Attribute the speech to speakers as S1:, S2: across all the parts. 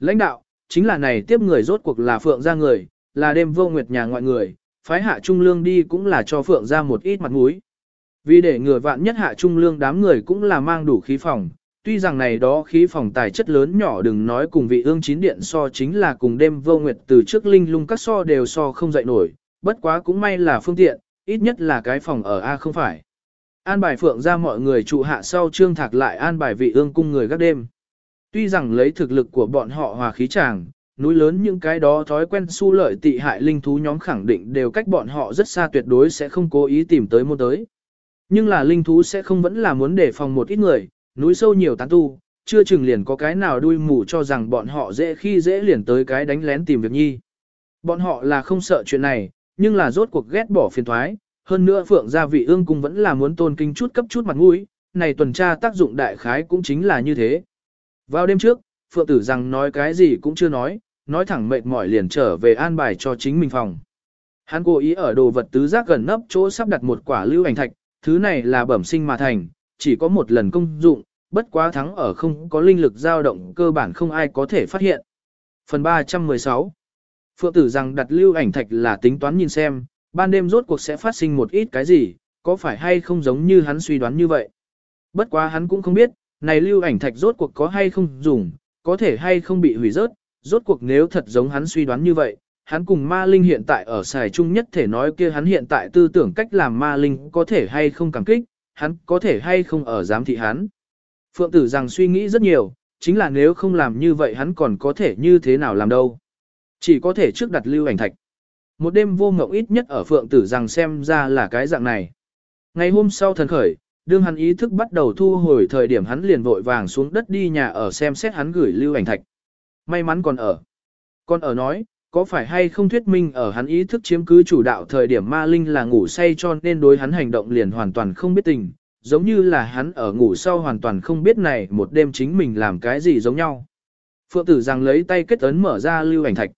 S1: lãnh đạo, chính là này tiếp người rốt cuộc là phượng gia người, là đêm vô nguyệt nhà ngoại người, phái hạ trung lương đi cũng là cho phượng gia một ít mặt mũi. Vì để người vạn nhất hạ trung lương đám người cũng là mang đủ khí phòng, tuy rằng này đó khí phòng tài chất lớn nhỏ đừng nói cùng vị ương chín điện so chính là cùng đêm vô nguyệt từ trước linh lung các so đều so không dậy nổi, bất quá cũng may là phương tiện, ít nhất là cái phòng ở A không phải. An bài phượng ra mọi người trụ hạ sau trương thạc lại an bài vị ương cung người gác đêm. Tuy rằng lấy thực lực của bọn họ hòa khí chàng, núi lớn những cái đó thói quen su lợi tị hại linh thú nhóm khẳng định đều cách bọn họ rất xa tuyệt đối sẽ không cố ý tìm tới môn tới. Nhưng là linh thú sẽ không vẫn là muốn đề phòng một ít người, núi sâu nhiều tán tu, chưa chừng liền có cái nào đuôi mù cho rằng bọn họ dễ khi dễ liền tới cái đánh lén tìm việc nhi. Bọn họ là không sợ chuyện này, nhưng là rốt cuộc ghét bỏ phiền thoái, hơn nữa phượng gia vị ương cung vẫn là muốn tôn kinh chút cấp chút mặt mũi, này tuần tra tác dụng đại khái cũng chính là như thế. Vào đêm trước, phượng tử rằng nói cái gì cũng chưa nói, nói thẳng mệt mỏi liền trở về an bài cho chính mình phòng. Hắn cố ý ở đồ vật tứ giác gần nấp chỗ sắp đặt một quả lưu ảnh thạch, thứ này là bẩm sinh mà thành, chỉ có một lần công dụng, bất quá thắng ở không có linh lực dao động cơ bản không ai có thể phát hiện. Phần 316 Phượng tử rằng đặt lưu ảnh thạch là tính toán nhìn xem, ban đêm rốt cuộc sẽ phát sinh một ít cái gì, có phải hay không giống như hắn suy đoán như vậy. Bất quá hắn cũng không biết, này lưu ảnh thạch rốt cuộc có hay không dùng, có thể hay không bị hủy rớt, rốt cuộc nếu thật giống hắn suy đoán như vậy, hắn cùng ma linh hiện tại ở xài chung nhất thể nói kia hắn hiện tại tư tưởng cách làm ma linh có thể hay không cảm kích, hắn có thể hay không ở giám thị hắn. Phượng tử rằng suy nghĩ rất nhiều, chính là nếu không làm như vậy hắn còn có thể như thế nào làm đâu. Chỉ có thể trước đặt lưu ảnh thạch. Một đêm vô ngộng ít nhất ở phượng tử rằng xem ra là cái dạng này. Ngày hôm sau thần khởi, đương hắn ý thức bắt đầu thu hồi thời điểm hắn liền vội vàng xuống đất đi nhà ở xem xét hắn gửi lưu ảnh thạch. May mắn còn ở. Còn ở nói, có phải hay không thuyết minh ở hắn ý thức chiếm cứ chủ đạo thời điểm ma linh là ngủ say cho nên đối hắn hành động liền hoàn toàn không biết tình, giống như là hắn ở ngủ sau hoàn toàn không biết này một đêm chính mình làm cái gì giống nhau. Phượng tử rằng lấy tay kết ấn mở ra lưu ảnh thạch.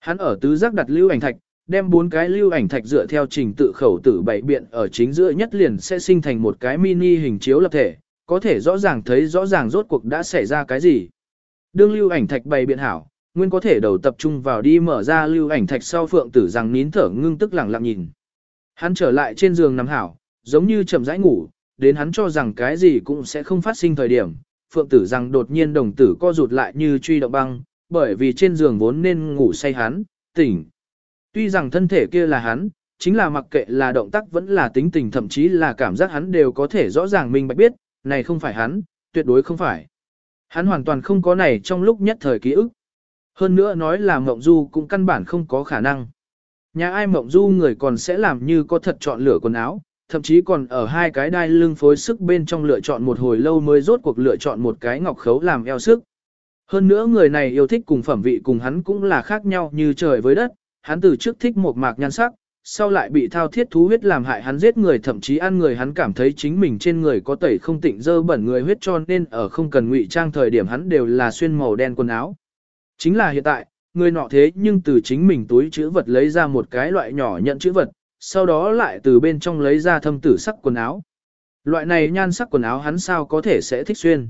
S1: Hắn ở tứ giác đặt lưu ảnh thạch, đem bốn cái lưu ảnh thạch dựa theo trình tự khẩu tử bảy biện ở chính giữa nhất liền sẽ sinh thành một cái mini hình chiếu lập thể, có thể rõ ràng thấy rõ ràng rốt cuộc đã xảy ra cái gì. Đương lưu ảnh thạch bày biện hảo, nguyên có thể đầu tập trung vào đi mở ra lưu ảnh thạch sau phượng tử rằng nín thở ngưng tức lặng lặng nhìn. Hắn trở lại trên giường nằm hảo, giống như chậm rãi ngủ, đến hắn cho rằng cái gì cũng sẽ không phát sinh thời điểm, phượng tử rằng đột nhiên đồng tử co rụt lại như truy động băng, bởi vì trên giường vốn nên ngủ say hắn, tỉnh. Tuy rằng thân thể kia là hắn, chính là mặc kệ là động tác vẫn là tính tình thậm chí là cảm giác hắn đều có thể rõ ràng mình bạch biết, này không phải hắn, tuyệt đối không phải. Hắn hoàn toàn không có này trong lúc nhất thời ký ức. Hơn nữa nói là mộng du cũng căn bản không có khả năng. Nhà ai mộng du người còn sẽ làm như có thật chọn lựa quần áo, thậm chí còn ở hai cái đai lưng phối sức bên trong lựa chọn một hồi lâu mới rốt cuộc lựa chọn một cái ngọc khấu làm eo sức. Hơn nữa người này yêu thích cùng phẩm vị cùng hắn cũng là khác nhau như trời với đất, hắn từ trước thích một mạc nhan sắc, sau lại bị thao thiết thú huyết làm hại hắn giết người thậm chí ăn người hắn cảm thấy chính mình trên người có tẩy không tịnh dơ bẩn người huyết cho nên ở không cần ngụy trang thời điểm hắn đều là xuyên màu đen quần áo. Chính là hiện tại, người nọ thế nhưng từ chính mình túi chữ vật lấy ra một cái loại nhỏ nhận chữ vật, sau đó lại từ bên trong lấy ra thâm tử sắc quần áo. Loại này nhan sắc quần áo hắn sao có thể sẽ thích xuyên.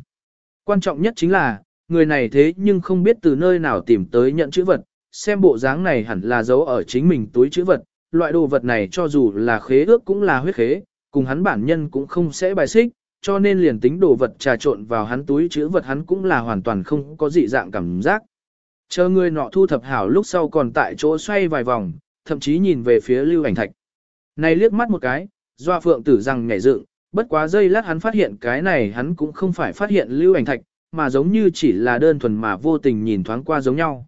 S1: Quan trọng nhất chính là, người này thế nhưng không biết từ nơi nào tìm tới nhận chữ vật, xem bộ dáng này hẳn là giấu ở chính mình túi chữ vật, loại đồ vật này cho dù là khế ước cũng là huyết khế, cùng hắn bản nhân cũng không sẽ bài xích, cho nên liền tính đồ vật trà trộn vào hắn túi chữ vật hắn cũng là hoàn toàn không có dị dạng cảm giác. Chờ người nọ thu thập hảo lúc sau còn tại chỗ xoay vài vòng, thậm chí nhìn về phía lưu ảnh thạch. Này liếc mắt một cái, doa phượng tử rằng nhảy dựng, bất quá giây lát hắn phát hiện cái này hắn cũng không phải phát hiện lưu ảnh thạch, mà giống như chỉ là đơn thuần mà vô tình nhìn thoáng qua giống nhau.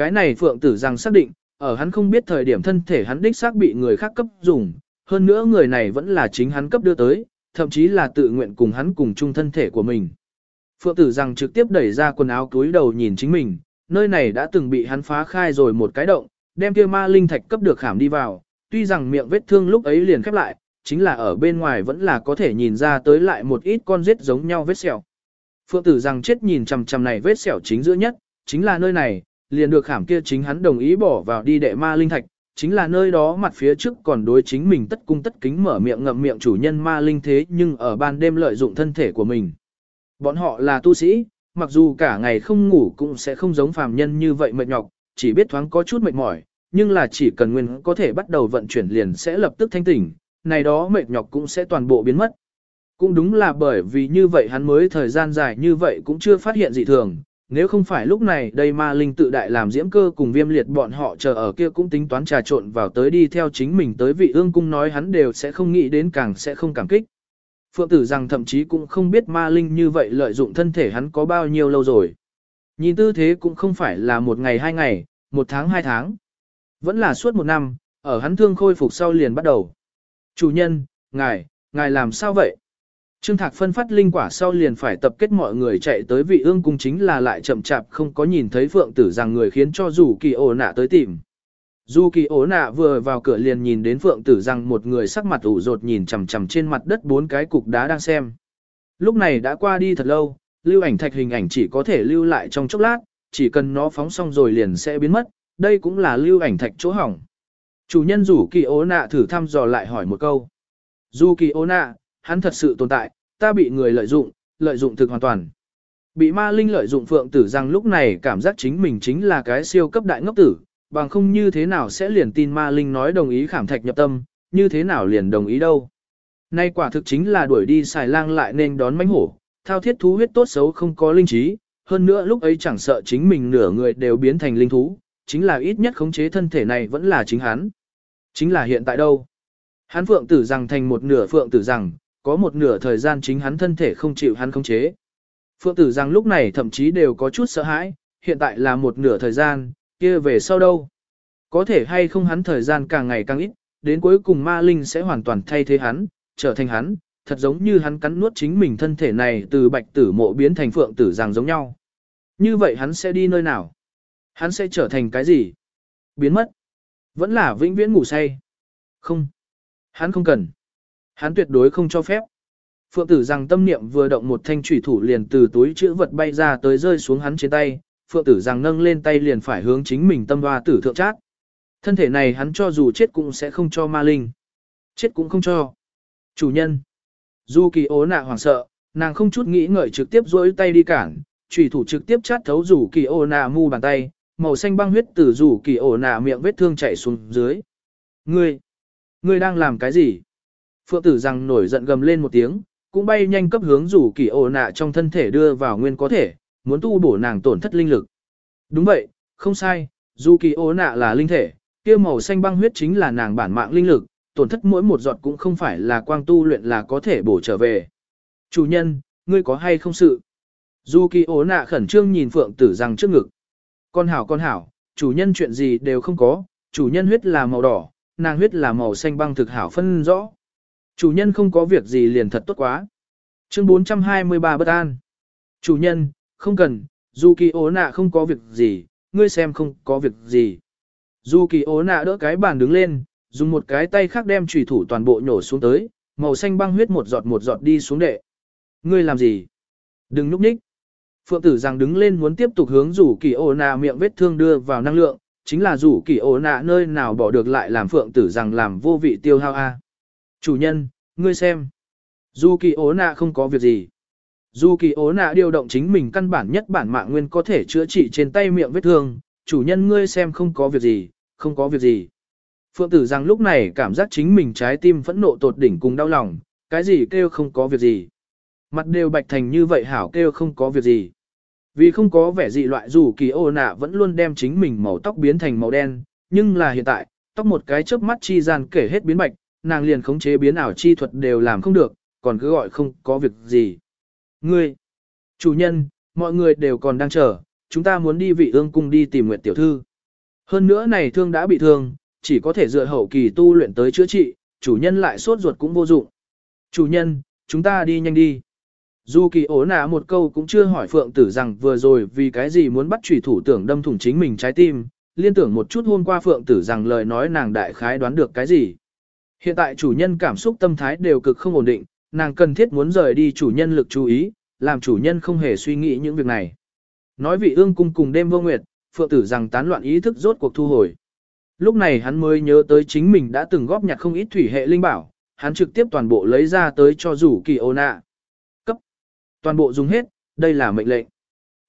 S1: Cái này phượng tử rằng xác định, ở hắn không biết thời điểm thân thể hắn đích xác bị người khác cấp dùng, hơn nữa người này vẫn là chính hắn cấp đưa tới, thậm chí là tự nguyện cùng hắn cùng chung thân thể của mình. Phượng tử rằng trực tiếp đẩy ra quần áo túi đầu nhìn chính mình, nơi này đã từng bị hắn phá khai rồi một cái động, đem kia ma linh thạch cấp được khảm đi vào, tuy rằng miệng vết thương lúc ấy liền khép lại, chính là ở bên ngoài vẫn là có thể nhìn ra tới lại một ít con rết giống nhau vết sẹo. Phượng tử rằng chết nhìn chằm chằm này vết sẹo chính giữa nhất, chính là nơi này, liền được khảm kia chính hắn đồng ý bỏ vào đi đệ ma linh thạch, chính là nơi đó mặt phía trước còn đối chính mình tất cung tất kính mở miệng ngậm miệng chủ nhân ma linh thế nhưng ở ban đêm lợi dụng thân thể của mình. Bọn họ là tu sĩ, mặc dù cả ngày không ngủ cũng sẽ không giống phàm nhân như vậy mệt nhọc, chỉ biết thoáng có chút mệt mỏi, nhưng là chỉ cần nguyên có thể bắt đầu vận chuyển liền sẽ lập tức thanh tỉnh, này đó mệt nhọc cũng sẽ toàn bộ biến mất. Cũng đúng là bởi vì như vậy hắn mới thời gian dài như vậy cũng chưa phát hiện gì thường, nếu không phải lúc này đây ma linh tự đại làm diễm cơ cùng viêm liệt bọn họ chờ ở kia cũng tính toán trà trộn vào tới đi theo chính mình tới vị ương cung nói hắn đều sẽ không nghĩ đến càng sẽ không cảm kích. Phượng tử rằng thậm chí cũng không biết ma linh như vậy lợi dụng thân thể hắn có bao nhiêu lâu rồi. Nhìn tư thế cũng không phải là một ngày hai ngày, một tháng hai tháng. Vẫn là suốt một năm, ở hắn thương khôi phục sau liền bắt đầu. Chủ nhân, ngài, ngài làm sao vậy? Trương Thạc phân phát linh quả sau liền phải tập kết mọi người chạy tới vị ương cung chính là lại chậm chạp không có nhìn thấy phượng tử rằng người khiến cho dù kỳ ổ nạ tới tìm. Dù kỳ ổ nạ vừa vào cửa liền nhìn đến phượng tử rằng một người sắc mặt ủ rột nhìn chằm chằm trên mặt đất bốn cái cục đá đang xem. Lúc này đã qua đi thật lâu, lưu ảnh thạch hình ảnh chỉ có thể lưu lại trong chốc lát, chỉ cần nó phóng xong rồi liền sẽ biến mất, đây cũng là lưu ảnh thạch chỗ hỏng. Chủ nhân rủ kỳ ố nạ thử thăm dò lại hỏi một câu. Dù kỳ ố nạ, hắn thật sự tồn tại, ta bị người lợi dụng, lợi dụng thực hoàn toàn. Bị ma linh lợi dụng phượng tử rằng lúc này cảm giác chính mình chính là cái siêu cấp đại ngốc tử, bằng không như thế nào sẽ liền tin ma linh nói đồng ý khảm thạch nhập tâm, như thế nào liền đồng ý đâu. Nay quả thực chính là đuổi đi xài lang lại nên đón mánh hổ, thao thiết thú huyết tốt xấu không có linh trí, hơn nữa lúc ấy chẳng sợ chính mình nửa người đều biến thành linh thú, chính là ít nhất khống chế thân thể này vẫn là chính hắn. Chính là hiện tại đâu? Hắn phượng tử rằng thành một nửa phượng tử rằng, có một nửa thời gian chính hắn thân thể không chịu hắn khống chế. Phượng tử rằng lúc này thậm chí đều có chút sợ hãi, hiện tại là một nửa thời gian, kia về sau đâu? Có thể hay không hắn thời gian càng ngày càng ít, đến cuối cùng ma linh sẽ hoàn toàn thay thế hắn, trở thành hắn, thật giống như hắn cắn nuốt chính mình thân thể này từ bạch tử mộ biến thành phượng tử rằng giống nhau. Như vậy hắn sẽ đi nơi nào? Hắn sẽ trở thành cái gì? Biến mất? Vẫn là vĩnh viễn ngủ say? Không. Hắn không cần. Hắn tuyệt đối không cho phép. Phượng tử rằng tâm niệm vừa động một thanh trùy thủ liền từ túi chữ vật bay ra tới rơi xuống hắn trên tay, phượng tử rằng nâng lên tay liền phải hướng chính mình tâm hoa tử thượng chát. Thân thể này hắn cho dù chết cũng sẽ không cho ma linh. Chết cũng không cho. Chủ nhân. Du kỳ ố nạ hoảng sợ, nàng không chút nghĩ ngợi trực tiếp duỗi tay đi cản, trùy thủ trực tiếp chát thấu rủ kỳ ố nạ mu bàn tay, màu xanh băng huyết từ rủ kỳ ố nạ miệng vết thương chảy xuống dưới. Ngươi, ngươi đang làm cái gì? Phượng tử rằng nổi giận gầm lên một tiếng, cũng bay nhanh cấp hướng rủ kỳ ố nạ trong thân thể đưa vào nguyên có thể, muốn tu bổ nàng tổn thất linh lực. Đúng vậy, không sai, dù kỳ ố nạ là linh thể, kia màu xanh băng huyết chính là nàng bản mạng linh lực, tổn thất mỗi một giọt cũng không phải là quang tu luyện là có thể bổ trở về. Chủ nhân, ngươi có hay không sự? Dù kỳ ố nạ khẩn trương nhìn phượng tử rằng trước ngực. Con hảo con hảo, chủ nhân chuyện gì đều không có, chủ nhân huyết là màu đỏ, nàng huyết là màu xanh băng thực hảo phân rõ. Chủ nhân không có việc gì liền thật tốt quá. Chương 423 bất an. Chủ nhân, không cần, dù kỳ ố nạ không có việc gì, ngươi xem không có việc gì. Dù kỳ ố nạ đỡ cái bàn đứng lên, dùng một cái tay khác đem trùy thủ toàn bộ nhổ xuống tới, màu xanh băng huyết một giọt một giọt đi xuống đệ. Ngươi làm gì? Đừng núp nhích. Phượng tử rằng đứng lên muốn tiếp tục hướng rủ kỳ ổ nạ miệng vết thương đưa vào năng lượng, chính là rủ kỳ ổ nạ nơi nào bỏ được lại làm phượng tử rằng làm vô vị tiêu hao a. Chủ nhân, ngươi xem. Dù kỳ ố nạ không có việc gì. Dù kỳ ố nạ điều động chính mình căn bản nhất bản mạng nguyên có thể chữa trị trên tay miệng vết thương, chủ nhân ngươi xem không có việc gì, không có việc gì. Phượng tử rằng lúc này cảm giác chính mình trái tim phẫn nộ tột đỉnh cùng đau lòng, cái gì kêu không có việc gì. Mặt đều bạch thành như vậy hảo kêu không có việc gì. Vì không có vẻ gì loại dù kỳ ô nạ vẫn luôn đem chính mình màu tóc biến thành màu đen, nhưng là hiện tại, tóc một cái chớp mắt chi gian kể hết biến bạch, nàng liền khống chế biến ảo chi thuật đều làm không được, còn cứ gọi không có việc gì. Ngươi, chủ nhân, mọi người đều còn đang chờ, chúng ta muốn đi vị ương cung đi tìm Nguyệt Tiểu Thư. Hơn nữa này thương đã bị thương, chỉ có thể dựa hậu kỳ tu luyện tới chữa trị, chủ nhân lại sốt ruột cũng vô dụng. Chủ nhân, chúng ta đi nhanh đi. Dù kỳ ố nạ một câu cũng chưa hỏi phượng tử rằng vừa rồi vì cái gì muốn bắt trùy thủ tưởng đâm thủng chính mình trái tim, liên tưởng một chút hôm qua phượng tử rằng lời nói nàng đại khái đoán được cái gì. Hiện tại chủ nhân cảm xúc tâm thái đều cực không ổn định, nàng cần thiết muốn rời đi chủ nhân lực chú ý, làm chủ nhân không hề suy nghĩ những việc này. Nói vị ương cung cùng đêm vô nguyệt, phượng tử rằng tán loạn ý thức rốt cuộc thu hồi. Lúc này hắn mới nhớ tới chính mình đã từng góp nhặt không ít thủy hệ linh bảo, hắn trực tiếp toàn bộ lấy ra tới cho rủ kỳ ô nạ. Cấp. Toàn bộ dùng hết, đây là mệnh lệnh.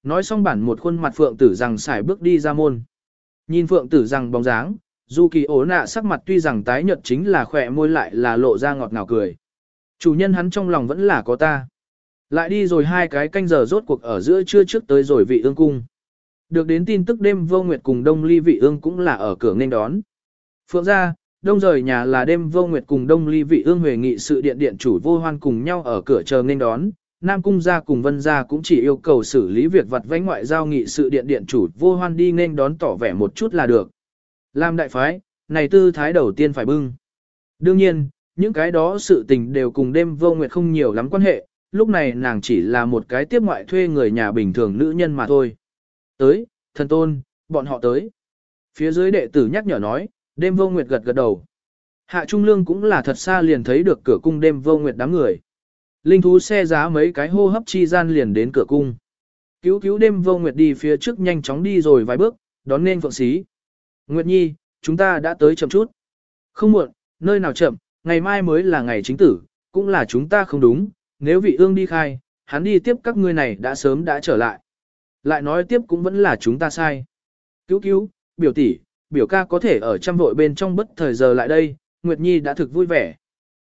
S1: nói xong bản một khuôn mặt phượng tử rằng xài bước đi ra môn. Nhìn phượng tử rằng bóng dáng, dù kỳ ố nạ sắc mặt tuy rằng tái nhợt chính là khỏe môi lại là lộ ra ngọt ngào cười. Chủ nhân hắn trong lòng vẫn là có ta. Lại đi rồi hai cái canh giờ rốt cuộc ở giữa trưa trước tới rồi vị ương cung. Được đến tin tức đêm vô nguyệt cùng đông ly vị ương cũng là ở cửa nên đón. Phượng ra, đông rời nhà là đêm vô nguyệt cùng đông ly vị ương huề nghị sự điện điện chủ vô hoan cùng nhau ở cửa chờ nên đón. Nam cung gia cùng vân gia cũng chỉ yêu cầu xử lý việc vặt vãnh ngoại giao nghị sự điện điện chủ vô hoan đi nên đón tỏ vẻ một chút là được. Làm đại phái, này tư thái đầu tiên phải bưng. Đương nhiên, những cái đó sự tình đều cùng đêm vô nguyệt không nhiều lắm quan hệ, lúc này nàng chỉ là một cái tiếp ngoại thuê người nhà bình thường nữ nhân mà thôi. Tới, thần tôn, bọn họ tới. Phía dưới đệ tử nhắc nhở nói, đêm vô nguyệt gật gật đầu. Hạ Trung Lương cũng là thật xa liền thấy được cửa cung đêm vô nguyệt đám người. Linh thú xe giá mấy cái hô hấp chi gian liền đến cửa cung. Cứu cứu đêm vô nguyệt đi phía trước nhanh chóng đi rồi vài bước, đón nên phượng xí. Nguyệt Nhi, chúng ta đã tới chậm chút. Không muộn, nơi nào chậm, ngày mai mới là ngày chính tử, cũng là chúng ta không đúng, nếu vị ương đi khai, hắn đi tiếp các ngươi này đã sớm đã trở lại. Lại nói tiếp cũng vẫn là chúng ta sai. Cứu cứu, biểu tỷ, biểu ca có thể ở trăm vội bên trong bất thời giờ lại đây, Nguyệt Nhi đã thực vui vẻ.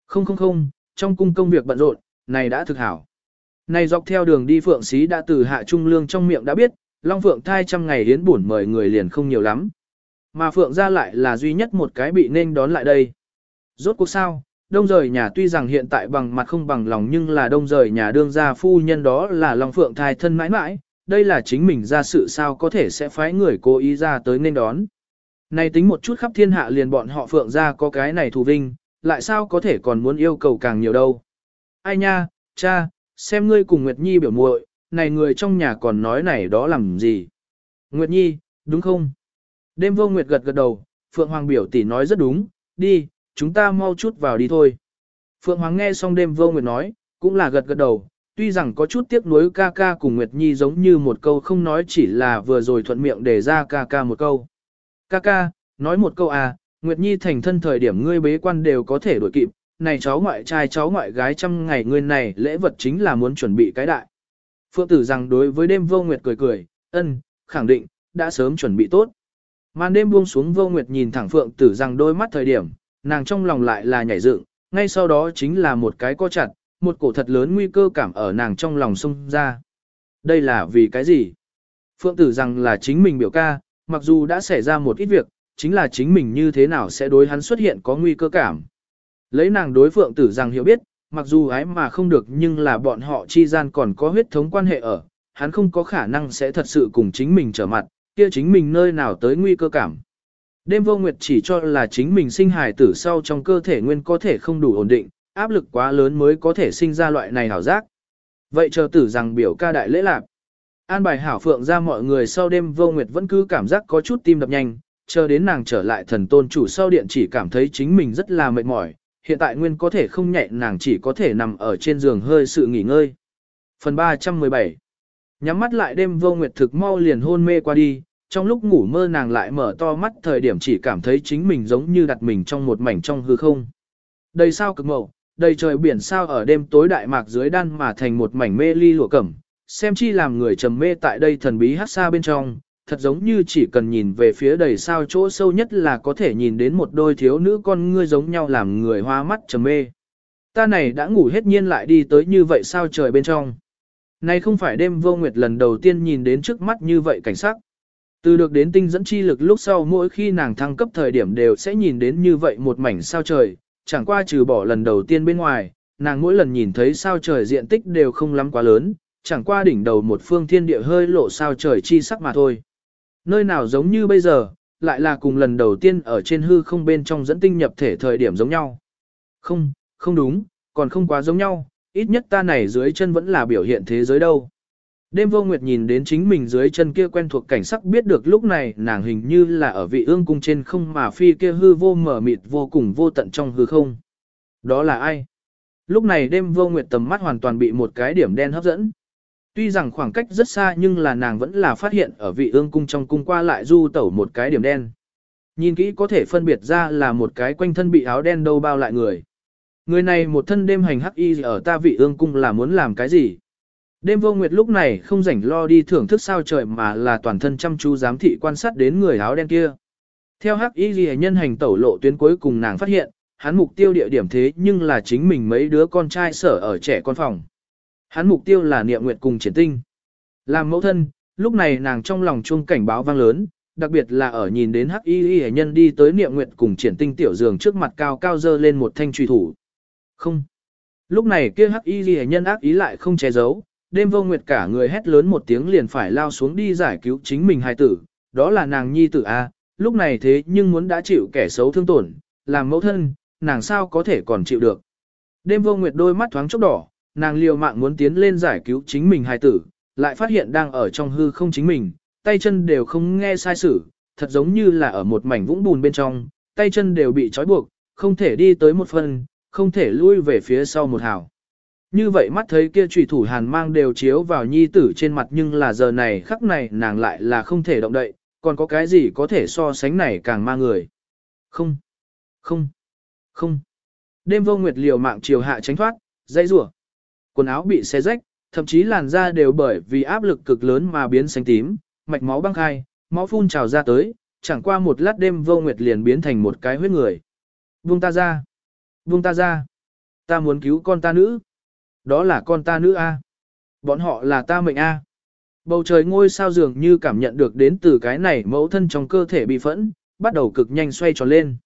S1: Không không không, trong cung công việc bận rộn, này đã thực hảo. Này dọc theo đường đi Phượng Xí đã từ hạ trung lương trong miệng đã biết, Long Phượng thai trăm ngày hiến buồn mời người liền không nhiều lắm. Mà Phượng ra lại là duy nhất một cái bị nên đón lại đây. Rốt cuộc sao, đông rời nhà tuy rằng hiện tại bằng mặt không bằng lòng nhưng là đông rời nhà đương gia phu nhân đó là Long Phượng thai thân mãi mãi, đây là chính mình ra sự sao có thể sẽ phái người cố ý ra tới nên đón. Này tính một chút khắp thiên hạ liền bọn họ Phượng ra có cái này thù vinh, lại sao có thể còn muốn yêu cầu càng nhiều đâu. Ai nha, cha, xem ngươi cùng Nguyệt Nhi biểu muội, này người trong nhà còn nói này đó làm gì. Nguyệt Nhi, đúng không? Đêm vô Nguyệt gật gật đầu, Phượng Hoàng biểu tỷ nói rất đúng, đi, chúng ta mau chút vào đi thôi. Phượng Hoàng nghe xong đêm vô Nguyệt nói, cũng là gật gật đầu, tuy rằng có chút tiếc nuối ca ca cùng Nguyệt Nhi giống như một câu không nói chỉ là vừa rồi thuận miệng để ra ca ca một câu. Ca ca, nói một câu à, Nguyệt Nhi thành thân thời điểm ngươi bế quan đều có thể đổi kịp, này cháu ngoại trai cháu ngoại gái trăm ngày ngươi này lễ vật chính là muốn chuẩn bị cái đại. Phượng tử rằng đối với đêm vô Nguyệt cười cười, ân, khẳng định, đã sớm chuẩn bị tốt. Màn đêm buông xuống vô Nguyệt nhìn thẳng Phượng tử rằng đôi mắt thời điểm, nàng trong lòng lại là nhảy dựng, ngay sau đó chính là một cái co chặt, một cổ thật lớn nguy cơ cảm ở nàng trong lòng xông ra. Đây là vì cái gì? Phượng tử rằng là chính mình biểu ca, mặc dù đã xảy ra một ít việc, chính là chính mình như thế nào sẽ đối hắn xuất hiện có nguy cơ cảm. Lấy nàng đối Phượng tử rằng hiểu biết, mặc dù ái mà không được nhưng là bọn họ chi gian còn có huyết thống quan hệ ở, hắn không có khả năng sẽ thật sự cùng chính mình trở mặt, kia chính mình nơi nào tới nguy cơ cảm. Đêm vô nguyệt chỉ cho là chính mình sinh hài tử sau trong cơ thể nguyên có thể không đủ ổn định, áp lực quá lớn mới có thể sinh ra loại này hảo giác. Vậy chờ tử rằng biểu ca đại lễ lạc. An bài hảo phượng ra mọi người sau đêm vô nguyệt vẫn cứ cảm giác có chút tim đập nhanh, chờ đến nàng trở lại thần tôn chủ sau điện chỉ cảm thấy chính mình rất là mệt mỏi, hiện tại nguyên có thể không nhẹ nàng chỉ có thể nằm ở trên giường hơi sự nghỉ ngơi. Phần 317 Nhắm mắt lại đêm vô nguyệt thực mau liền hôn mê qua đi, trong lúc ngủ mơ nàng lại mở to mắt thời điểm chỉ cảm thấy chính mình giống như đặt mình trong một mảnh trong hư không. Đầy sao cực mộng đầy trời biển sao ở đêm tối đại mạc dưới đan mà thành một mảnh mê ly lụa cẩm, xem chi làm người trầm mê tại đây thần bí hát xa bên trong, thật giống như chỉ cần nhìn về phía đầy sao chỗ sâu nhất là có thể nhìn đến một đôi thiếu nữ con ngươi giống nhau làm người hoa mắt trầm mê. Ta này đã ngủ hết nhiên lại đi tới như vậy sao trời bên trong. Này không phải đêm vô nguyệt lần đầu tiên nhìn đến trước mắt như vậy cảnh sắc. Từ được đến tinh dẫn chi lực lúc sau mỗi khi nàng thăng cấp thời điểm đều sẽ nhìn đến như vậy một mảnh sao trời, chẳng qua trừ bỏ lần đầu tiên bên ngoài, nàng mỗi lần nhìn thấy sao trời diện tích đều không lắm quá lớn, chẳng qua đỉnh đầu một phương thiên địa hơi lộ sao trời chi sắc mà thôi. Nơi nào giống như bây giờ, lại là cùng lần đầu tiên ở trên hư không bên trong dẫn tinh nhập thể thời điểm giống nhau. Không, không đúng, còn không quá giống nhau, ít nhất ta này dưới chân vẫn là biểu hiện thế giới đâu. Đêm vô nguyệt nhìn đến chính mình dưới chân kia quen thuộc cảnh sắc biết được lúc này nàng hình như là ở vị ương cung trên không mà phi kia hư vô mở mịt vô cùng vô tận trong hư không. Đó là ai? Lúc này đêm vô nguyệt tầm mắt hoàn toàn bị một cái điểm đen hấp dẫn. Tuy rằng khoảng cách rất xa nhưng là nàng vẫn là phát hiện ở vị ương cung trong cung qua lại du tẩu một cái điểm đen. Nhìn kỹ có thể phân biệt ra là một cái quanh thân bị áo đen đâu bao lại người. Người này một thân đêm hành hắc y ở ta vị ương cung là muốn làm cái gì? Đêm vô nguyệt lúc này không rảnh lo đi thưởng thức sao trời mà là toàn thân chăm chú giám thị quan sát đến người áo đen kia. Theo hắc y ghi nhân hành tẩu lộ tuyến cuối cùng nàng phát hiện, hắn mục tiêu địa điểm thế nhưng là chính mình mấy đứa con trai sở ở trẻ con phòng. Hắn mục tiêu là niệm nguyệt cùng triển tinh. Làm mẫu thân, lúc này nàng trong lòng chuông cảnh báo vang lớn, đặc biệt là ở nhìn đến hắc y ghi nhân đi tới niệm nguyệt cùng triển tinh tiểu giường trước mặt cao cao dơ lên một thanh truy thủ. Không. Lúc này kia hắc y y nhân ác ý lại không che giấu, đêm vô nguyệt cả người hét lớn một tiếng liền phải lao xuống đi giải cứu chính mình hài tử, đó là nàng nhi tử A, lúc này thế nhưng muốn đã chịu kẻ xấu thương tổn, làm mẫu thân, nàng sao có thể còn chịu được. Đêm vô nguyệt đôi mắt thoáng chốc đỏ, nàng liều mạng muốn tiến lên giải cứu chính mình hài tử, lại phát hiện đang ở trong hư không chính mình, tay chân đều không nghe sai sử, thật giống như là ở một mảnh vũng bùn bên trong, tay chân đều bị trói buộc, không thể đi tới một phần, không thể lui về phía sau một hào. Như vậy mắt thấy kia trùy thủ hàn mang đều chiếu vào nhi tử trên mặt nhưng là giờ này khắc này nàng lại là không thể động đậy, còn có cái gì có thể so sánh này càng ma người. Không, không, không. Đêm vô nguyệt liều mạng chiều hạ tránh thoát, dây rủa Quần áo bị xé rách, thậm chí làn da đều bởi vì áp lực cực lớn mà biến xanh tím, mạch máu băng khai, máu phun trào ra tới, chẳng qua một lát đêm vô nguyệt liền biến thành một cái huyết người. Buông ta ra! Buông ta ra! Ta muốn cứu con ta nữ! Đó là con ta nữ A. Bọn họ là ta mệnh A. Bầu trời ngôi sao dường như cảm nhận được đến từ cái này mẫu thân trong cơ thể bị phẫn, bắt đầu cực nhanh xoay tròn lên.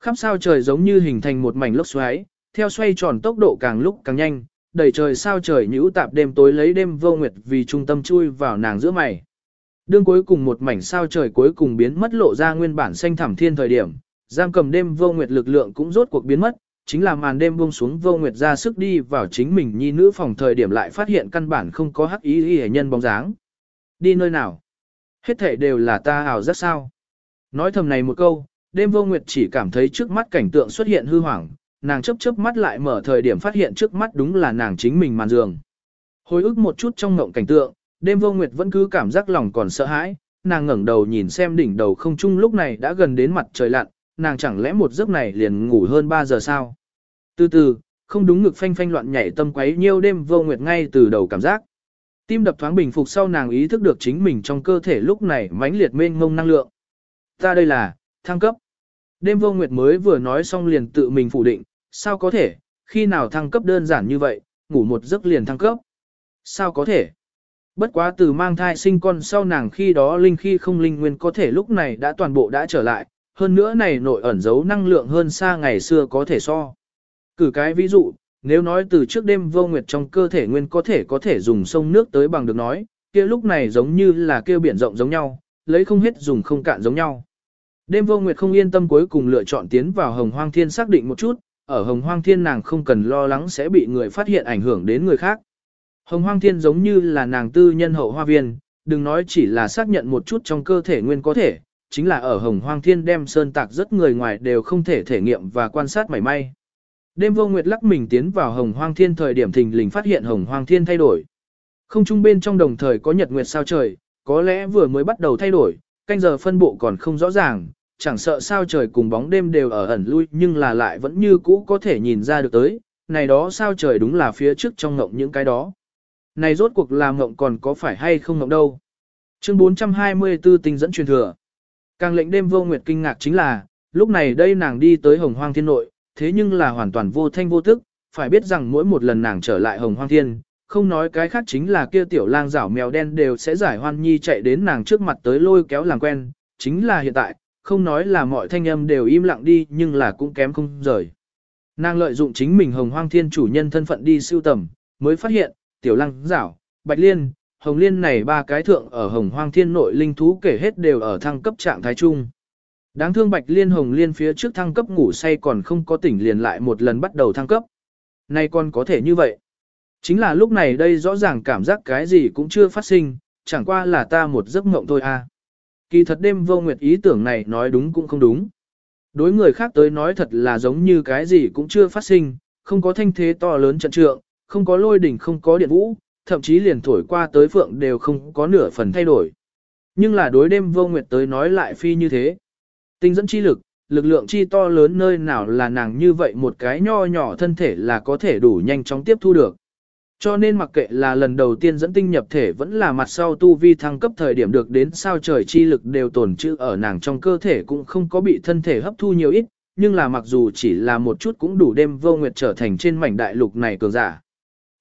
S1: Khắp sao trời giống như hình thành một mảnh lốc xoáy, theo xoay tròn tốc độ càng lúc càng nhanh, đầy trời sao trời nhũ tạp đêm tối lấy đêm vô nguyệt vì trung tâm chui vào nàng giữa mày. Đương cuối cùng một mảnh sao trời cuối cùng biến mất lộ ra nguyên bản xanh thẳm thiên thời điểm, giam cầm đêm vô nguyệt lực lượng cũng rốt cuộc biến mất, chính là màn đêm buông xuống vô nguyệt ra sức đi vào chính mình nhi nữ phòng thời điểm lại phát hiện căn bản không có hắc ý y hệ nhân bóng dáng. Đi nơi nào? Hết thể đều là ta ảo rất sao. Nói thầm này một câu, đêm vô nguyệt chỉ cảm thấy trước mắt cảnh tượng xuất hiện hư hoảng, nàng chớp chớp mắt lại mở thời điểm phát hiện trước mắt đúng là nàng chính mình màn giường. Hồi ức một chút trong ngộng cảnh tượng, đêm vô nguyệt vẫn cứ cảm giác lòng còn sợ hãi, nàng ngẩng đầu nhìn xem đỉnh đầu không trung lúc này đã gần đến mặt trời lặn, nàng chẳng lẽ một giấc này liền ngủ hơn 3 giờ sao? Từ từ, không đúng ngực phanh phanh loạn nhảy tâm quấy nhiêu đêm vô nguyệt ngay từ đầu cảm giác. Tim đập thoáng bình phục sau nàng ý thức được chính mình trong cơ thể lúc này mãnh liệt mênh ngông năng lượng. Ta đây là, thăng cấp. Đêm vô nguyệt mới vừa nói xong liền tự mình phủ định, sao có thể, khi nào thăng cấp đơn giản như vậy, ngủ một giấc liền thăng cấp. Sao có thể? Bất quá từ mang thai sinh con sau nàng khi đó linh khi không linh nguyên có thể lúc này đã toàn bộ đã trở lại, hơn nữa này nội ẩn giấu năng lượng hơn xa ngày xưa có thể so. Cử cái ví dụ, nếu nói từ trước đêm vô nguyệt trong cơ thể nguyên có thể có thể dùng sông nước tới bằng được nói, kia lúc này giống như là kêu biển rộng giống nhau, lấy không hết dùng không cạn giống nhau. Đêm vô nguyệt không yên tâm cuối cùng lựa chọn tiến vào hồng hoang thiên xác định một chút, ở hồng hoang thiên nàng không cần lo lắng sẽ bị người phát hiện ảnh hưởng đến người khác. Hồng hoang thiên giống như là nàng tư nhân hậu hoa viên, đừng nói chỉ là xác nhận một chút trong cơ thể nguyên có thể, chính là ở hồng hoang thiên đem sơn tạc rất người ngoài đều không thể thể nghiệm và quan sát mảy may. Đêm vô nguyệt lắc mình tiến vào hồng hoang thiên thời điểm thình lình phát hiện hồng hoang thiên thay đổi. Không trung bên trong đồng thời có nhật nguyệt sao trời, có lẽ vừa mới bắt đầu thay đổi, canh giờ phân bộ còn không rõ ràng, chẳng sợ sao trời cùng bóng đêm đều ở ẩn lui nhưng là lại vẫn như cũ có thể nhìn ra được tới, này đó sao trời đúng là phía trước trong ngộng những cái đó. Này rốt cuộc làm ngộng còn có phải hay không ngộng đâu. Chương 424 tinh dẫn truyền thừa. Càng lệnh đêm vô nguyệt kinh ngạc chính là, lúc này đây nàng đi tới hồng hoang thiên nội, thế nhưng là hoàn toàn vô thanh vô tức, phải biết rằng mỗi một lần nàng trở lại hồng hoang thiên, không nói cái khác chính là kia tiểu lang rảo mèo đen đều sẽ giải hoan nhi chạy đến nàng trước mặt tới lôi kéo làm quen, chính là hiện tại, không nói là mọi thanh âm đều im lặng đi nhưng là cũng kém không rời. Nàng lợi dụng chính mình hồng hoang thiên chủ nhân thân phận đi siêu tầm, mới phát hiện, tiểu lăng rảo, bạch liên, hồng liên này ba cái thượng ở hồng hoang thiên nội linh thú kể hết đều ở thăng cấp trạng thái chung. Đáng thương bạch liên hồng liên phía trước thăng cấp ngủ say còn không có tỉnh liền lại một lần bắt đầu thăng cấp. Nay còn có thể như vậy. Chính là lúc này đây rõ ràng cảm giác cái gì cũng chưa phát sinh, chẳng qua là ta một giấc mộng thôi à. Kỳ thật đêm vô nguyệt ý tưởng này nói đúng cũng không đúng. Đối người khác tới nói thật là giống như cái gì cũng chưa phát sinh, không có thanh thế to lớn trận trượng, không có lôi đỉnh không có điện vũ, thậm chí liền thổi qua tới phượng đều không có nửa phần thay đổi. Nhưng là đối đêm vô nguyệt tới nói lại phi như thế. Tinh dẫn chi lực, lực lượng chi to lớn nơi nào là nàng như vậy một cái nho nhỏ thân thể là có thể đủ nhanh chóng tiếp thu được. Cho nên mặc kệ là lần đầu tiên dẫn tinh nhập thể vẫn là mặt sau tu vi thăng cấp thời điểm được đến sao trời chi lực đều tồn trữ ở nàng trong cơ thể cũng không có bị thân thể hấp thu nhiều ít, nhưng là mặc dù chỉ là một chút cũng đủ đêm vô nguyệt trở thành trên mảnh đại lục này cường giả.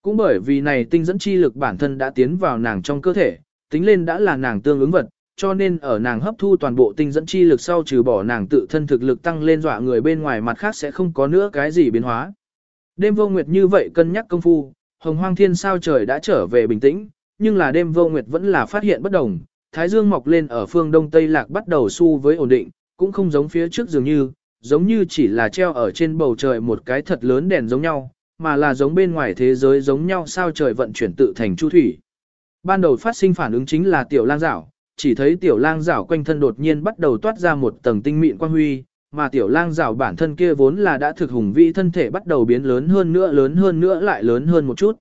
S1: Cũng bởi vì này tinh dẫn chi lực bản thân đã tiến vào nàng trong cơ thể, tính lên đã là nàng tương ứng vật, cho nên ở nàng hấp thu toàn bộ tinh dẫn chi lực sau trừ bỏ nàng tự thân thực lực tăng lên dọa người bên ngoài mặt khác sẽ không có nữa cái gì biến hóa. Đêm vô nguyệt như vậy cân nhắc công phu, hồng hoang thiên sao trời đã trở về bình tĩnh, nhưng là đêm vô nguyệt vẫn là phát hiện bất đồng, thái dương mọc lên ở phương đông tây lạc bắt đầu su với ổn định, cũng không giống phía trước dường như, giống như chỉ là treo ở trên bầu trời một cái thật lớn đèn giống nhau, mà là giống bên ngoài thế giới giống nhau sao trời vận chuyển tự thành chu thủy. Ban đầu phát sinh phản ứng chính là tiểu lang rảo, chỉ thấy tiểu lang rảo quanh thân đột nhiên bắt đầu toát ra một tầng tinh mịn quang huy, mà tiểu lang rảo bản thân kia vốn là đã thực hùng vĩ thân thể bắt đầu biến lớn hơn nữa lớn hơn nữa lại lớn hơn một chút.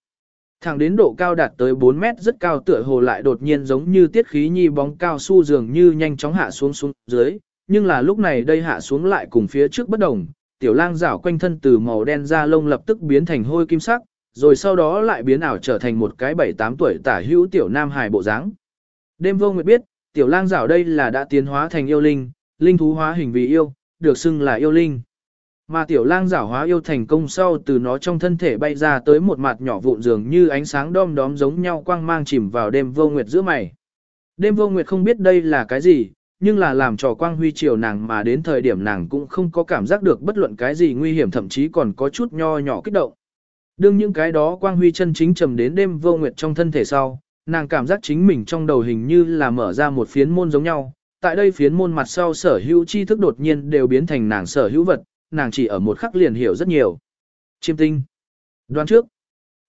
S1: Thẳng đến độ cao đạt tới 4 mét rất cao tựa hồ lại đột nhiên giống như tiết khí nhi bóng cao su dường như nhanh chóng hạ xuống xuống dưới, nhưng là lúc này đây hạ xuống lại cùng phía trước bất đồng, tiểu lang rảo quanh thân từ màu đen da lông lập tức biến thành hôi kim sắc, rồi sau đó lại biến ảo trở thành một cái 7-8 tuổi tả hữu tiểu nam hài bộ dáng. Đêm vô nguyệt biết, tiểu lang rảo đây là đã tiến hóa thành yêu linh, linh thú hóa hình vì yêu, được xưng là yêu linh. Mà tiểu lang rảo hóa yêu thành công sau từ nó trong thân thể bay ra tới một mặt nhỏ vụn dường như ánh sáng đom đóm giống nhau quang mang chìm vào đêm vô nguyệt giữa mày. Đêm vô nguyệt không biết đây là cái gì, nhưng là làm trò quang huy chiều nàng mà đến thời điểm nàng cũng không có cảm giác được bất luận cái gì nguy hiểm thậm chí còn có chút nho nhỏ kích động. Đương những cái đó quang huy chân chính trầm đến đêm vô nguyệt trong thân thể sau, nàng cảm giác chính mình trong đầu hình như là mở ra một phiến môn giống nhau. Tại đây phiến môn mặt sau sở hữu tri thức đột nhiên đều biến thành nàng sở hữu vật, nàng chỉ ở một khắc liền hiểu rất nhiều. Chiêm tinh. Đoán trước.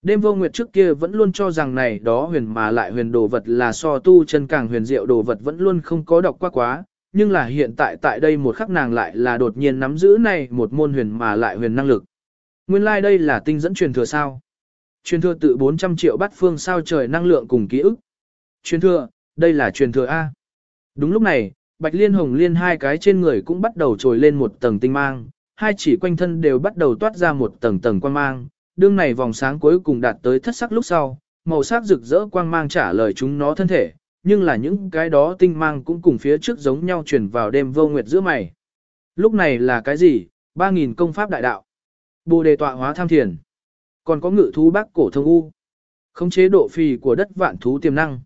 S1: Đêm vô nguyệt trước kia vẫn luôn cho rằng này đó huyền mà lại huyền đồ vật là so tu chân càng huyền diệu đồ vật vẫn luôn không có đọc qua quá, nhưng là hiện tại tại đây một khắc nàng lại là đột nhiên nắm giữ này một môn huyền mà lại huyền năng lực. Nguyên lai like đây là tinh dẫn truyền thừa sao. Truyền thừa tự 400 triệu bát phương sao trời năng lượng cùng ký ức. Truyền thừa, đây là truyền thừa A. Đúng lúc này, Bạch Liên Hồng Liên hai cái trên người cũng bắt đầu trồi lên một tầng tinh mang, hai chỉ quanh thân đều bắt đầu toát ra một tầng tầng quang mang, đương này vòng sáng cuối cùng đạt tới thất sắc lúc sau, màu sắc rực rỡ quang mang trả lời chúng nó thân thể, nhưng là những cái đó tinh mang cũng cùng phía trước giống nhau truyền vào đêm vô nguyệt giữa mày. Lúc này là cái gì? 3.000 công pháp đại đạo. Bồ đề tọa hóa tham thiền. Còn có ngự thú bác cổ thông u. Không chế độ phì của đất vạn thú tiềm năng.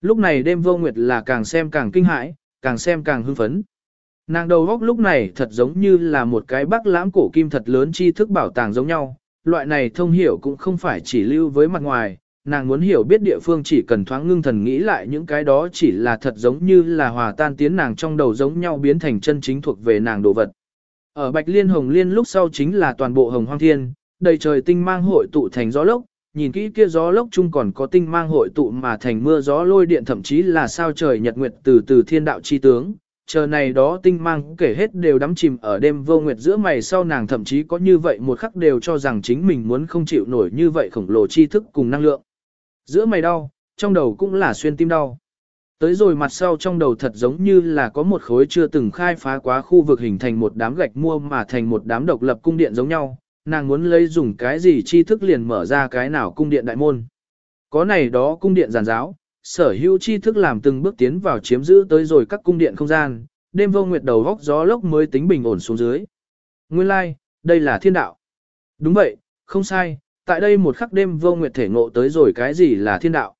S1: Lúc này đêm vô nguyệt là càng xem càng kinh hãi, càng xem càng hưng phấn. Nàng đầu góc lúc này thật giống như là một cái bác lãm cổ kim thật lớn tri thức bảo tàng giống nhau, loại này thông hiểu cũng không phải chỉ lưu với mặt ngoài, nàng muốn hiểu biết địa phương chỉ cần thoáng ngưng thần nghĩ lại những cái đó chỉ là thật giống như là hòa tan tiến nàng trong đầu giống nhau biến thành chân chính thuộc về nàng đồ vật. Ở Bạch Liên Hồng Liên lúc sau chính là toàn bộ hồng hoang thiên, đầy trời tinh mang hội tụ thành gió lốc, nhìn kỹ kia gió lốc chung còn có tinh mang hội tụ mà thành mưa gió lôi điện thậm chí là sao trời nhật nguyệt từ từ thiên đạo chi tướng, chờ này đó tinh mang kể hết đều đắm chìm ở đêm vô nguyệt giữa mày sau nàng thậm chí có như vậy một khắc đều cho rằng chính mình muốn không chịu nổi như vậy khổng lồ chi thức cùng năng lượng. Giữa mày đau, trong đầu cũng là xuyên tim đau. Tới rồi mặt sau trong đầu thật giống như là có một khối chưa từng khai phá quá khu vực hình thành một đám gạch mua mà thành một đám độc lập cung điện giống nhau, nàng muốn lấy dùng cái gì chi thức liền mở ra cái nào cung điện đại môn. Có này đó cung điện giàn giáo, sở hữu chi thức làm từng bước tiến vào chiếm giữ tới rồi các cung điện không gian, đêm vô nguyệt đầu góc gió lốc mới tính bình ổn xuống dưới. Nguyên lai, like, đây là thiên đạo. Đúng vậy, không sai, tại đây một khắc đêm vô nguyệt thể ngộ tới rồi cái gì là thiên đạo.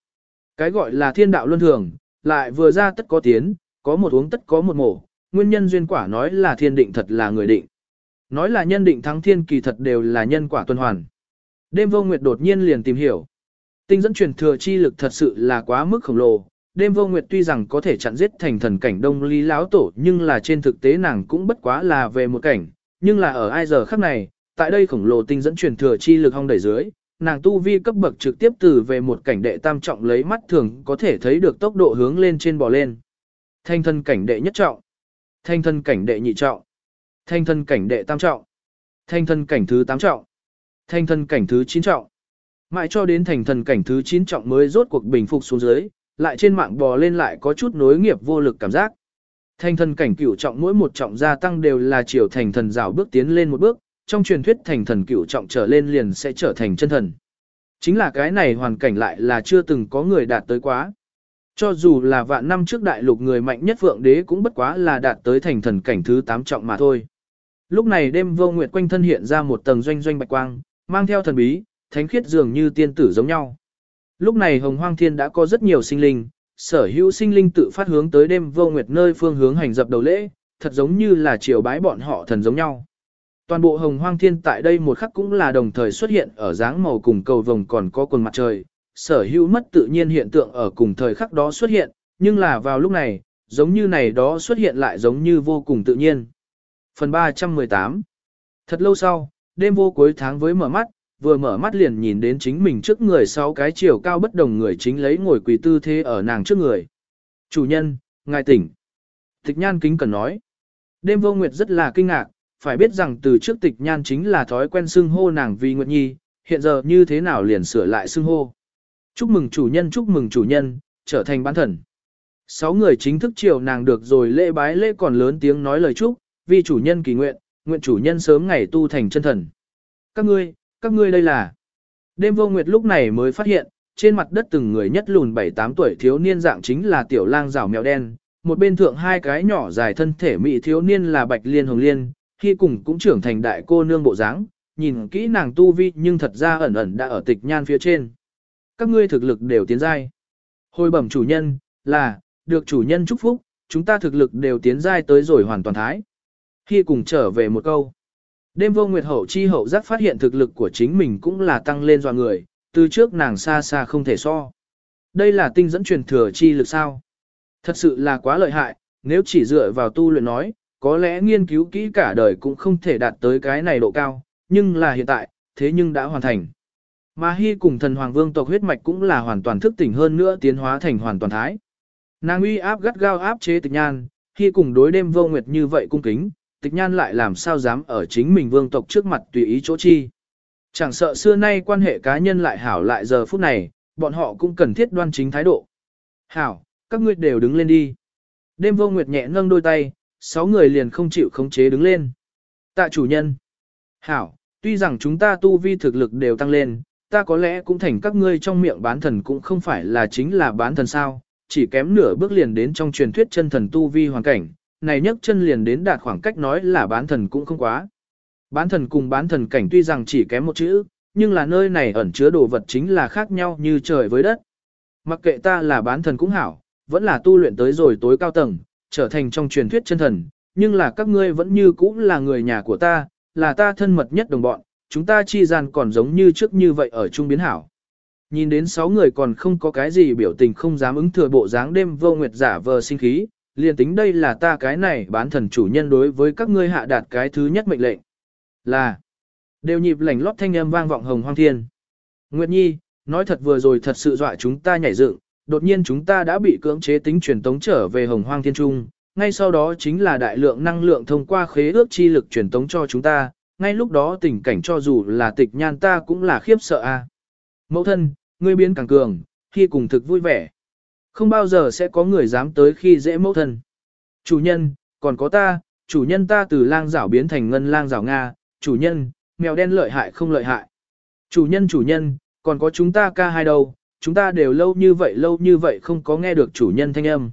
S1: Cái gọi là thiên đạo luân thường, lại vừa ra tất có tiến, có một uống tất có một mổ, nguyên nhân duyên quả nói là thiên định thật là người định. Nói là nhân định thắng thiên kỳ thật đều là nhân quả tuần hoàn. Đêm vô nguyệt đột nhiên liền tìm hiểu. Tinh dẫn truyền thừa chi lực thật sự là quá mức khổng lồ. Đêm vô nguyệt tuy rằng có thể chặn giết thành thần cảnh đông ly láo tổ nhưng là trên thực tế nàng cũng bất quá là về một cảnh. Nhưng là ở ai giờ khắc này, tại đây khổng lồ tinh dẫn truyền thừa chi lực hong đẩy dưới, nàng tu vi cấp bậc trực tiếp từ về một cảnh đệ tam trọng lấy mắt thường có thể thấy được tốc độ hướng lên trên bò lên. Thanh thân cảnh đệ nhất trọng, thanh thân cảnh đệ nhị trọng, thanh thân cảnh đệ tam trọng, thanh thân cảnh thứ tám trọng, thanh thân cảnh thứ chín trọng. Mãi cho đến thành thần cảnh thứ chín trọng mới rốt cuộc bình phục xuống dưới, lại trên mạng bò lên lại có chút nối nghiệp vô lực cảm giác. Thành thần cảnh cửu trọng mỗi một trọng gia tăng đều là chiều thành thần rào bước tiến lên một bước, trong truyền thuyết thành thần cửu trọng trở lên liền sẽ trở thành chân thần. Chính là cái này hoàn cảnh lại là chưa từng có người đạt tới quá. Cho dù là vạn năm trước đại lục người mạnh nhất vượng đế cũng bất quá là đạt tới thành thần cảnh thứ 8 trọng mà thôi. Lúc này đêm vô nguyệt quanh thân hiện ra một tầng doanh doanh bạch quang, mang theo thần bí, thánh khiết dường như tiên tử giống nhau. Lúc này hồng hoang thiên đã có rất nhiều sinh linh, sở hữu sinh linh tự phát hướng tới đêm vô nguyệt nơi phương hướng hành dập đầu lễ, thật giống như là triều bái bọn họ thần giống nhau. Toàn bộ hồng hoang thiên tại đây một khắc cũng là đồng thời xuất hiện ở dáng màu cùng cầu vồng còn có quần mặt trời, sở hữu mất tự nhiên hiện tượng ở cùng thời khắc đó xuất hiện, nhưng là vào lúc này, giống như này đó xuất hiện lại giống như vô cùng tự nhiên. Phần 318 Thật lâu sau, đêm vô cuối tháng với mở mắt, vừa mở mắt liền nhìn đến chính mình trước người sau cái chiều cao bất đồng người chính lấy ngồi quỳ tư thế ở nàng trước người. Chủ nhân, ngài tỉnh. Tịch nhan kính cần nói. Đêm vô nguyệt rất là kinh ngạc, phải biết rằng từ trước tịch nhan chính là thói quen xưng hô nàng vì nguyệt nhi, hiện giờ như thế nào liền sửa lại xưng hô. Chúc mừng chủ nhân chúc mừng chủ nhân, trở thành bán thần. Sáu người chính thức chiều nàng được rồi lễ bái lễ còn lớn tiếng nói lời chúc, vì chủ nhân kỳ nguyện, nguyện chủ nhân sớm ngày tu thành chân thần. Các ngươi, các ngươi đây là. Đêm vô nguyệt lúc này mới phát hiện, trên mặt đất từng người nhất lùn 7-8 tuổi thiếu niên dạng chính là tiểu lang rào mèo đen, một bên thượng hai cái nhỏ dài thân thể mỹ thiếu niên là bạch liên hồng liên, khi cùng cũng trưởng thành đại cô nương bộ dáng, nhìn kỹ nàng tu vi nhưng thật ra ẩn ẩn đã ở tịch nhan phía trên. Các ngươi thực lực đều tiến giai. Hồi bẩm chủ nhân, là, được chủ nhân chúc phúc, chúng ta thực lực đều tiến giai tới rồi hoàn toàn thái. Khi cùng trở về một câu. Đêm vô nguyệt hậu chi hậu giác phát hiện thực lực của chính mình cũng là tăng lên dò người, từ trước nàng xa xa không thể so. Đây là tinh dẫn truyền thừa chi lực sao. Thật sự là quá lợi hại, nếu chỉ dựa vào tu luyện nói, có lẽ nghiên cứu kỹ cả đời cũng không thể đạt tới cái này độ cao, nhưng là hiện tại, thế nhưng đã hoàn thành. Mà Hy cùng thần hoàng vương tộc huyết mạch cũng là hoàn toàn thức tỉnh hơn nữa tiến hóa thành hoàn toàn thái. Nàng uy áp gắt gao áp chế tịch nhan, Hy cùng đối đêm vô nguyệt như vậy cung kính, tịch nhan lại làm sao dám ở chính mình vương tộc trước mặt tùy ý chỗ chi. Chẳng sợ xưa nay quan hệ cá nhân lại hảo lại giờ phút này, bọn họ cũng cần thiết đoan chính thái độ. Hảo, các ngươi đều đứng lên đi. Đêm vô nguyệt nhẹ nâng đôi tay, sáu người liền không chịu khống chế đứng lên. Tạ chủ nhân. Hảo, tuy rằng chúng ta tu vi thực lực đều tăng lên, ta có lẽ cũng thành các ngươi trong miệng bán thần cũng không phải là chính là bán thần sao, chỉ kém nửa bước liền đến trong truyền thuyết chân thần tu vi hoàn cảnh, này nhấc chân liền đến đạt khoảng cách nói là bán thần cũng không quá. Bán thần cùng bán thần cảnh tuy rằng chỉ kém một chữ, nhưng là nơi này ẩn chứa đồ vật chính là khác nhau như trời với đất. Mặc kệ ta là bán thần cũng hảo, vẫn là tu luyện tới rồi tối cao tầng, trở thành trong truyền thuyết chân thần, nhưng là các ngươi vẫn như cũ là người nhà của ta, là ta thân mật nhất đồng bọn, chúng ta chi gian còn giống như trước như vậy ở trung biến hảo. Nhìn đến sáu người còn không có cái gì biểu tình không dám ứng thừa bộ dáng đêm vô nguyệt giả vờ sinh khí, liền tính đây là ta cái này bán thần chủ nhân đối với các ngươi hạ đạt cái thứ nhất mệnh lệnh. Là, đều nhịp lảnh lót thanh âm vang vọng hồng hoang thiên. Nguyệt Nhi, nói thật vừa rồi thật sự dọa chúng ta nhảy dựng, đột nhiên chúng ta đã bị cưỡng chế tính truyền tống trở về hồng hoang thiên trung, ngay sau đó chính là đại lượng năng lượng thông qua khế ước chi lực truyền tống cho chúng ta, ngay lúc đó tình cảnh cho dù là tịch nhan ta cũng là khiếp sợ a. Mẫu thân, ngươi biến càng cường, khi cùng thực vui vẻ. Không bao giờ sẽ có người dám tới khi dễ mẫu thân. Chủ nhân, còn có ta, chủ nhân ta từ lang rảo biến thành ngân lang rảo Nga, chủ nhân, mèo đen lợi hại không lợi hại. Chủ nhân chủ nhân, còn có chúng ta ca hai đâu, chúng ta đều lâu như vậy lâu như vậy không có nghe được chủ nhân thanh âm.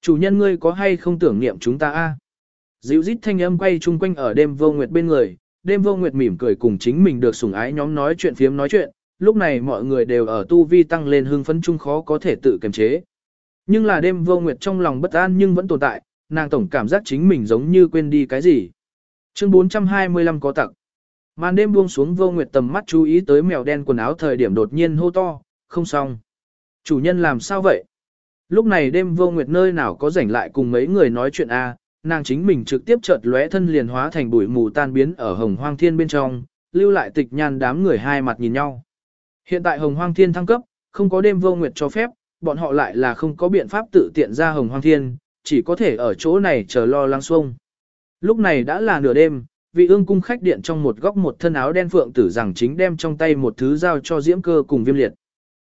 S1: Chủ nhân ngươi có hay không tưởng niệm chúng ta a? Dịu rít thanh âm quay chung quanh ở đêm vô nguyệt bên người, đêm vô nguyệt mỉm cười cùng chính mình được sủng ái nhóm nói chuyện phiếm nói chuyện, lúc này mọi người đều ở tu vi tăng lên hưng phấn chung khó có thể tự kiềm chế. Nhưng là đêm vô nguyệt trong lòng bất an nhưng vẫn tồn tại, nàng tổng cảm giác chính mình giống như quên đi cái gì. Chương 425 có tặc. Màn đêm buông xuống vô nguyệt tầm mắt chú ý tới mèo đen quần áo thời điểm đột nhiên hô to, không xong. Chủ nhân làm sao vậy? Lúc này đêm vô nguyệt nơi nào có rảnh lại cùng mấy người nói chuyện a, nàng chính mình trực tiếp chợt lóe thân liền hóa thành bụi mù tan biến ở hồng hoang thiên bên trong, lưu lại tịch nhan đám người hai mặt nhìn nhau. Hiện tại hồng hoang thiên thăng cấp, không có đêm vô nguyệt cho phép, bọn họ lại là không có biện pháp tự tiện ra hồng hoang thiên, chỉ có thể ở chỗ này chờ lo lắng xuông. Lúc này đã là nửa đêm, vị ương cung khách điện trong một góc một thân áo đen phượng tử rằng chính đem trong tay một thứ giao cho diễm cơ cùng viêm liệt.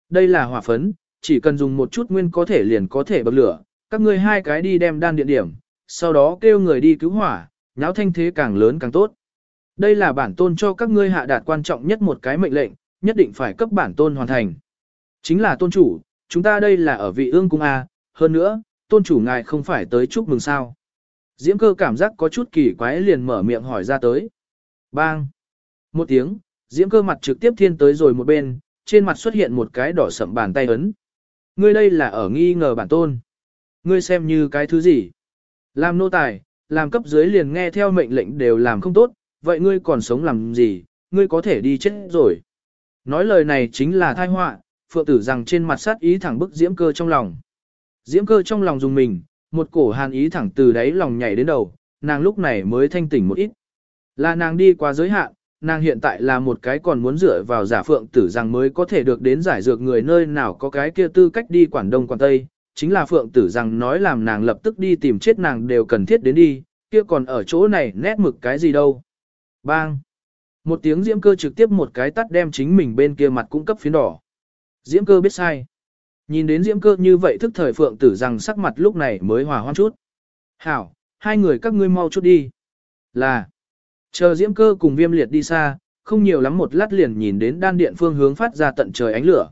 S1: Đây là hỏa phấn, chỉ cần dùng một chút nguyên có thể liền có thể bập lửa, các ngươi hai cái đi đem đan điện điểm, sau đó kêu người đi cứu hỏa, nháo thanh thế càng lớn càng tốt. Đây là bản tôn cho các ngươi hạ đạt quan trọng nhất một cái mệnh lệnh, nhất định phải cấp bản tôn hoàn thành. Chính là tôn chủ, chúng ta đây là ở vị ương cung A, hơn nữa, tôn chủ ngài không phải tới chúc mừng sao. Diễm cơ cảm giác có chút kỳ quái liền mở miệng hỏi ra tới. Bang! Một tiếng, diễm cơ mặt trực tiếp thiên tới rồi một bên, trên mặt xuất hiện một cái đỏ sậm bàn tay ấn. Ngươi đây là ở nghi ngờ bản tôn. Ngươi xem như cái thứ gì? Làm nô tài, làm cấp dưới liền nghe theo mệnh lệnh đều làm không tốt, vậy ngươi còn sống làm gì, ngươi có thể đi chết rồi. Nói lời này chính là thai họa, phượng tử rằng trên mặt sát ý thẳng bức diễm cơ trong lòng. Diễm cơ trong lòng dùng mình, một cổ hàn ý thẳng từ đáy lòng nhảy đến đầu, nàng lúc này mới thanh tỉnh một ít. Là nàng đi qua giới hạn, nàng hiện tại là một cái còn muốn dựa vào giả phượng tử rằng mới có thể được đến giải dược người nơi nào có cái kia tư cách đi quản đông quản tây, chính là phượng tử rằng nói làm nàng lập tức đi tìm chết nàng đều cần thiết đến đi, kia còn ở chỗ này nét mực cái gì đâu. Bang! Một tiếng diễm cơ trực tiếp một cái tắt đem chính mình bên kia mặt cung cấp phiến đỏ. Diễm cơ biết sai. Nhìn đến diễm cơ như vậy thức thời phượng tử rằng sắc mặt lúc này mới hòa hoan chút. Hảo, hai người các ngươi mau chút đi. Là, chờ diễm cơ cùng viêm liệt đi xa, không nhiều lắm một lát liền nhìn đến đan điện phương hướng phát ra tận trời ánh lửa.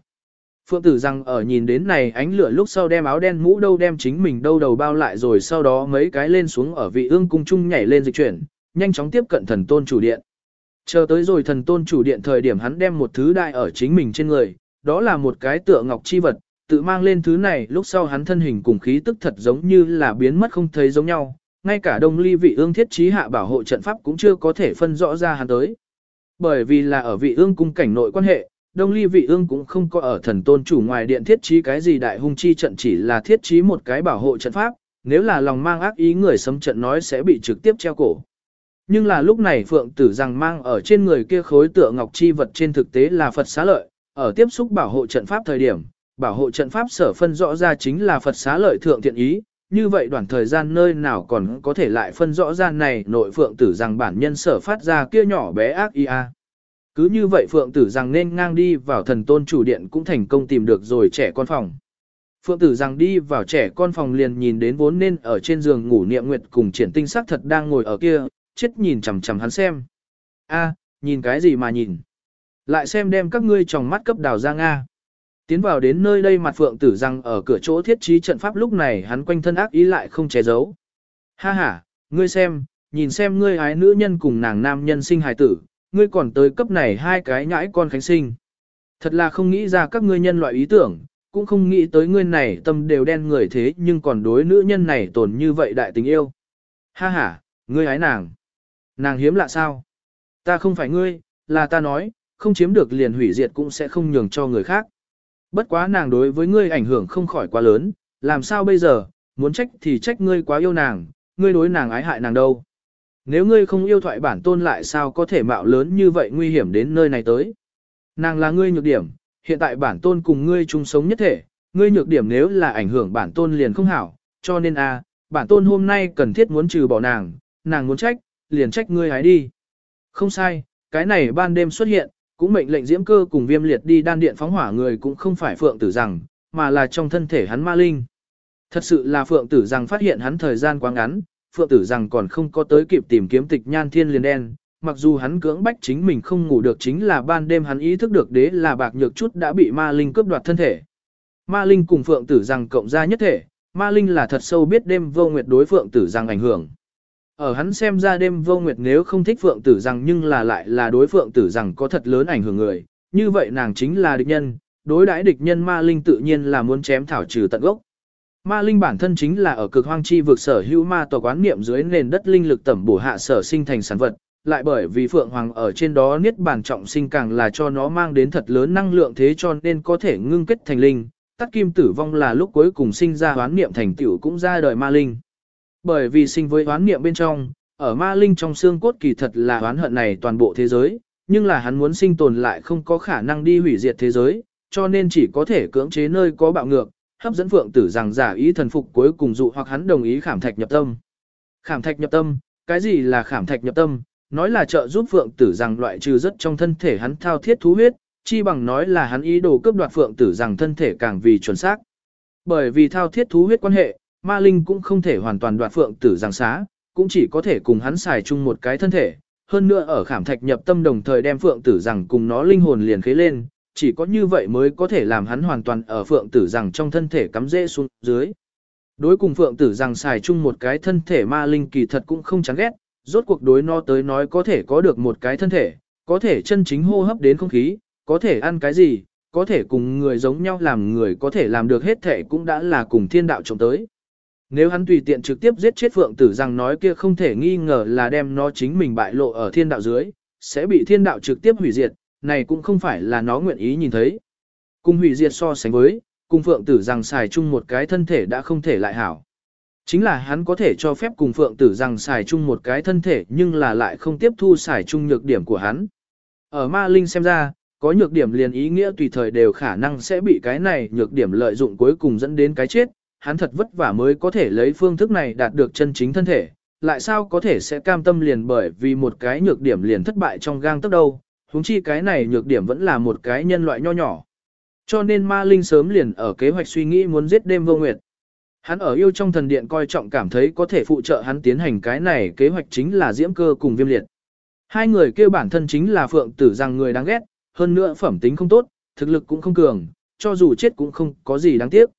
S1: Phượng tử rằng ở nhìn đến này ánh lửa lúc sau đem áo đen mũ đâu đem chính mình đâu đầu bao lại rồi sau đó mấy cái lên xuống ở vị ương cung trung nhảy lên dịch chuyển, nhanh chóng tiếp cận thần tôn chủ điện. Chờ tới rồi thần tôn chủ điện thời điểm hắn đem một thứ đại ở chính mình trên người, đó là một cái tựa ngọc chi vật, tự mang lên thứ này lúc sau hắn thân hình cùng khí tức thật giống như là biến mất không thấy giống nhau, ngay cả đông ly vị ương thiết trí hạ bảo hộ trận pháp cũng chưa có thể phân rõ ra hắn tới. Bởi vì là ở vị ương cung cảnh nội quan hệ, đông ly vị ương cũng không có ở thần tôn chủ ngoài điện thiết trí cái gì đại hung chi trận chỉ là thiết trí một cái bảo hộ trận pháp, nếu là lòng mang ác ý người xâm trận nói sẽ bị trực tiếp treo cổ. Nhưng là lúc này Phượng Tử rằng mang ở trên người kia khối tựa ngọc chi vật trên thực tế là Phật xá lợi, ở tiếp xúc bảo hộ trận pháp thời điểm, bảo hộ trận pháp sở phân rõ ra chính là Phật xá lợi thượng thiện ý, như vậy đoạn thời gian nơi nào còn có thể lại phân rõ ra này nội Phượng Tử rằng bản nhân sở phát ra kia nhỏ bé ác ia. Cứ như vậy Phượng Tử rằng nên ngang đi vào thần tôn chủ điện cũng thành công tìm được rồi trẻ con phòng. Phượng tử rằng đi vào trẻ con phòng liền nhìn đến vốn nên ở trên giường ngủ niệm nguyệt cùng triển tinh sắc thật đang ngồi ở kia, chết nhìn chằm chằm hắn xem. A, nhìn cái gì mà nhìn? Lại xem đem các ngươi tròng mắt cấp đào ra Nga. Tiến vào đến nơi đây mặt phượng tử rằng ở cửa chỗ thiết trí trận pháp lúc này hắn quanh thân ác ý lại không che giấu. Ha ha, ngươi xem, nhìn xem ngươi ái nữ nhân cùng nàng nam nhân sinh hài tử, ngươi còn tới cấp này hai cái nhãi con khánh sinh. Thật là không nghĩ ra các ngươi nhân loại ý tưởng, cũng không nghĩ tới ngươi này tâm đều đen người thế nhưng còn đối nữ nhân này tồn như vậy đại tình yêu. Ha ha, ngươi ái nàng. Nàng hiếm lạ sao? Ta không phải ngươi, là ta nói, không chiếm được liền hủy diệt cũng sẽ không nhường cho người khác. Bất quá nàng đối với ngươi ảnh hưởng không khỏi quá lớn, làm sao bây giờ, muốn trách thì trách ngươi quá yêu nàng, ngươi đối nàng ái hại nàng đâu. Nếu ngươi không yêu thoại bản tôn lại sao có thể mạo lớn như vậy nguy hiểm đến nơi này tới. Nàng là ngươi nhược điểm, hiện tại bản tôn cùng ngươi chung sống nhất thể, ngươi nhược điểm nếu là ảnh hưởng bản tôn liền không hảo, cho nên a, bản tôn hôm nay cần thiết muốn trừ bỏ nàng, nàng muốn trách, liền trách ngươi hái đi. Không sai, cái này ban đêm xuất hiện, cũng mệnh lệnh diễm cơ cùng viêm liệt đi đan điện phóng hỏa người cũng không phải phượng tử rằng, mà là trong thân thể hắn ma linh. Thật sự là phượng tử rằng phát hiện hắn thời gian quá ngắn, phượng tử rằng còn không có tới kịp tìm kiếm tịch nhan thiên liền đen, mặc dù hắn cưỡng bách chính mình không ngủ được chính là ban đêm hắn ý thức được đế là bạc nhược chút đã bị ma linh cướp đoạt thân thể. Ma linh cùng phượng tử rằng cộng ra nhất thể, ma linh là thật sâu biết đêm vô nguyệt đối phượng tử rằng ảnh hưởng. Ở hắn xem ra đêm vô nguyệt nếu không thích phượng tử rằng nhưng là lại là đối phượng tử rằng có thật lớn ảnh hưởng người, như vậy nàng chính là địch nhân, đối đãi địch nhân ma linh tự nhiên là muốn chém thảo trừ tận gốc. Ma linh bản thân chính là ở cực hoang chi vực sở hữu ma tòa quán niệm dưới nền đất linh lực tẩm bổ hạ sở sinh thành sản vật, lại bởi vì Phượng Hoàng ở trên đó niết bàn trọng sinh càng là cho nó mang đến thật lớn năng lượng thế cho nên có thể ngưng kết thành linh, tắt kim tử vong là lúc cuối cùng sinh ra hoán niệm thành tiểu cũng ra đời ma linh. Bởi vì sinh với oán niệm bên trong, ở ma linh trong xương cốt kỳ thật là oán hận này toàn bộ thế giới, nhưng là hắn muốn sinh tồn lại không có khả năng đi hủy diệt thế giới, cho nên chỉ có thể cưỡng chế nơi có bạo ngược, hấp dẫn phượng tử rằng giả ý thần phục cuối cùng dụ hoặc hắn đồng ý khảm thạch nhập tâm. Khảm thạch nhập tâm, cái gì là khảm thạch nhập tâm? Nói là trợ giúp phượng tử rằng loại trừ rất trong thân thể hắn thao thiết thú huyết, chi bằng nói là hắn ý đồ cướp đoạt phượng tử rằng thân thể càng vì chuẩn xác. Bởi vì thao thiết thú huyết quan hệ, ma linh cũng không thể hoàn toàn đoạt phượng tử giang xá, cũng chỉ có thể cùng hắn xài chung một cái thân thể, hơn nữa ở khảm thạch nhập tâm đồng thời đem phượng tử rằng cùng nó linh hồn liền khế lên, chỉ có như vậy mới có thể làm hắn hoàn toàn ở phượng tử rằng trong thân thể cắm rễ xuống dưới. Đối cùng phượng tử rằng xài chung một cái thân thể ma linh kỳ thật cũng không chán ghét, rốt cuộc đối nó tới nói có thể có được một cái thân thể, có thể chân chính hô hấp đến không khí, có thể ăn cái gì, có thể cùng người giống nhau làm người có thể làm được hết thể cũng đã là cùng thiên đạo trông tới. Nếu hắn tùy tiện trực tiếp giết chết phượng tử rằng nói kia không thể nghi ngờ là đem nó chính mình bại lộ ở thiên đạo dưới, sẽ bị thiên đạo trực tiếp hủy diệt, này cũng không phải là nó nguyện ý nhìn thấy. Cùng hủy diệt so sánh với, cùng phượng tử rằng xài chung một cái thân thể đã không thể lại hảo. Chính là hắn có thể cho phép cùng phượng tử rằng xài chung một cái thân thể nhưng là lại không tiếp thu xài chung nhược điểm của hắn. Ở ma linh xem ra, có nhược điểm liền ý nghĩa tùy thời đều khả năng sẽ bị cái này nhược điểm lợi dụng cuối cùng dẫn đến cái chết, hắn thật vất vả mới có thể lấy phương thức này đạt được chân chính thân thể, lại sao có thể sẽ cam tâm liền bởi vì một cái nhược điểm liền thất bại trong gang tấc đâu, huống chi cái này nhược điểm vẫn là một cái nhân loại nho nhỏ. Cho nên ma linh sớm liền ở kế hoạch suy nghĩ muốn giết đêm vô nguyệt. Hắn ở yêu trong thần điện coi trọng cảm thấy có thể phụ trợ hắn tiến hành cái này kế hoạch chính là diễm cơ cùng viêm liệt. Hai người kêu bản thân chính là phượng tử rằng người đáng ghét, hơn nữa phẩm tính không tốt, thực lực cũng không cường, cho dù chết cũng không có gì đáng tiếc.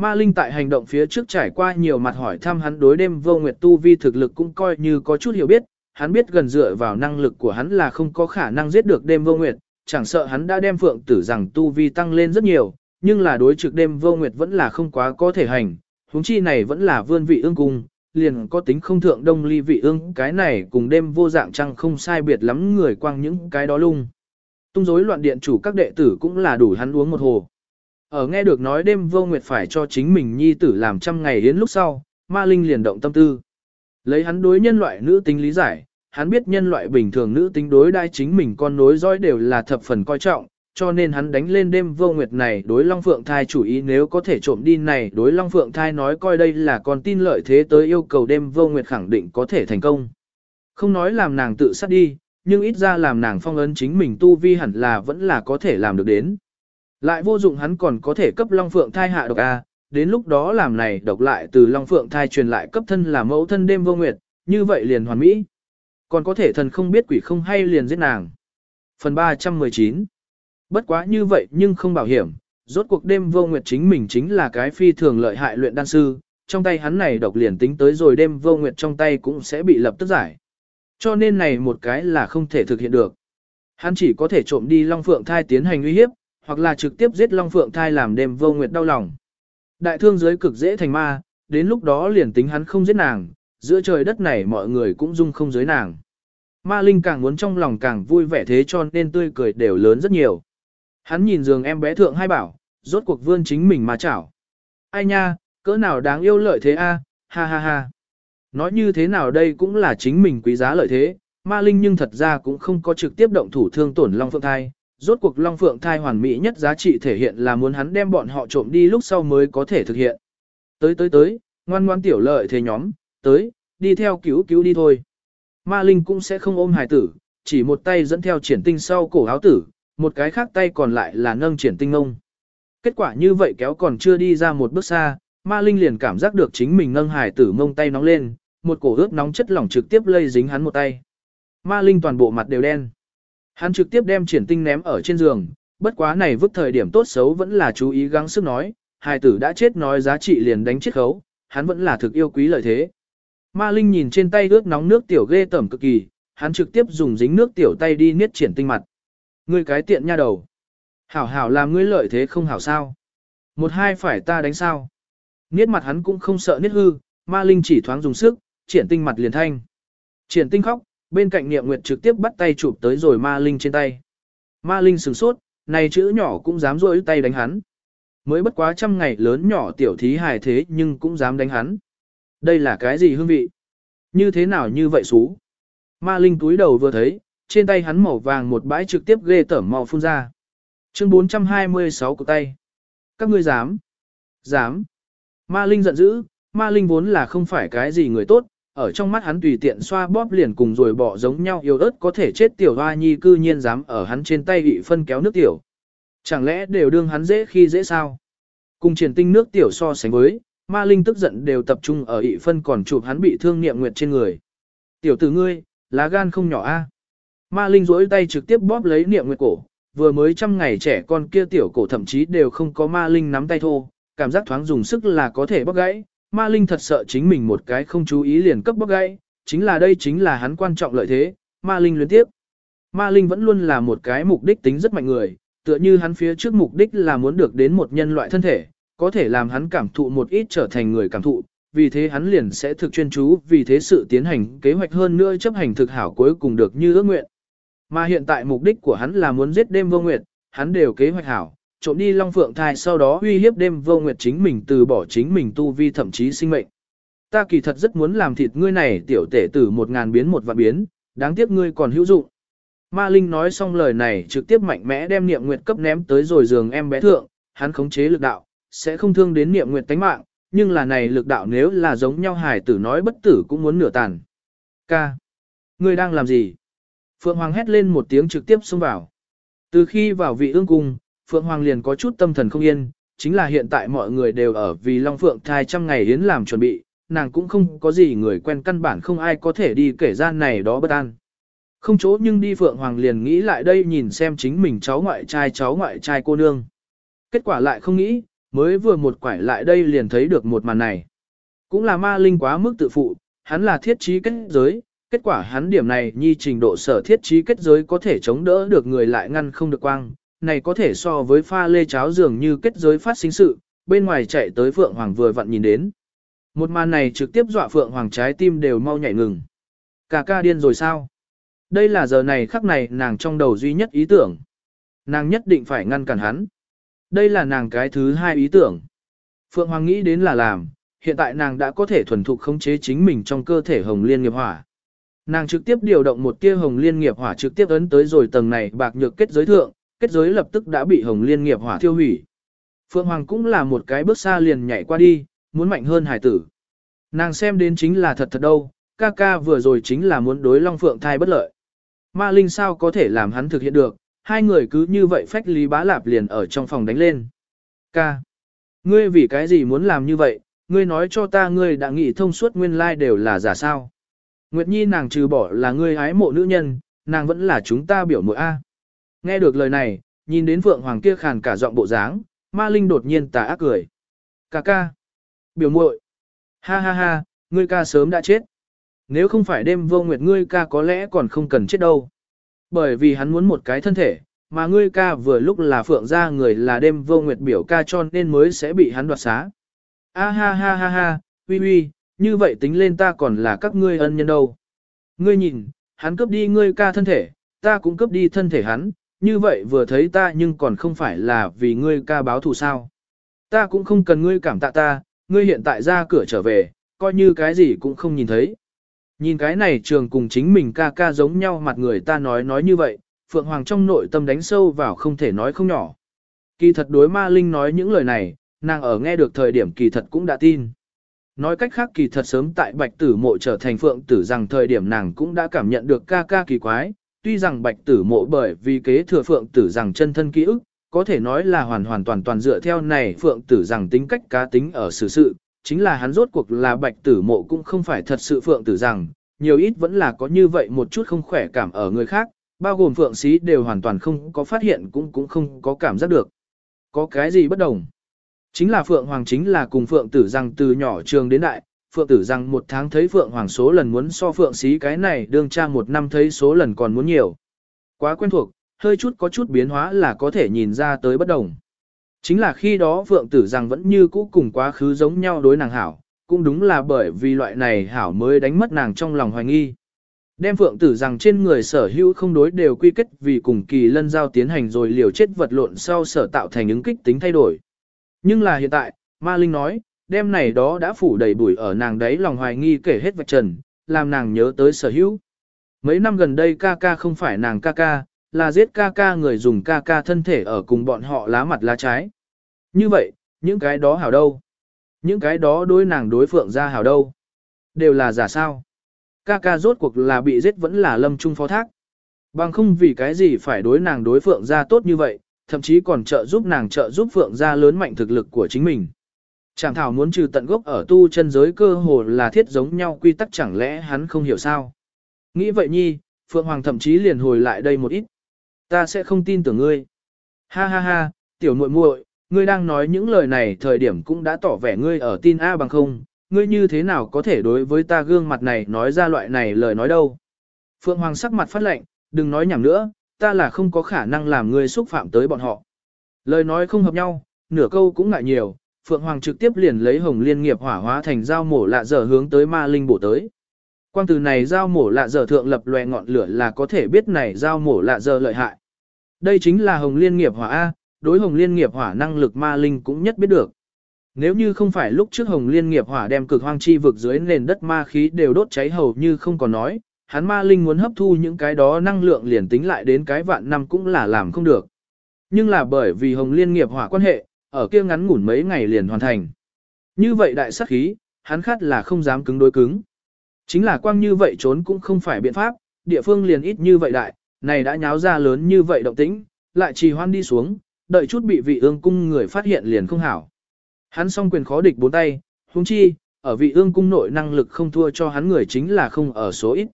S1: Ma Linh tại hành động phía trước trải qua nhiều mặt hỏi thăm hắn đối đêm vô nguyệt tu vi thực lực cũng coi như có chút hiểu biết, hắn biết gần dựa vào năng lực của hắn là không có khả năng giết được đêm vô nguyệt, chẳng sợ hắn đã đem phượng tử rằng tu vi tăng lên rất nhiều, nhưng là đối trực đêm vô nguyệt vẫn là không quá có thể hành, huống chi này vẫn là vươn vị ương cung, liền có tính không thượng đông ly vị ương, cái này cùng đêm vô dạng trăng không sai biệt lắm người quang những cái đó lung. Tung rối loạn điện chủ các đệ tử cũng là đủ hắn uống một hồ. Ở nghe được nói đêm vô nguyệt phải cho chính mình nhi tử làm trăm ngày đến lúc sau, ma linh liền động tâm tư. Lấy hắn đối nhân loại nữ tính lý giải, hắn biết nhân loại bình thường nữ tính đối đai chính mình con nối dõi đều là thập phần coi trọng, cho nên hắn đánh lên đêm vô nguyệt này đối Long Phượng thai chủ ý nếu có thể trộm đi này đối Long Phượng thai nói coi đây là con tin lợi thế tới yêu cầu đêm vô nguyệt khẳng định có thể thành công. Không nói làm nàng tự sát đi, nhưng ít ra làm nàng phong ấn chính mình tu vi hẳn là vẫn là có thể làm được đến. Lại vô dụng hắn còn có thể cấp Long Phượng thai hạ độc A, đến lúc đó làm này độc lại từ Long Phượng thai truyền lại cấp thân là mẫu thân đêm vô nguyệt, như vậy liền hoàn mỹ. Còn có thể thần không biết quỷ không hay liền giết nàng. Phần 319 Bất quá như vậy nhưng không bảo hiểm, rốt cuộc đêm vô nguyệt chính mình chính là cái phi thường lợi hại luyện đan sư, trong tay hắn này độc liền tính tới rồi đêm vô nguyệt trong tay cũng sẽ bị lập tức giải. Cho nên này một cái là không thể thực hiện được. Hắn chỉ có thể trộm đi Long Phượng thai tiến hành uy hiếp, hoặc là trực tiếp giết Long Phượng thai làm đêm vô nguyệt đau lòng. Đại thương giới cực dễ thành ma, đến lúc đó liền tính hắn không giết nàng, giữa trời đất này mọi người cũng dung không giới nàng. Ma Linh càng muốn trong lòng càng vui vẻ thế cho nên tươi cười đều lớn rất nhiều. Hắn nhìn giường em bé thượng hai bảo, rốt cuộc vươn chính mình mà chảo. Ai nha, cỡ nào đáng yêu lợi thế a, ha ha ha. Nói như thế nào đây cũng là chính mình quý giá lợi thế, ma linh nhưng thật ra cũng không có trực tiếp động thủ thương tổn Long Phượng Thai. Rốt cuộc Long Phượng Thai hoàn mỹ nhất giá trị thể hiện là muốn hắn đem bọn họ trộm đi lúc sau mới có thể thực hiện. Tới tới tới, ngoan ngoan tiểu lợi thế nhóm, tới, đi theo cứu cứu đi thôi. Ma Linh cũng sẽ không ôm hài tử, chỉ một tay dẫn theo triển tinh sau cổ áo tử, một cái khác tay còn lại là nâng triển tinh ngông. Kết quả như vậy kéo còn chưa đi ra một bước xa, Ma Linh liền cảm giác được chính mình nâng hài tử mông tay nóng lên, một cổ ướt nóng chất lỏng trực tiếp lây dính hắn một tay. Ma Linh toàn bộ mặt đều đen. Hắn trực tiếp đem triển tinh ném ở trên giường, bất quá này vứt thời điểm tốt xấu vẫn là chú ý gắng sức nói, hài tử đã chết nói giá trị liền đánh chết khấu, hắn vẫn là thực yêu quý lợi thế. Ma Linh nhìn trên tay ướt nóng nước tiểu ghê tẩm cực kỳ, hắn trực tiếp dùng dính nước tiểu tay đi niết triển tinh mặt. Ngươi cái tiện nha đầu. Hảo hảo làm ngươi lợi thế không hảo sao. Một hai phải ta đánh sao. Niết mặt hắn cũng không sợ niết hư, ma linh chỉ thoáng dùng sức, triển tinh mặt liền thanh. Triển tinh khóc, bên cạnh niệm nguyệt trực tiếp bắt tay chụp tới rồi ma linh trên tay. Ma linh sửng sốt, này chữ nhỏ cũng dám rôi tay đánh hắn. Mới bất quá trăm ngày lớn nhỏ tiểu thí hài thế nhưng cũng dám đánh hắn. Đây là cái gì hương vị? Như thế nào như vậy xú? Ma linh túi đầu vừa thấy, trên tay hắn màu vàng một bãi trực tiếp ghê tởm màu phun ra. Chương 426 của tay. Các ngươi dám? Dám. Ma Linh giận dữ, Ma Linh vốn là không phải cái gì người tốt, ở trong mắt hắn tùy tiện xoa bóp liền cùng rồi bỏ giống nhau yêu ớt có thể chết tiểu hoa nhi cư nhiên dám ở hắn trên tay bị phân kéo nước tiểu. Chẳng lẽ đều đương hắn dễ khi dễ sao? Cùng triển tinh nước tiểu so sánh với, Ma Linh tức giận đều tập trung ở ị phân còn chụp hắn bị thương niệm nguyệt trên người. Tiểu tử ngươi, lá gan không nhỏ a. Ma Linh rỗi tay trực tiếp bóp lấy niệm nguyệt cổ, vừa mới trăm ngày trẻ con kia tiểu cổ thậm chí đều không có Ma Linh nắm tay thô, cảm giác thoáng dùng sức là có thể bóp gãy. Ma Linh thật sợ chính mình một cái không chú ý liền cấp bóc gãy, chính là đây chính là hắn quan trọng lợi thế, Ma Linh luyến tiếp. Ma Linh vẫn luôn là một cái mục đích tính rất mạnh người, tựa như hắn phía trước mục đích là muốn được đến một nhân loại thân thể, có thể làm hắn cảm thụ một ít trở thành người cảm thụ, vì thế hắn liền sẽ thực chuyên chú, vì thế sự tiến hành kế hoạch hơn nữa chấp hành thực hảo cuối cùng được như ước nguyện. Mà hiện tại mục đích của hắn là muốn giết đêm vô nguyệt, hắn đều kế hoạch hảo, trộm đi Long Phượng thai sau đó uy hiếp đêm vô nguyệt chính mình từ bỏ chính mình tu vi thậm chí sinh mệnh. Ta kỳ thật rất muốn làm thịt ngươi này tiểu tể tử một ngàn biến một vạn biến, đáng tiếc ngươi còn hữu dụng. Ma Linh nói xong lời này trực tiếp mạnh mẽ đem niệm nguyệt cấp ném tới rồi giường em bé thượng, hắn khống chế lực đạo, sẽ không thương đến niệm nguyệt tánh mạng, nhưng là này lực đạo nếu là giống nhau hải tử nói bất tử cũng muốn nửa tàn. Ca. Ngươi đang làm gì? Phượng Hoàng hét lên một tiếng trực tiếp xông vào. Từ khi vào vị ương cung, Phượng Hoàng liền có chút tâm thần không yên, chính là hiện tại mọi người đều ở vì Long Phượng thai trăm ngày yến làm chuẩn bị, nàng cũng không có gì người quen căn bản không ai có thể đi kể ra này đó bất an. Không chỗ nhưng đi Phượng Hoàng liền nghĩ lại đây nhìn xem chính mình cháu ngoại trai cháu ngoại trai cô nương. Kết quả lại không nghĩ, mới vừa một quải lại đây liền thấy được một màn này. Cũng là ma linh quá mức tự phụ, hắn là thiết trí kết giới, kết quả hắn điểm này nhi trình độ sở thiết trí kết giới có thể chống đỡ được người lại ngăn không được quang, này có thể so với pha lê cháo dường như kết giới phát sinh sự, bên ngoài chạy tới Phượng Hoàng vừa vặn nhìn đến. Một màn này trực tiếp dọa Phượng Hoàng trái tim đều mau nhảy ngừng. Cả ca điên rồi sao? Đây là giờ này khắc này nàng trong đầu duy nhất ý tưởng. Nàng nhất định phải ngăn cản hắn. Đây là nàng cái thứ hai ý tưởng. Phượng Hoàng nghĩ đến là làm, hiện tại nàng đã có thể thuần thục khống chế chính mình trong cơ thể hồng liên nghiệp hỏa. Nàng trực tiếp điều động một tia hồng liên nghiệp hỏa trực tiếp ấn tới rồi tầng này bạc nhược kết giới thượng, kết giới lập tức đã bị hồng liên nghiệp hỏa thiêu hủy. Phượng Hoàng cũng là một cái bước xa liền nhảy qua đi, muốn mạnh hơn hải tử. Nàng xem đến chính là thật thật đâu, ca ca vừa rồi chính là muốn đối Long Phượng thai bất lợi. Ma Linh sao có thể làm hắn thực hiện được, hai người cứ như vậy phách Lý Bá Lạp liền ở trong phòng đánh lên. Ca. Ngươi vì cái gì muốn làm như vậy, ngươi nói cho ta ngươi đã nghĩ thông suốt nguyên lai đều là giả sao. Nguyệt Nhi nàng trừ bỏ là ngươi ái mộ nữ nhân, nàng vẫn là chúng ta biểu mội A. Nghe được lời này, nhìn đến Phượng Hoàng kia khàn cả giọng bộ dáng, Ma Linh đột nhiên tà ác cười. Ca ca. Biểu muội. Ha ha ha, ngươi ca sớm đã chết. Nếu không phải đêm vô nguyệt ngươi ca có lẽ còn không cần chết đâu. Bởi vì hắn muốn một cái thân thể, mà ngươi ca vừa lúc là phượng gia người là đêm vô nguyệt biểu ca cho nên mới sẽ bị hắn đoạt xá. A ha ha ha ha, uy uy, như vậy tính lên ta còn là các ngươi ân nhân đâu. Ngươi nhìn, hắn cướp đi ngươi ca thân thể, ta cũng cướp đi thân thể hắn, như vậy vừa thấy ta nhưng còn không phải là vì ngươi ca báo thù sao. Ta cũng không cần ngươi cảm tạ ta, ngươi hiện tại ra cửa trở về, coi như cái gì cũng không nhìn thấy. Nhìn cái này trường cùng chính mình ca ca giống nhau mặt người ta nói nói như vậy, Phượng Hoàng trong nội tâm đánh sâu vào không thể nói không nhỏ. Kỳ thật đối ma linh nói những lời này, nàng ở nghe được thời điểm kỳ thật cũng đã tin. Nói cách khác kỳ thật sớm tại bạch tử mộ trở thành phượng tử rằng thời điểm nàng cũng đã cảm nhận được ca ca kỳ quái, tuy rằng bạch tử mộ bởi vì kế thừa phượng tử rằng chân thân ký ức, có thể nói là hoàn hoàn toàn toàn dựa theo này phượng tử rằng tính cách cá tính ở xử sự, chính là hắn rốt cuộc là bạch tử mộ cũng không phải thật sự phượng tử rằng, nhiều ít vẫn là có như vậy một chút không khỏe cảm ở người khác, bao gồm phượng sĩ đều hoàn toàn không có phát hiện cũng cũng không có cảm giác được. Có cái gì bất đồng? Chính là phượng hoàng chính là cùng phượng tử rằng từ nhỏ trường đến đại, phượng tử rằng một tháng thấy phượng hoàng số lần muốn so phượng Xí cái này đương cha một năm thấy số lần còn muốn nhiều. Quá quen thuộc, hơi chút có chút biến hóa là có thể nhìn ra tới bất đồng. Chính là khi đó Phượng Tử rằng vẫn như cũ cùng quá khứ giống nhau đối nàng hảo, cũng đúng là bởi vì loại này hảo mới đánh mất nàng trong lòng hoài nghi. Đem Phượng Tử rằng trên người sở hữu không đối đều quy kết vì cùng kỳ lân giao tiến hành rồi liều chết vật lộn sau sở tạo thành ứng kích tính thay đổi. Nhưng là hiện tại, Ma Linh nói, đêm này đó đã phủ đầy bụi ở nàng đấy lòng hoài nghi kể hết vạch trần, làm nàng nhớ tới sở hữu. Mấy năm gần đây ca ca không phải nàng ca ca, là giết ca ca người dùng ca ca thân thể ở cùng bọn họ lá mặt lá trái. Như vậy, những cái đó hảo đâu? Những cái đó đối nàng đối phượng ra hảo đâu? Đều là giả sao? Ca ca rốt cuộc là bị giết vẫn là lâm trung phó thác. Bằng không vì cái gì phải đối nàng đối phượng ra tốt như vậy, thậm chí còn trợ giúp nàng trợ giúp phượng ra lớn mạnh thực lực của chính mình. Chẳng thảo muốn trừ tận gốc ở tu chân giới cơ hồ là thiết giống nhau quy tắc chẳng lẽ hắn không hiểu sao? Nghĩ vậy nhi, Phượng Hoàng thậm chí liền hồi lại đây một ít. Ta sẽ không tin tưởng ngươi. Ha ha ha, tiểu muội muội, ngươi đang nói những lời này thời điểm cũng đã tỏ vẻ ngươi ở tin A bằng không, ngươi như thế nào có thể đối với ta gương mặt này nói ra loại này lời nói đâu. Phượng Hoàng sắc mặt phát lệnh, đừng nói nhảm nữa, ta là không có khả năng làm ngươi xúc phạm tới bọn họ. Lời nói không hợp nhau, nửa câu cũng ngại nhiều, Phượng Hoàng trực tiếp liền lấy hồng liên nghiệp hỏa hóa thành dao mổ lạ dở hướng tới ma linh bổ tới. Quang từ này dao mổ lạ dở thượng lập loè ngọn lửa là có thể biết này dao mổ lạ dở lợi hại. Đây chính là hồng liên nghiệp hỏa A, đối hồng liên nghiệp hỏa năng lực ma linh cũng nhất biết được. Nếu như không phải lúc trước hồng liên nghiệp hỏa đem cực hoang chi vực dưới nền đất ma khí đều đốt cháy hầu như không còn nói, hắn ma linh muốn hấp thu những cái đó năng lượng liền tính lại đến cái vạn năm cũng là làm không được. Nhưng là bởi vì hồng liên nghiệp hỏa quan hệ, ở kia ngắn ngủn mấy ngày liền hoàn thành. Như vậy đại sát khí, hắn khát là không dám cứng đối cứng. Chính là quang như vậy trốn cũng không phải biện pháp, địa phương liền ít như vậy đại, này đã nháo ra lớn như vậy động tĩnh, lại trì hoan đi xuống, đợi chút bị vị ương cung người phát hiện liền không hảo. Hắn song quyền khó địch bốn tay, huống chi, ở vị ương cung nội năng lực không thua cho hắn người chính là không ở số ít.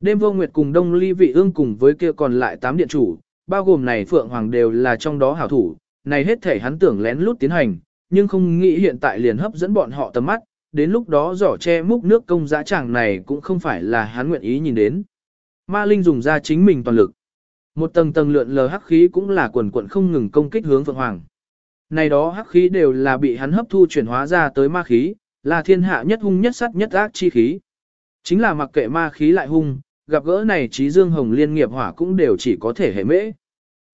S1: Đêm vô nguyệt cùng đông ly vị ương cùng với kia còn lại 8 điện chủ, bao gồm này Phượng Hoàng đều là trong đó hảo thủ, này hết thể hắn tưởng lén lút tiến hành, nhưng không nghĩ hiện tại liền hấp dẫn bọn họ tầm mắt, đến lúc đó giỏ che múc nước công dã tràng này cũng không phải là hắn nguyện ý nhìn đến. Ma Linh dùng ra chính mình toàn lực. Một tầng tầng lượn lờ hắc khí cũng là quần quận không ngừng công kích hướng Phượng Hoàng. Này đó hắc khí đều là bị hắn hấp thu chuyển hóa ra tới ma khí, là thiên hạ nhất hung nhất sắt nhất ác chi khí. Chính là mặc kệ ma khí lại hung, gặp gỡ này trí dương hồng liên nghiệp hỏa cũng đều chỉ có thể hệ mễ.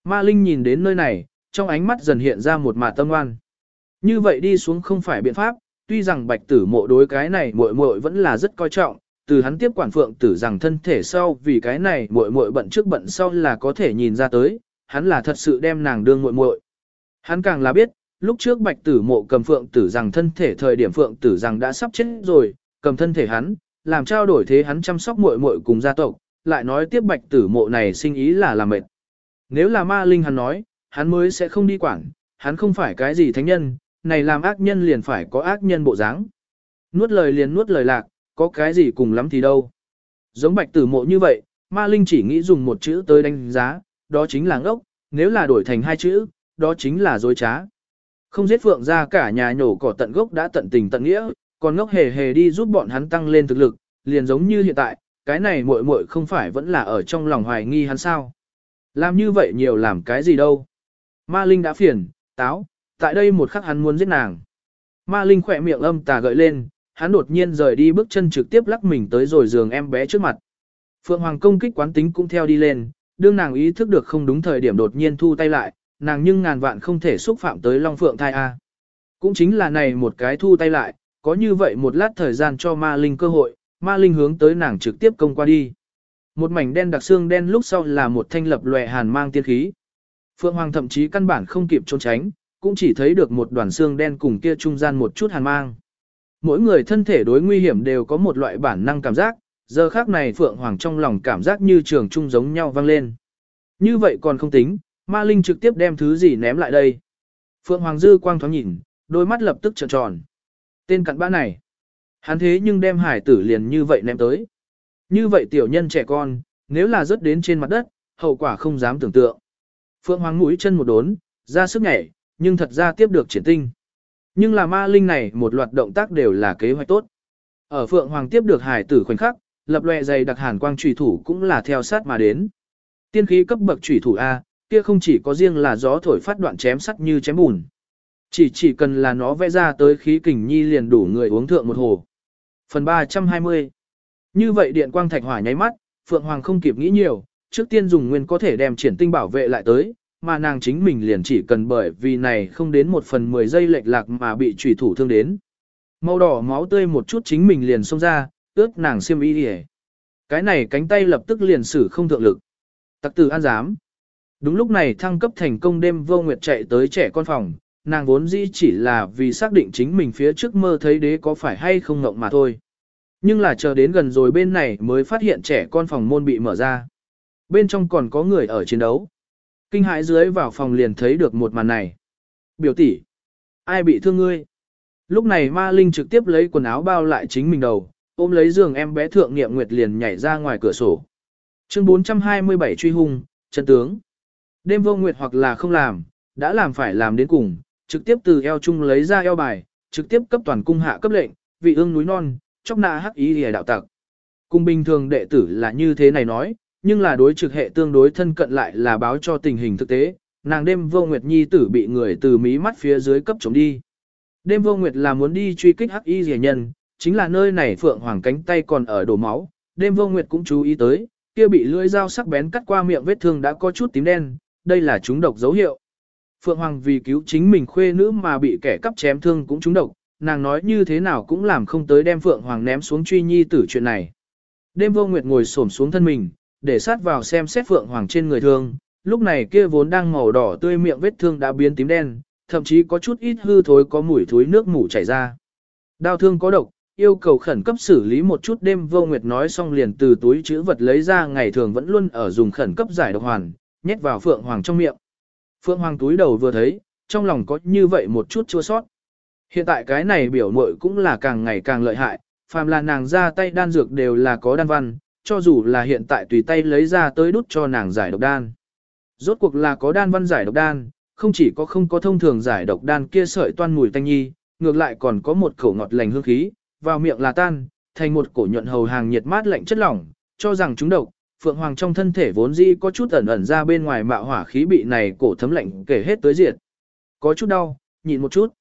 S1: Ma Linh nhìn đến nơi này, trong ánh mắt dần hiện ra một mạt tâm ngoan. Như vậy đi xuống không phải biện pháp, tuy rằng bạch tử mộ đối cái này muội muội vẫn là rất coi trọng, từ hắn tiếp quản phượng tử rằng thân thể sau vì cái này muội muội bận trước bận sau là có thể nhìn ra tới, hắn là thật sự đem nàng đương muội muội. Hắn càng là biết, lúc trước bạch tử mộ cầm phượng tử rằng thân thể thời điểm phượng tử rằng đã sắp chết rồi, cầm thân thể hắn, làm trao đổi thế hắn chăm sóc muội muội cùng gia tộc, lại nói tiếp bạch tử mộ này sinh ý là làm mệt. Nếu là ma linh hắn nói, hắn mới sẽ không đi quản, hắn không phải cái gì thánh nhân, này làm ác nhân liền phải có ác nhân bộ dáng. Nuốt lời liền nuốt lời lạc, có cái gì cùng lắm thì đâu. Giống bạch tử mộ như vậy, ma linh chỉ nghĩ dùng một chữ tới đánh giá, đó chính là ngốc, nếu là đổi thành hai chữ, đó chính là dối trá. Không giết phượng ra cả nhà nhổ cỏ tận gốc đã tận tình tận nghĩa, còn ngốc hề hề đi giúp bọn hắn tăng lên thực lực, liền giống như hiện tại, cái này muội muội không phải vẫn là ở trong lòng hoài nghi hắn sao. Làm như vậy nhiều làm cái gì đâu. Ma Linh đã phiền, táo, tại đây một khắc hắn muốn giết nàng. Ma Linh khỏe miệng âm tà gợi lên, hắn đột nhiên rời đi bước chân trực tiếp lắc mình tới rồi giường em bé trước mặt. Phượng Hoàng công kích quán tính cũng theo đi lên, đương nàng ý thức được không đúng thời điểm đột nhiên thu tay lại, nàng nhưng ngàn vạn không thể xúc phạm tới Long Phượng thai A. Cũng chính là này một cái thu tay lại, có như vậy một lát thời gian cho ma linh cơ hội, ma linh hướng tới nàng trực tiếp công qua đi. Một mảnh đen đặc xương đen lúc sau là một thanh lập lòe hàn mang tiên khí. Phượng Hoàng thậm chí căn bản không kịp trốn tránh, cũng chỉ thấy được một đoàn xương đen cùng kia trung gian một chút hàn mang. Mỗi người thân thể đối nguy hiểm đều có một loại bản năng cảm giác, giờ khác này Phượng Hoàng trong lòng cảm giác như trường trung giống nhau vang lên. Như vậy còn không tính, ma linh trực tiếp đem thứ gì ném lại đây. Phượng Hoàng dư quang thoáng nhìn, đôi mắt lập tức trợn tròn. Tên cặn bã này, hắn thế nhưng đem hải tử liền như vậy ném tới. Như vậy tiểu nhân trẻ con, nếu là rớt đến trên mặt đất, hậu quả không dám tưởng tượng. Phượng Hoàng mũi chân một đốn, ra sức nhảy, nhưng thật ra tiếp được triển tinh. Nhưng là ma linh này một loạt động tác đều là kế hoạch tốt. Ở Phượng Hoàng tiếp được hải tử khoảnh khắc, lập lòe dày đặc hàn quang trùy thủ cũng là theo sát mà đến. Tiên khí cấp bậc trùy thủ A, kia không chỉ có riêng là gió thổi phát đoạn chém sắt như chém bùn. Chỉ chỉ cần là nó vẽ ra tới khí kình nhi liền đủ người uống thượng một hồ. Phần 320 Như vậy điện quang thạch hỏa nháy mắt, Phượng Hoàng không kịp nghĩ nhiều, trước tiên dùng nguyên có thể đem triển tinh bảo vệ lại tới, mà nàng chính mình liền chỉ cần bởi vì này không đến một phần mười giây lệch lạc mà bị trùy thủ thương đến. Màu đỏ máu tươi một chút chính mình liền xông ra, ướt nàng xiêm y đi Cái này cánh tay lập tức liền xử không thượng lực. Tặc tử an giám. Đúng lúc này thăng cấp thành công đêm vô nguyệt chạy tới trẻ con phòng, nàng vốn dĩ chỉ là vì xác định chính mình phía trước mơ thấy đế có phải hay không ngộng mà thôi. Nhưng là chờ đến gần rồi bên này mới phát hiện trẻ con phòng môn bị mở ra. Bên trong còn có người ở chiến đấu. Kinh hãi dưới vào phòng liền thấy được một màn này. Biểu tỷ, ai bị thương ngươi? Lúc này ma linh trực tiếp lấy quần áo bao lại chính mình đầu, ôm lấy giường em bé thượng nghiệm nguyệt liền nhảy ra ngoài cửa sổ. Chương 427 truy hung, chân tướng. Đêm vô nguyệt hoặc là không làm, đã làm phải làm đến cùng, trực tiếp từ eo chung lấy ra eo bài, trực tiếp cấp toàn cung hạ cấp lệnh, vị ương núi non, chóc nạ hắc ý lìa đạo tặc. Cung bình thường đệ tử là như thế này nói, nhưng là đối trực hệ tương đối thân cận lại là báo cho tình hình thực tế, nàng đêm vô nguyệt nhi tử bị người từ mí mắt phía dưới cấp chống đi. Đêm vô nguyệt là muốn đi truy kích hắc y rẻ nhân, chính là nơi này phượng hoàng cánh tay còn ở đổ máu, đêm vô nguyệt cũng chú ý tới, kia bị lưỡi dao sắc bén cắt qua miệng vết thương đã có chút tím đen, đây là chúng độc dấu hiệu. Phượng Hoàng vì cứu chính mình khuê nữ mà bị kẻ cắp chém thương cũng trúng độc, nàng nói như thế nào cũng làm không tới đem Phượng Hoàng ném xuống truy nhi tử chuyện này. Đêm vô nguyệt ngồi xổm xuống thân mình, để sát vào xem xét Phượng Hoàng trên người thương, lúc này kia vốn đang màu đỏ tươi miệng vết thương đã biến tím đen, thậm chí có chút ít hư thối có mùi thối nước mủ chảy ra. Đao thương có độc, yêu cầu khẩn cấp xử lý một chút đêm vô nguyệt nói xong liền từ túi chữ vật lấy ra ngày thường vẫn luôn ở dùng khẩn cấp giải độc hoàn, nhét vào Phượng Hoàng trong miệng. Phượng Hoàng túi đầu vừa thấy, trong lòng có như vậy một chút chua sót. Hiện tại cái này biểu muội cũng là càng ngày càng lợi hại, phàm là nàng ra tay đan dược đều là có đan văn, cho dù là hiện tại tùy tay lấy ra tới đút cho nàng giải độc đan. Rốt cuộc là có đan văn giải độc đan, không chỉ có không có thông thường giải độc đan kia sợi toan mùi tanh nhi, ngược lại còn có một khẩu ngọt lành hương khí, vào miệng là tan, thành một cổ nhuận hầu hàng nhiệt mát lạnh chất lỏng, cho rằng chúng độc, Phượng Hoàng trong thân thể vốn dĩ có chút ẩn ẩn ra bên ngoài mạo hỏa khí bị này cổ thấm lạnh kể hết tới diệt. Có chút đau, nhịn một chút.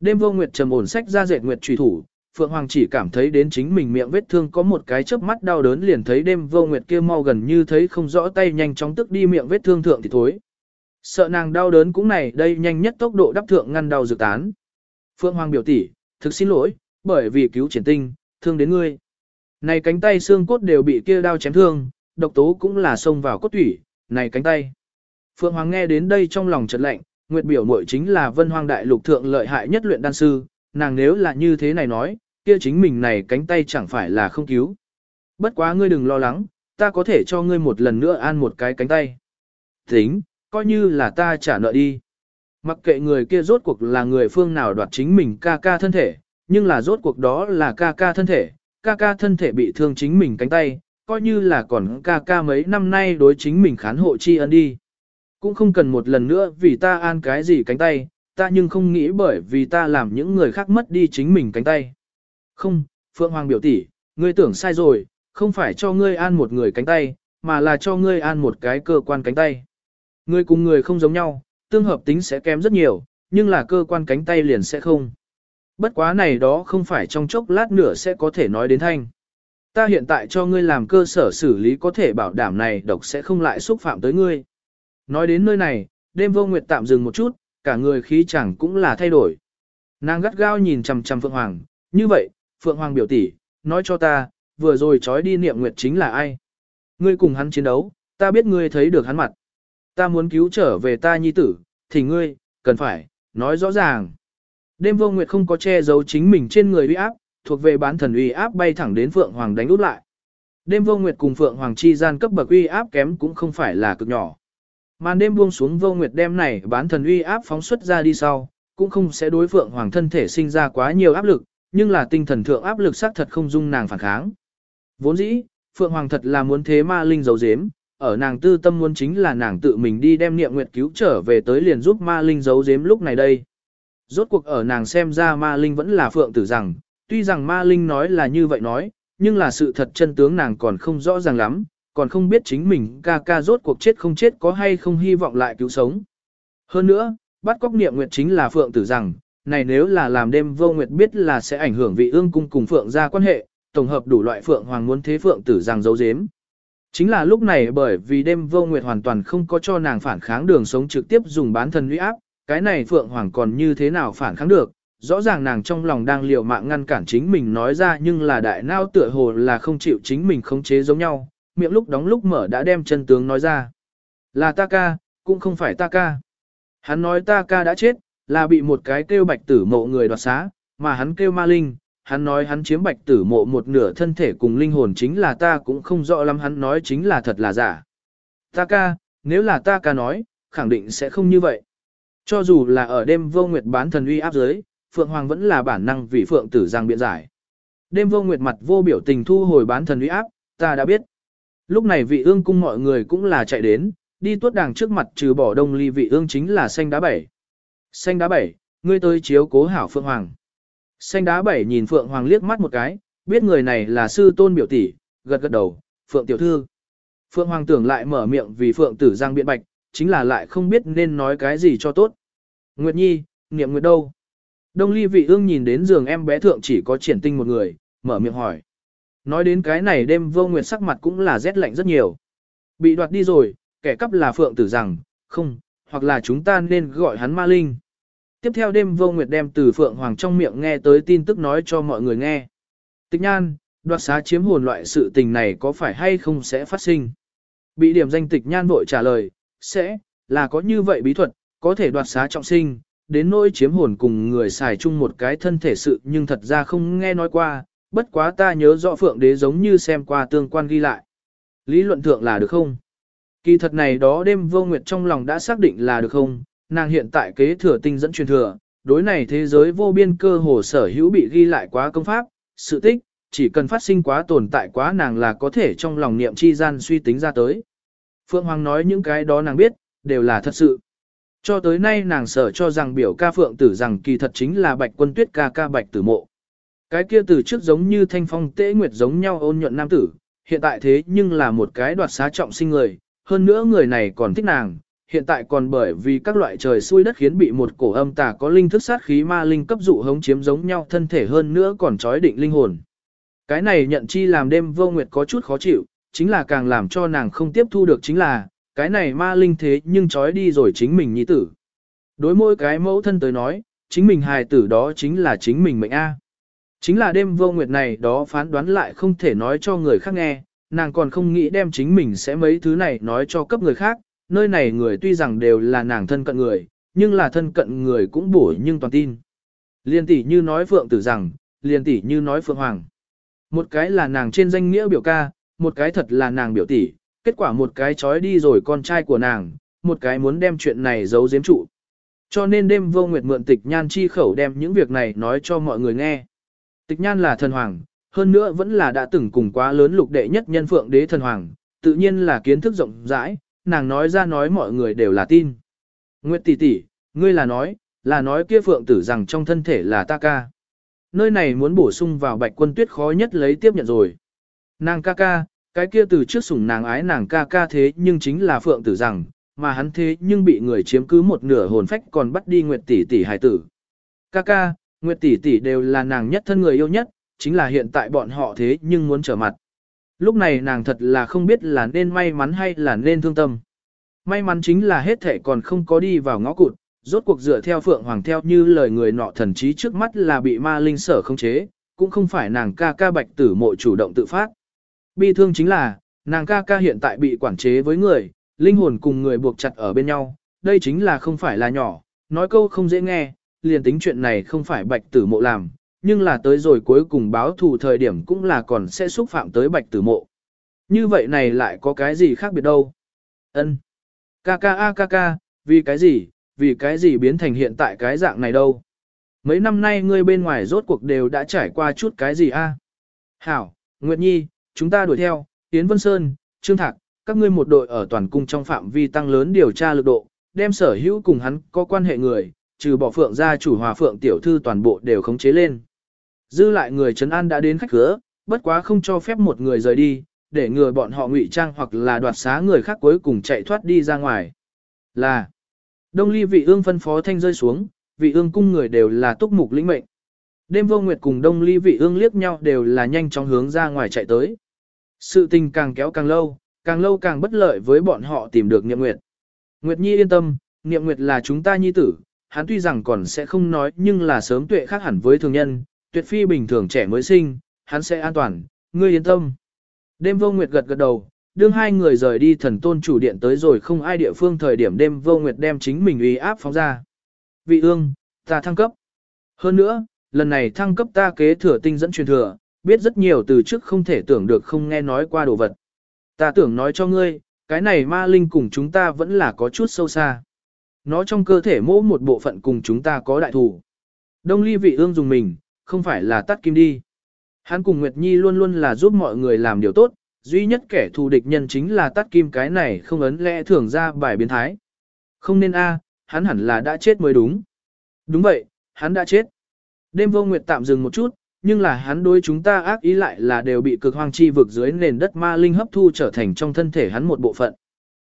S1: Đêm vô nguyệt trầm ổn sách ra dệt nguyệt trùy thủ, Phượng Hoàng chỉ cảm thấy đến chính mình miệng vết thương có một cái chớp mắt đau đớn liền thấy đêm vô nguyệt kia mau gần như thấy không rõ tay nhanh chóng tức đi miệng vết thương thượng thì thối. Sợ nàng đau đớn cũng này đây nhanh nhất tốc độ đắp thượng ngăn đau dược tán. Phượng Hoàng biểu tỷ, thực xin lỗi, bởi vì cứu triển tinh, thương đến ngươi. Này cánh tay xương cốt đều bị kia đau chém thương, độc tố cũng là xông vào cốt tủy, này cánh tay. Phượng Hoàng nghe đến đây trong lòng chợt lạnh, Nguyệt biểu muội chính là Vân Hoang đại lục thượng lợi hại nhất luyện đan sư, nàng nếu là như thế này nói, kia chính mình này cánh tay chẳng phải là không cứu. Bất quá ngươi đừng lo lắng, ta có thể cho ngươi một lần nữa an một cái cánh tay. Tính, coi như là ta trả nợ đi. Mặc kệ người kia rốt cuộc là người phương nào đoạt chính mình ca ca thân thể, nhưng là rốt cuộc đó là ca ca thân thể, ca ca thân thể bị thương chính mình cánh tay, coi như là còn ca ca mấy năm nay đối chính mình khán hộ chi ân đi. Cũng không cần một lần nữa vì ta an cái gì cánh tay, ta nhưng không nghĩ bởi vì ta làm những người khác mất đi chính mình cánh tay. Không, Phượng Hoàng biểu tỷ, ngươi tưởng sai rồi, không phải cho ngươi an một người cánh tay, mà là cho ngươi an một cái cơ quan cánh tay. Ngươi cùng người không giống nhau, tương hợp tính sẽ kém rất nhiều, nhưng là cơ quan cánh tay liền sẽ không. Bất quá này đó không phải trong chốc lát nữa sẽ có thể nói đến thanh. Ta hiện tại cho ngươi làm cơ sở xử lý có thể bảo đảm này độc sẽ không lại xúc phạm tới ngươi. Nói đến nơi này, đêm vô nguyệt tạm dừng một chút, cả người khí chẳng cũng là thay đổi. Nàng gắt gao nhìn chằm chằm Phượng Hoàng, như vậy, Phượng Hoàng biểu tỷ, nói cho ta, vừa rồi trói đi niệm nguyệt chính là ai? Ngươi cùng hắn chiến đấu, ta biết ngươi thấy được hắn mặt. Ta muốn cứu trở về ta nhi tử, thì ngươi, cần phải, nói rõ ràng. Đêm vô nguyệt không có che giấu chính mình trên người uy áp, thuộc về bán thần uy áp bay thẳng đến Phượng Hoàng đánh út lại. Đêm vô nguyệt cùng Phượng Hoàng chi gian cấp bậc uy áp kém cũng không phải là cực nhỏ. Màn đêm buông xuống vô nguyệt đem này bán thần uy áp phóng xuất ra đi sau, cũng không sẽ đối Phượng Hoàng thân thể sinh ra quá nhiều áp lực, nhưng là tinh thần thượng áp lực xác thật không dung nàng phản kháng. Vốn dĩ, Phượng Hoàng thật là muốn thế ma linh giấu giếm, ở nàng tư tâm muốn chính là nàng tự mình đi đem niệm nguyệt cứu trở về tới liền giúp ma linh giấu giếm lúc này đây. Rốt cuộc ở nàng xem ra ma linh vẫn là Phượng tử rằng, tuy rằng ma linh nói là như vậy nói, nhưng là sự thật chân tướng nàng còn không rõ ràng lắm, còn không biết chính mình ca ca rốt cuộc chết không chết có hay không hy vọng lại cứu sống. Hơn nữa, bắt cóc niệm nguyệt chính là Phượng tử rằng, này nếu là làm đêm vô nguyệt biết là sẽ ảnh hưởng vị ương cung cùng Phượng ra quan hệ, tổng hợp đủ loại Phượng hoàng muốn thế Phượng tử rằng giấu giếm. Chính là lúc này bởi vì đêm vô nguyệt hoàn toàn không có cho nàng phản kháng đường sống trực tiếp dùng bán thần uy áp, cái này Phượng Hoàng còn như thế nào phản kháng được, rõ ràng nàng trong lòng đang liều mạng ngăn cản chính mình nói ra nhưng là đại nao tựa hồ là không chịu chính mình khống chế giống nhau, miệng lúc đóng lúc mở đã đem chân tướng nói ra. Là ta ca, cũng không phải ta ca. Hắn nói ta ca đã chết, là bị một cái kêu bạch tử mộ người đoạt xá, mà hắn kêu ma linh, hắn nói hắn chiếm bạch tử mộ một nửa thân thể cùng linh hồn chính là ta cũng không rõ lắm hắn nói chính là thật là giả. Ta ca, nếu là ta ca nói, khẳng định sẽ không như vậy. Cho dù là ở đêm vô nguyệt bán thần uy áp giới, Phượng Hoàng vẫn là bản năng vì Phượng tử giang biện giải. Đêm vô nguyệt mặt vô biểu tình thu hồi bán thần uy áp, ta đã biết. Lúc này vị ương cung mọi người cũng là chạy đến, đi tuốt đàng trước mặt trừ bỏ đông ly vị ương chính là xanh đá bảy. Xanh đá bảy, ngươi tới chiếu cố hảo Phượng Hoàng. Xanh đá bảy nhìn Phượng Hoàng liếc mắt một cái, biết người này là sư tôn biểu tỷ, gật gật đầu, Phượng tiểu thư. Phượng Hoàng tưởng lại mở miệng vì Phượng tử giang biện bạch, chính là lại không biết nên nói cái gì cho tốt. Nguyệt Nhi, niệm nguyệt đâu? Đông ly vị ương nhìn đến giường em bé thượng chỉ có triển tinh một người, mở miệng hỏi. Nói đến cái này đêm vô nguyệt sắc mặt cũng là rét lạnh rất nhiều. Bị đoạt đi rồi, kẻ cắp là Phượng tử rằng, không, hoặc là chúng ta nên gọi hắn ma linh. Tiếp theo đêm vô nguyệt đem từ Phượng Hoàng trong miệng nghe tới tin tức nói cho mọi người nghe. Tịch nhan, đoạt xá chiếm hồn loại sự tình này có phải hay không sẽ phát sinh? Bị điểm danh tịch nhan vội trả lời, sẽ, là có như vậy bí thuật, có thể đoạt xá trọng sinh, đến nỗi chiếm hồn cùng người xài chung một cái thân thể sự nhưng thật ra không nghe nói qua, bất quá ta nhớ rõ phượng đế giống như xem qua tương quan ghi lại. Lý luận thượng là được không? Kỳ thật này đó đêm vô nguyệt trong lòng đã xác định là được không, nàng hiện tại kế thừa tinh dẫn truyền thừa, đối này thế giới vô biên cơ hồ sở hữu bị ghi lại quá công pháp, sự tích, chỉ cần phát sinh quá tồn tại quá nàng là có thể trong lòng niệm chi gian suy tính ra tới. Phượng Hoàng nói những cái đó nàng biết, đều là thật sự. Cho tới nay nàng sở cho rằng biểu ca Phượng tử rằng kỳ thật chính là bạch quân tuyết ca ca bạch tử mộ. Cái kia từ trước giống như thanh phong tế nguyệt giống nhau ôn nhuận nam tử, hiện tại thế nhưng là một cái đoạt xá trọng sinh người, hơn nữa người này còn thích nàng, hiện tại còn bởi vì các loại trời xui đất khiến bị một cổ âm tà có linh thức sát khí ma linh cấp dụ hống chiếm giống nhau thân thể hơn nữa còn trói định linh hồn. Cái này nhận chi làm đêm vô nguyệt có chút khó chịu, chính là càng làm cho nàng không tiếp thu được chính là, cái này ma linh thế nhưng trói đi rồi chính mình nhi tử. Đối mỗi cái mẫu thân tới nói, chính mình hài tử đó chính là chính mình mệnh A. Chính là đêm vô nguyệt này đó phán đoán lại không thể nói cho người khác nghe, nàng còn không nghĩ đem chính mình sẽ mấy thứ này nói cho cấp người khác, nơi này người tuy rằng đều là nàng thân cận người, nhưng là thân cận người cũng bổ nhưng toàn tin. Liên tỷ như nói phượng tử rằng, liên tỷ như nói phượng hoàng. Một cái là nàng trên danh nghĩa biểu ca, một cái thật là nàng biểu tỷ, kết quả một cái trói đi rồi con trai của nàng, một cái muốn đem chuyện này giấu giếm trụ. Cho nên đêm vô nguyệt mượn tịch nhan chi khẩu đem những việc này nói cho mọi người nghe. Tịch nhan là thần hoàng, hơn nữa vẫn là đã từng cùng quá lớn lục đệ nhất nhân phượng đế thần hoàng, tự nhiên là kiến thức rộng rãi, nàng nói ra nói mọi người đều là tin. Nguyệt tỷ tỷ, ngươi là nói, là nói kia phượng tử rằng trong thân thể là ta ca. Nơi này muốn bổ sung vào bạch quân tuyết khó nhất lấy tiếp nhận rồi. Nàng ca ca, cái kia từ trước sủng nàng ái nàng ca ca thế nhưng chính là phượng tử rằng, mà hắn thế nhưng bị người chiếm cứ một nửa hồn phách còn bắt đi Nguyệt tỷ tỷ hài tử. Ca ca, Nguyệt tỷ tỷ đều là nàng nhất thân người yêu nhất, chính là hiện tại bọn họ thế nhưng muốn trở mặt. Lúc này nàng thật là không biết là nên may mắn hay là nên thương tâm. May mắn chính là hết thể còn không có đi vào ngõ cụt, rốt cuộc dựa theo Phượng Hoàng theo như lời người nọ thần trí trước mắt là bị ma linh sở không chế, cũng không phải nàng ca ca bạch tử mộ chủ động tự phát. Bi thương chính là, nàng ca ca hiện tại bị quản chế với người, linh hồn cùng người buộc chặt ở bên nhau, đây chính là không phải là nhỏ, nói câu không dễ nghe, liền tính chuyện này không phải bạch tử mộ làm, nhưng là tới rồi cuối cùng báo thù thời điểm cũng là còn sẽ xúc phạm tới bạch tử mộ. Như vậy này lại có cái gì khác biệt đâu? Ân, Ca ca a ca ca, vì cái gì, vì cái gì biến thành hiện tại cái dạng này đâu? Mấy năm nay ngươi bên ngoài rốt cuộc đều đã trải qua chút cái gì a? Hảo, Nguyệt Nhi, chúng ta đuổi theo, Yến Vân Sơn, Trương Thạc, các ngươi một đội ở toàn cung trong phạm vi tăng lớn điều tra lực độ, đem sở hữu cùng hắn có quan hệ người, trừ bỏ phượng gia chủ hòa phượng tiểu thư toàn bộ đều khống chế lên. Dư lại người trấn an đã đến khách cửa, bất quá không cho phép một người rời đi, để ngừa bọn họ ngụy trang hoặc là đoạt xá người khác cuối cùng chạy thoát đi ra ngoài. Là, đông ly vị ương phân phó thanh rơi xuống, vị ương cung người đều là túc mục lĩnh mệnh. Đêm vô nguyệt cùng đông ly vị ương liếc nhau đều là nhanh chóng hướng ra ngoài chạy tới. Sự tình càng kéo càng lâu, càng lâu càng bất lợi với bọn họ tìm được niệm nguyệt. Nguyệt nhi yên tâm, niệm nguyệt là chúng ta nhi tử, hắn tuy rằng còn sẽ không nói nhưng là sớm tuệ khác hẳn với thường nhân, tuyệt phi bình thường trẻ mới sinh, hắn sẽ an toàn, ngươi yên tâm. Đêm vô nguyệt gật gật đầu, đương hai người rời đi thần tôn chủ điện tới rồi không ai địa phương thời điểm đêm vô nguyệt đem chính mình uy áp phóng ra. Vị ương, ta thăng cấp. Hơn nữa, lần này thăng cấp ta kế thừa tinh dẫn truyền thừa, biết rất nhiều từ trước không thể tưởng được không nghe nói qua đồ vật. Ta tưởng nói cho ngươi, cái này ma linh cùng chúng ta vẫn là có chút sâu xa. Nó trong cơ thể mỗ một bộ phận cùng chúng ta có đại thủ. Đông ly vị ương dùng mình, không phải là tắt kim đi. Hắn cùng Nguyệt Nhi luôn luôn là giúp mọi người làm điều tốt, duy nhất kẻ thù địch nhân chính là tắt kim cái này không ấn lẽ thường ra bài biến thái. Không nên a, à, hắn hẳn là đã chết mới đúng. Đúng vậy, hắn đã chết. Đêm vô nguyệt tạm dừng một chút, nhưng là hắn đối chúng ta ác ý lại là đều bị cực hoang chi vực dưới nền đất ma linh hấp thu trở thành trong thân thể hắn một bộ phận.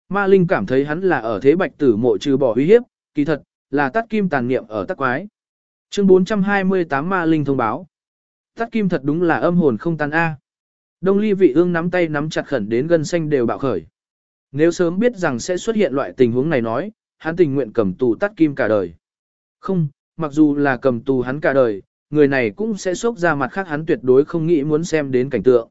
S1: Ma linh cảm thấy hắn là ở thế bạch tử mộ trừ bỏ uy hiếp, kỳ thật, là tắt kim tàn niệm ở tắc quái. Chương 428 ma linh thông báo. Tắt kim thật đúng là âm hồn không tan A. Đông ly vị ương nắm tay nắm chặt khẩn đến gân xanh đều bạo khởi. Nếu sớm biết rằng sẽ xuất hiện loại tình huống này nói, hắn tình nguyện cầm tù tắt kim cả đời. Không, mặc dù là cầm tù hắn cả đời, người này cũng sẽ sốc ra mặt khác hắn tuyệt đối không nghĩ muốn xem đến cảnh tượng.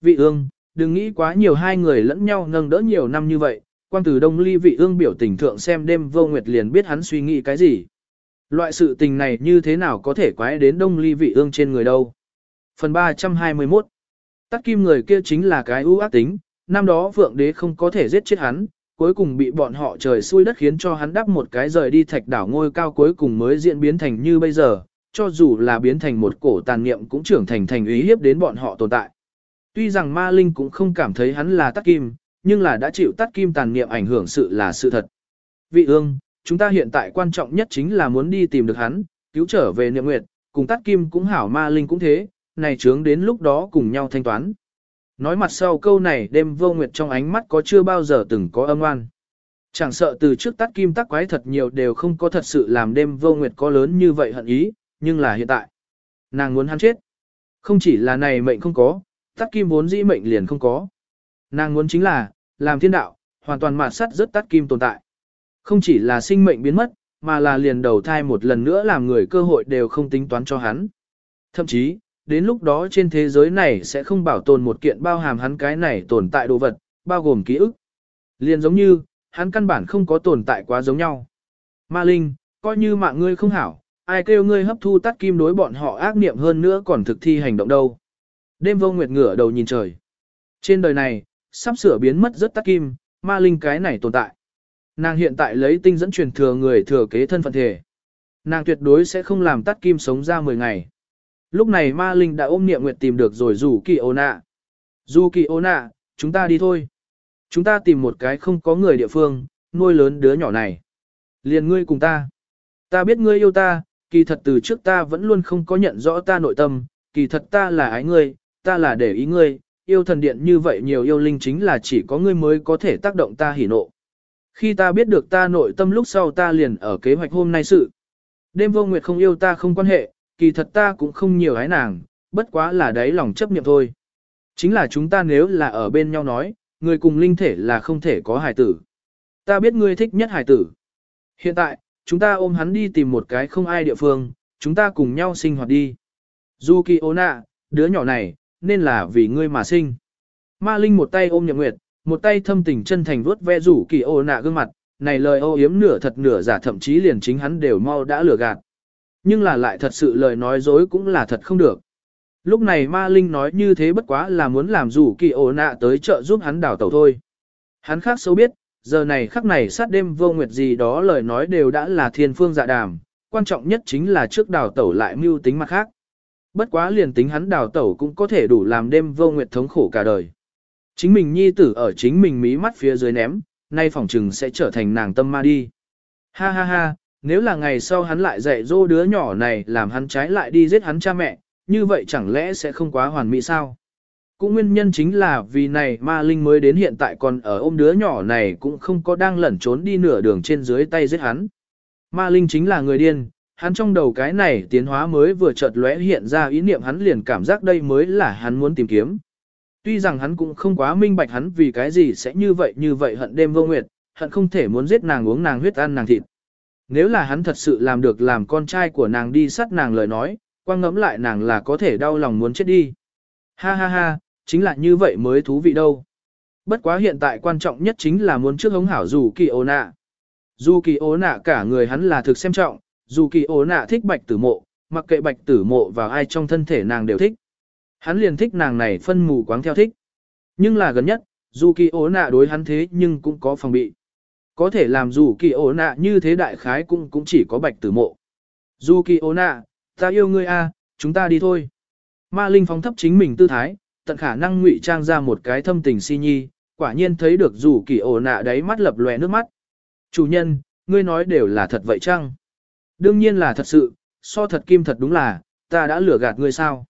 S1: Vị ương, đừng nghĩ quá nhiều hai người lẫn nhau nâng đỡ nhiều năm như vậy, quan từ đông ly vị ương biểu tình thượng xem đêm vô nguyệt liền biết hắn suy nghĩ cái gì. Loại sự tình này như thế nào có thể quái đến đông ly vị ương trên người đâu. Phần 321 Tắt kim người kia chính là cái ưu ác tính, năm đó vượng đế không có thể giết chết hắn, cuối cùng bị bọn họ trời xui đất khiến cho hắn đắp một cái rời đi thạch đảo ngôi cao cuối cùng mới diễn biến thành như bây giờ, cho dù là biến thành một cổ tàn niệm cũng trưởng thành thành ý hiếp đến bọn họ tồn tại. Tuy rằng ma linh cũng không cảm thấy hắn là tắt kim, nhưng là đã chịu tắt kim tàn niệm ảnh hưởng sự là sự thật. Vị ương, chúng ta hiện tại quan trọng nhất chính là muốn đi tìm được hắn, cứu trở về niệm nguyệt, cùng tắt kim cũng hảo ma linh cũng thế, này chướng đến lúc đó cùng nhau thanh toán. Nói mặt sau câu này đêm vô nguyệt trong ánh mắt có chưa bao giờ từng có âm oan. Chẳng sợ từ trước tắt kim tắc quái thật nhiều đều không có thật sự làm đêm vô nguyệt có lớn như vậy hận ý, nhưng là hiện tại. Nàng muốn hắn chết. Không chỉ là này mệnh không có, tắt kim vốn dĩ mệnh liền không có. Nàng muốn chính là, làm thiên đạo, hoàn toàn mạt sắt rất tắt kim tồn tại. Không chỉ là sinh mệnh biến mất, mà là liền đầu thai một lần nữa làm người cơ hội đều không tính toán cho hắn. Thậm chí, đến lúc đó trên thế giới này sẽ không bảo tồn một kiện bao hàm hắn cái này tồn tại đồ vật, bao gồm ký ức. Liền giống như, hắn căn bản không có tồn tại quá giống nhau. Ma Linh, coi như mạng ngươi không hảo, ai kêu ngươi hấp thu tắt kim đối bọn họ ác niệm hơn nữa còn thực thi hành động đâu. Đêm vô nguyệt ngửa đầu nhìn trời. Trên đời này, sắp sửa biến mất rất tắt kim, ma linh cái này tồn tại. Nàng hiện tại lấy tinh dẫn truyền thừa người thừa kế thân phận thể. Nàng tuyệt đối sẽ không làm tắt kim sống ra 10 ngày. Lúc này ma linh đã ôm niệm nguyệt tìm được rồi rủ kỳ ô nạ. Dù kỳ ô nạ, chúng ta đi thôi. Chúng ta tìm một cái không có người địa phương, nuôi lớn đứa nhỏ này. Liền ngươi cùng ta. Ta biết ngươi yêu ta, kỳ thật từ trước ta vẫn luôn không có nhận rõ ta nội tâm, kỳ thật ta là ái ngươi, ta là để ý ngươi, yêu thần điện như vậy nhiều yêu linh chính là chỉ có ngươi mới có thể tác động ta hỉ nộ. Khi ta biết được ta nội tâm lúc sau ta liền ở kế hoạch hôm nay sự. Đêm vô nguyệt không yêu ta không quan hệ, kỳ thật ta cũng không nhiều ái nàng, bất quá là đấy lòng chấp niệm thôi. Chính là chúng ta nếu là ở bên nhau nói, người cùng linh thể là không thể có hài tử. Ta biết ngươi thích nhất hài tử. Hiện tại, chúng ta ôm hắn đi tìm một cái không ai địa phương, chúng ta cùng nhau sinh hoạt đi. Dù kỳ ô nạ, đứa nhỏ này, nên là vì ngươi mà sinh. Ma Linh một tay ôm Nhậm Nguyệt, một tay thâm tình chân thành vuốt ve rủ kỳ ô nạ gương mặt, này lời ô yếm nửa thật nửa giả thậm chí liền chính hắn đều mau đã lừa gạt. Nhưng là lại thật sự lời nói dối cũng là thật không được. Lúc này Ma Linh nói như thế bất quá là muốn làm rủ kỳ ô nạ tới chợ giúp hắn đào tẩu thôi. Hắn khác sâu biết, giờ này khắc này sát đêm vô nguyệt gì đó lời nói đều đã là thiên phương dạ đàm, quan trọng nhất chính là trước đào tẩu lại mưu tính mặt khác. Bất quá liền tính hắn đào tẩu cũng có thể đủ làm đêm vô nguyệt thống khổ cả đời. Chính mình nhi tử ở chính mình mí mắt phía dưới ném, nay phỏng trừng sẽ trở thành nàng tâm ma đi. Ha ha ha, nếu là ngày sau hắn lại dạy dỗ đứa nhỏ này làm hắn trái lại đi giết hắn cha mẹ, như vậy chẳng lẽ sẽ không quá hoàn mỹ sao? Cũng nguyên nhân chính là vì này ma linh mới đến hiện tại còn ở ôm đứa nhỏ này cũng không có đang lẩn trốn đi nửa đường trên dưới tay giết hắn. Ma linh chính là người điên, hắn trong đầu cái này tiến hóa mới vừa chợt lóe hiện ra ý niệm hắn liền cảm giác đây mới là hắn muốn tìm kiếm. Tuy rằng hắn cũng không quá minh bạch hắn vì cái gì sẽ như vậy như vậy hận đêm vô nguyệt, hận không thể muốn giết nàng uống nàng huyết ăn nàng thịt. Nếu là hắn thật sự làm được làm con trai của nàng đi sát nàng lời nói, quang ngẫm lại nàng là có thể đau lòng muốn chết đi. Ha ha ha, chính là như vậy mới thú vị đâu. Bất quá hiện tại quan trọng nhất chính là muốn trước hống hảo dù kỳ ố nạ. Dù kỳ ố nạ cả người hắn là thực xem trọng, dù kỳ ố nạ thích bạch tử mộ, mặc kệ bạch tử mộ vào ai trong thân thể nàng đều thích. Hắn liền thích nàng này phân mù quáng theo thích. Nhưng là gần nhất, dù kỳ ố nạ đối hắn thế nhưng cũng có phòng bị. Có thể làm dù kỳ ố nạ như thế đại khái cũng cũng chỉ có bạch tử mộ. Dù kỳ ố nạ, ta yêu ngươi a, chúng ta đi thôi. Ma Linh phóng thấp chính mình tư thái, tận khả năng ngụy trang ra một cái thâm tình si nhi, quả nhiên thấy được dù kỳ ổ nạ đáy mắt lập lòe nước mắt. Chủ nhân, ngươi nói đều là thật vậy chăng? Đương nhiên là thật sự, so thật kim thật đúng là, ta đã lừa gạt ngươi sao?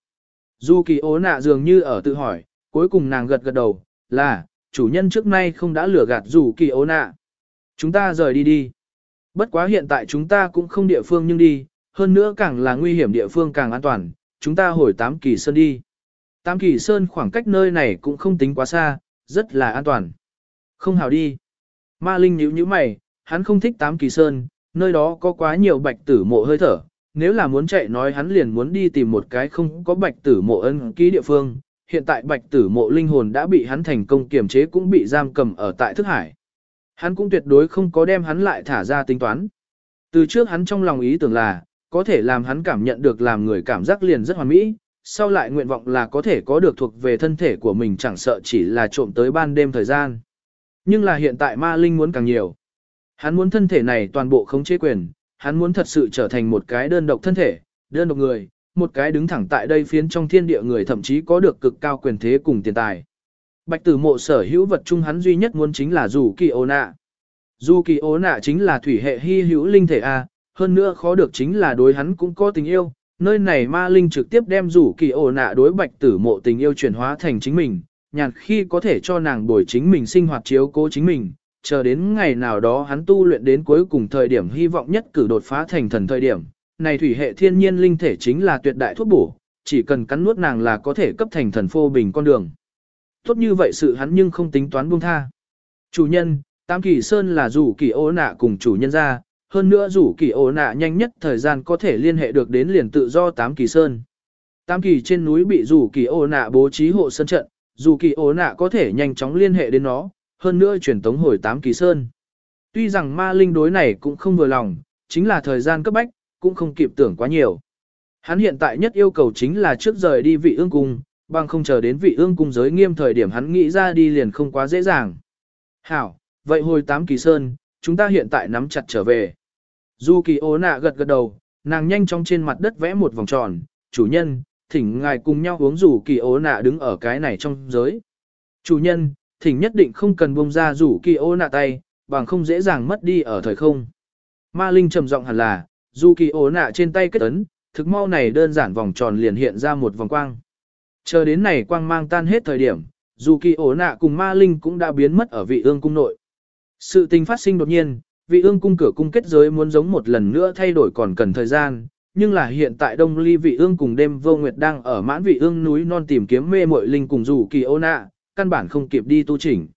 S1: Dù kỳ ố nạ dường như ở tự hỏi, cuối cùng nàng gật gật đầu, là, chủ nhân trước nay không đã lừa gạt dù kỳ ố nạ. Chúng ta rời đi đi. Bất quá hiện tại chúng ta cũng không địa phương nhưng đi, hơn nữa càng là nguy hiểm địa phương càng an toàn, chúng ta hồi tám kỳ sơn đi. Tám kỳ sơn khoảng cách nơi này cũng không tính quá xa, rất là an toàn. Không hào đi. Ma Linh nhíu nhíu mày, hắn không thích tám kỳ sơn, nơi đó có quá nhiều bạch tử mộ hơi thở. Nếu là muốn chạy nói hắn liền muốn đi tìm một cái không có bạch tử mộ ân ký địa phương. Hiện tại bạch tử mộ linh hồn đã bị hắn thành công kiềm chế cũng bị giam cầm ở tại thức hải. Hắn cũng tuyệt đối không có đem hắn lại thả ra tính toán. Từ trước hắn trong lòng ý tưởng là, có thể làm hắn cảm nhận được làm người cảm giác liền rất hoàn mỹ, sau lại nguyện vọng là có thể có được thuộc về thân thể của mình chẳng sợ chỉ là trộm tới ban đêm thời gian. Nhưng là hiện tại ma linh muốn càng nhiều. Hắn muốn thân thể này toàn bộ không chế quyền, hắn muốn thật sự trở thành một cái đơn độc thân thể, đơn độc người, một cái đứng thẳng tại đây phiến trong thiên địa người thậm chí có được cực cao quyền thế cùng tiền tài. Bạch tử mộ sở hữu vật chung hắn duy nhất muốn chính là dù kỳ ô nạ. Dù kỳ ô nạ chính là thủy hệ hy hữu linh thể A, hơn nữa khó được chính là đối hắn cũng có tình yêu, nơi này ma linh trực tiếp đem rủ kỳ ổ nạ đối bạch tử mộ tình yêu chuyển hóa thành chính mình, nhàn khi có thể cho nàng đổi chính mình sinh hoạt chiếu cố chính mình, chờ đến ngày nào đó hắn tu luyện đến cuối cùng thời điểm hy vọng nhất cử đột phá thành thần thời điểm. Này thủy hệ thiên nhiên linh thể chính là tuyệt đại thuốc bổ, chỉ cần cắn nuốt nàng là có thể cấp thành thần phô bình con đường. Tốt như vậy sự hắn nhưng không tính toán buông tha. Chủ nhân, Tam Kỳ Sơn là rủ kỳ ố nạ cùng chủ nhân ra, hơn nữa rủ kỳ ô nạ nhanh nhất thời gian có thể liên hệ được đến liền tự do tám kỳ sơn. tam kỳ trên núi bị rủ kỳ ô nạ bố trí hộ sân trận, dù kỳ ô nạ có thể nhanh chóng liên hệ đến nó, hơn nữa truyền tống hồi tám kỳ sơn. Tuy rằng ma linh đối này cũng không vừa lòng, chính là thời gian cấp bách, cũng không kịp tưởng quá nhiều. Hắn hiện tại nhất yêu cầu chính là trước rời đi vị ương cung, bằng không chờ đến vị ương cung giới nghiêm thời điểm hắn nghĩ ra đi liền không quá dễ dàng. Hảo, vậy hồi tám kỳ sơn, chúng ta hiện tại nắm chặt trở về. Du kỳ ố nạ gật gật đầu, nàng nhanh chóng trên mặt đất vẽ một vòng tròn, chủ nhân, thỉnh ngài cùng nhau uống rủ kỳ ố nạ đứng ở cái này trong giới. Chủ nhân, thỉnh nhất định không cần buông ra rủ kỳ ố nạ tay, bằng không dễ dàng mất đi ở thời không. Ma Linh trầm giọng hẳn là, dù kỳ ố nạ trên tay kết ấn, thực mau này đơn giản vòng tròn liền hiện ra một vòng quang. Chờ đến này quang mang tan hết thời điểm, dù kỳ ố nạ cùng Ma Linh cũng đã biến mất ở vị ương cung nội. Sự tình phát sinh đột nhiên, vị ương cung cửa cung kết giới muốn giống một lần nữa thay đổi còn cần thời gian, nhưng là hiện tại Đông Ly vị ương cùng đêm vô nguyệt đang ở mãn vị ương núi non tìm kiếm mê muội linh cùng rủ kỳ ô nạ, căn bản không kịp đi tu chỉnh.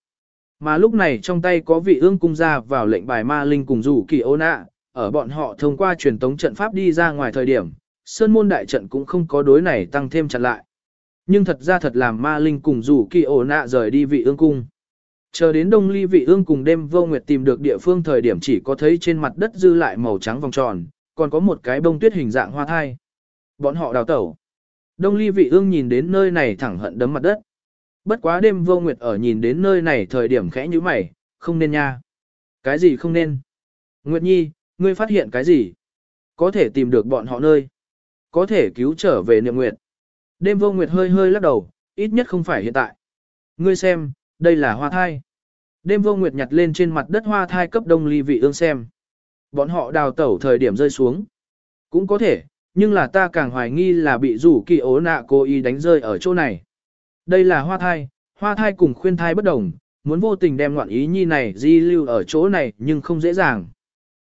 S1: Mà lúc này trong tay có vị ương cung ra vào lệnh bài ma linh cùng rủ kỳ ô nạ, ở bọn họ thông qua truyền tống trận pháp đi ra ngoài thời điểm, sơn môn đại trận cũng không có đối này tăng thêm chặn lại. Nhưng thật ra thật làm ma linh cùng rủ kỳ ô nạ rời đi vị ương cung. Chờ đến đông ly vị ương cùng đêm vô nguyệt tìm được địa phương thời điểm chỉ có thấy trên mặt đất dư lại màu trắng vòng tròn, còn có một cái bông tuyết hình dạng hoa thai. Bọn họ đào tẩu. Đông ly vị ương nhìn đến nơi này thẳng hận đấm mặt đất. Bất quá đêm vô nguyệt ở nhìn đến nơi này thời điểm khẽ như mày, không nên nha. Cái gì không nên? Nguyệt Nhi, ngươi phát hiện cái gì? Có thể tìm được bọn họ nơi. Có thể cứu trở về niệm nguyệt. Đêm vô nguyệt hơi hơi lắc đầu, ít nhất không phải hiện tại. Ngươi xem, đây là hoa thai. Đêm vô nguyệt nhặt lên trên mặt đất hoa thai cấp đông ly vị ương xem. Bọn họ đào tẩu thời điểm rơi xuống. Cũng có thể, nhưng là ta càng hoài nghi là bị rủ kỳ ố nạ cố ý đánh rơi ở chỗ này. Đây là hoa thai, hoa thai cùng khuyên thai bất đồng, muốn vô tình đem ngoạn ý nhi này di lưu ở chỗ này nhưng không dễ dàng.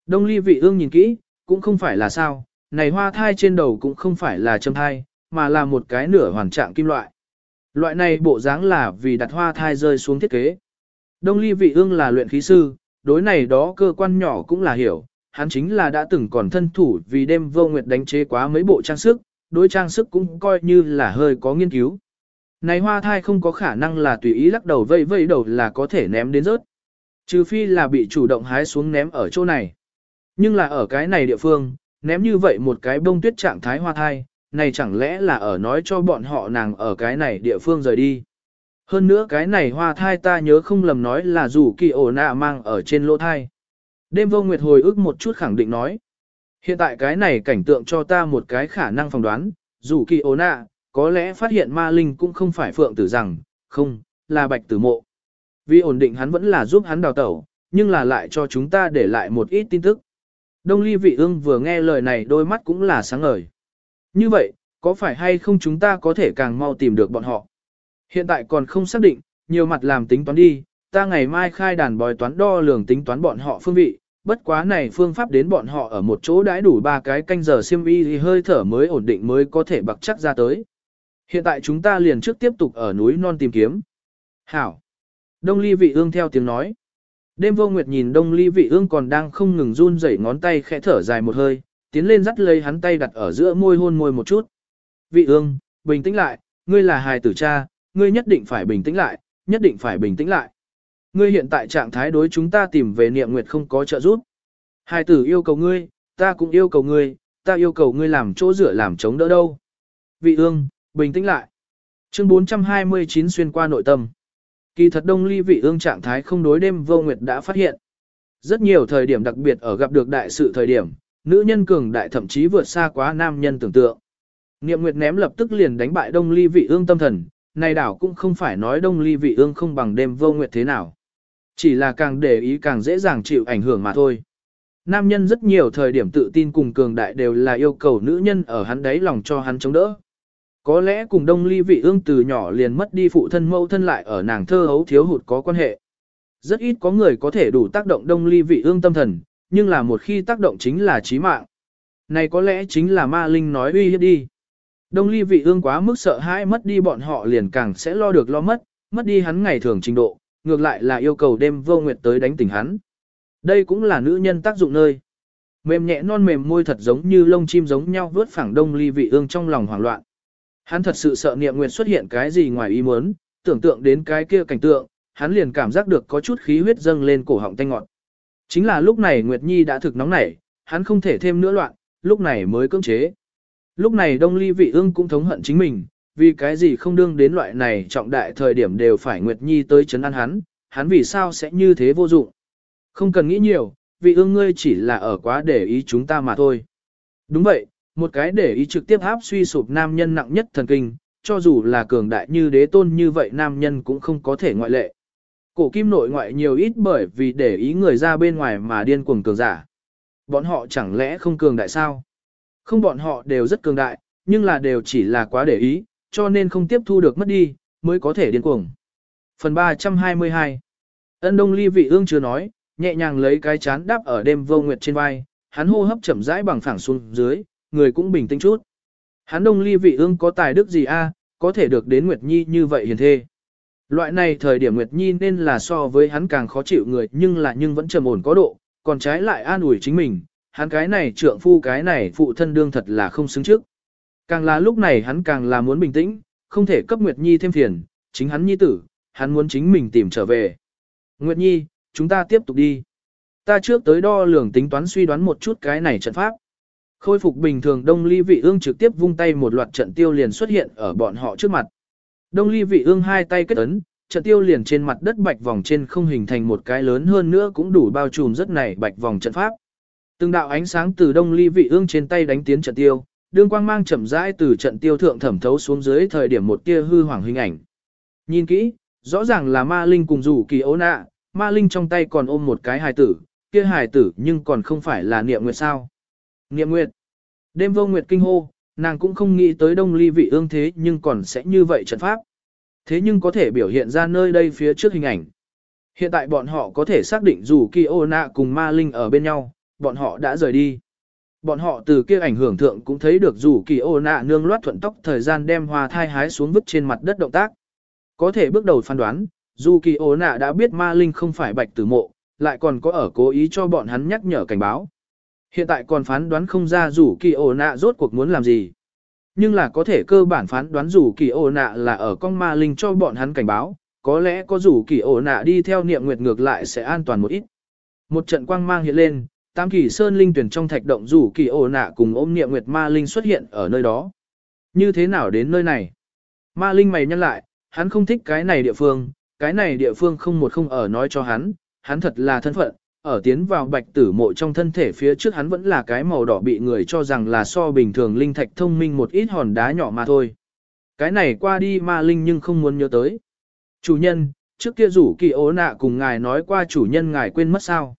S1: Đông ly vị ương nhìn kỹ, cũng không phải là sao, này hoa thai trên đầu cũng không phải là châm thai, mà là một cái nửa hoàn trạng kim loại. Loại này bộ dáng là vì đặt hoa thai rơi xuống thiết kế. Đông ly vị ương là luyện khí sư, đối này đó cơ quan nhỏ cũng là hiểu, hắn chính là đã từng còn thân thủ vì đêm vô nguyệt đánh chế quá mấy bộ trang sức, đối trang sức cũng coi như là hơi có nghiên cứu. Này hoa thai không có khả năng là tùy ý lắc đầu vây vây đầu là có thể ném đến rớt. Trừ phi là bị chủ động hái xuống ném ở chỗ này. Nhưng là ở cái này địa phương, ném như vậy một cái bông tuyết trạng thái hoa thai, này chẳng lẽ là ở nói cho bọn họ nàng ở cái này địa phương rời đi. Hơn nữa cái này hoa thai ta nhớ không lầm nói là dù kỳ ổ nạ mang ở trên lỗ thai. Đêm vô nguyệt hồi ức một chút khẳng định nói. Hiện tại cái này cảnh tượng cho ta một cái khả năng phỏng đoán, dù kỳ ổ nạ, có lẽ phát hiện ma linh cũng không phải phượng tử rằng, không, là bạch tử mộ. Vì ổn định hắn vẫn là giúp hắn đào tẩu, nhưng là lại cho chúng ta để lại một ít tin tức. Đông ly vị ương vừa nghe lời này đôi mắt cũng là sáng ngời. Như vậy, có phải hay không chúng ta có thể càng mau tìm được bọn họ? Hiện tại còn không xác định, nhiều mặt làm tính toán đi, ta ngày mai khai đàn bòi toán đo lường tính toán bọn họ phương vị, bất quá này phương pháp đến bọn họ ở một chỗ đãi đủ ba cái canh giờ siêm y thì hơi thở mới ổn định mới có thể bạc chắc ra tới. Hiện tại chúng ta liền trước tiếp tục ở núi non tìm kiếm. Hảo. Đông ly vị ương theo tiếng nói. Đêm vô nguyệt nhìn đông ly vị ương còn đang không ngừng run rẩy ngón tay khẽ thở dài một hơi, tiến lên dắt lấy hắn tay đặt ở giữa môi hôn môi một chút. Vị ương, bình tĩnh lại, ngươi là hài tử cha, ngươi nhất định phải bình tĩnh lại, nhất định phải bình tĩnh lại. Ngươi hiện tại trạng thái đối chúng ta tìm về niệm nguyệt không có trợ giúp. Hài tử yêu cầu ngươi, ta cũng yêu cầu ngươi, ta yêu cầu ngươi làm chỗ rửa làm chống đỡ đâu. Vị ương, bình tĩnh lại. Chương 429 xuyên qua nội tâm. Kỳ thật đông ly vị ương trạng thái không đối đêm vô nguyệt đã phát hiện. Rất nhiều thời điểm đặc biệt ở gặp được đại sự thời điểm, nữ nhân cường đại thậm chí vượt xa quá nam nhân tưởng tượng. Niệm Nguyệt ném lập tức liền đánh bại Đông Ly Vị Ương tâm thần, này đảo cũng không phải nói Đông Ly Vị Ương không bằng đêm vô nguyệt thế nào. Chỉ là càng để ý càng dễ dàng chịu ảnh hưởng mà thôi. Nam nhân rất nhiều thời điểm tự tin cùng cường đại đều là yêu cầu nữ nhân ở hắn đấy lòng cho hắn chống đỡ. Có lẽ cùng Đông Ly Vị Ương từ nhỏ liền mất đi phụ thân mẫu thân lại ở nàng thơ hấu thiếu hụt có quan hệ. Rất ít có người có thể đủ tác động Đông Ly Vị Ương tâm thần, nhưng là một khi tác động chính là chí mạng. Này có lẽ chính là ma linh nói uy hiếp đi. Đông ly vị ương quá mức sợ hãi mất đi bọn họ liền càng sẽ lo được lo mất, mất đi hắn ngày thường trình độ, ngược lại là yêu cầu đêm vô nguyệt tới đánh tỉnh hắn. Đây cũng là nữ nhân tác dụng nơi. Mềm nhẹ non mềm môi thật giống như lông chim giống nhau vớt phẳng đông ly vị ương trong lòng hoảng loạn. Hắn thật sự sợ niệm nguyệt xuất hiện cái gì ngoài ý muốn, tưởng tượng đến cái kia cảnh tượng, hắn liền cảm giác được có chút khí huyết dâng lên cổ họng tanh ngọt. Chính là lúc này Nguyệt Nhi đã thực nóng nảy, hắn không thể thêm nữa loạn, lúc này mới cưỡng chế. Lúc này Đông Ly Vị Ương cũng thống hận chính mình, vì cái gì không đương đến loại này trọng đại thời điểm đều phải Nguyệt Nhi tới chấn an hắn, hắn vì sao sẽ như thế vô dụng. Không cần nghĩ nhiều, vị ương ngươi chỉ là ở quá để ý chúng ta mà thôi. Đúng vậy, một cái để ý trực tiếp áp suy sụp nam nhân nặng nhất thần kinh, cho dù là cường đại như đế tôn như vậy nam nhân cũng không có thể ngoại lệ. Cổ kim nội ngoại nhiều ít bởi vì để ý người ra bên ngoài mà điên cuồng cường giả. Bọn họ chẳng lẽ không cường đại sao? Không bọn họ đều rất cường đại, nhưng là đều chỉ là quá để ý, cho nên không tiếp thu được mất đi, mới có thể điên cuồng. Phần 322 Ân Đông Ly vị ương chưa nói, nhẹ nhàng lấy cái chán đáp ở đêm vô nguyệt trên vai, hắn hô hấp chậm rãi bằng phẳng xuống dưới, người cũng bình tĩnh chút. Hắn Đông Ly vị ương có tài đức gì a, có thể được đến Nguyệt Nhi như vậy hiền thê. Loại này thời điểm Nguyệt Nhi nên là so với hắn càng khó chịu người nhưng là nhưng vẫn trầm ổn có độ, còn trái lại an ủi chính mình, hắn cái này trượng phu cái này phụ thân đương thật là không xứng trước. Càng là lúc này hắn càng là muốn bình tĩnh, không thể cấp Nguyệt Nhi thêm phiền, chính hắn nhi tử, hắn muốn chính mình tìm trở về. Nguyệt Nhi, chúng ta tiếp tục đi. Ta trước tới đo lường tính toán suy đoán một chút cái này trận pháp. Khôi phục bình thường Đông Ly Vị Ương trực tiếp vung tay một loạt trận tiêu liền xuất hiện ở bọn họ trước mặt. Đông Ly Vị Ương hai tay kết ấn, trận tiêu liền trên mặt đất bạch vòng trên không hình thành một cái lớn hơn nữa cũng đủ bao trùm rất này bạch vòng trận pháp. Từng đạo ánh sáng từ Đông Ly Vị Ương trên tay đánh tiến trận tiêu, đương quang mang chậm rãi từ trận tiêu thượng thẩm thấu xuống dưới thời điểm một tia hư hoàng hình ảnh. Nhìn kỹ, rõ ràng là ma linh cùng rủ kỳ ố nạ, ma linh trong tay còn ôm một cái hài tử, kia hài tử nhưng còn không phải là niệm nguyệt sao. Niệm nguyệt. Đêm vô nguyệt kinh hô, nàng cũng không nghĩ tới đông ly vị ương thế nhưng còn sẽ như vậy trận pháp. Thế nhưng có thể biểu hiện ra nơi đây phía trước hình ảnh. Hiện tại bọn họ có thể xác định dù kỳ ô nạ cùng ma linh ở bên nhau, bọn họ đã rời đi. Bọn họ từ kia ảnh hưởng thượng cũng thấy được dù kỳ ô nạ nương loát thuận tóc thời gian đem hoa thai hái xuống vứt trên mặt đất động tác. Có thể bước đầu phán đoán, dù kỳ ố nạ đã biết ma linh không phải bạch tử mộ, lại còn có ở cố ý cho bọn hắn nhắc nhở cảnh báo. Hiện tại còn phán đoán không ra rủ kỳ ổ nạ rốt cuộc muốn làm gì. Nhưng là có thể cơ bản phán đoán rủ kỳ ổ nạ là ở con ma linh cho bọn hắn cảnh báo, có lẽ có rủ kỳ ổ nạ đi theo niệm nguyệt ngược lại sẽ an toàn một ít. Một trận quang mang hiện lên, tam kỳ sơn linh tuyển trong thạch động rủ kỳ ổ nạ cùng ôm niệm nguyệt ma linh xuất hiện ở nơi đó. Như thế nào đến nơi này? Ma linh mày nhăn lại, hắn không thích cái này địa phương, cái này địa phương không một không ở nói cho hắn, hắn thật là thân phận, ở tiến vào bạch tử mộ trong thân thể phía trước hắn vẫn là cái màu đỏ bị người cho rằng là so bình thường linh thạch thông minh một ít hòn đá nhỏ mà thôi. Cái này qua đi ma linh nhưng không muốn nhớ tới. Chủ nhân, trước kia rủ kỳ ố nạ cùng ngài nói qua chủ nhân ngài quên mất sao.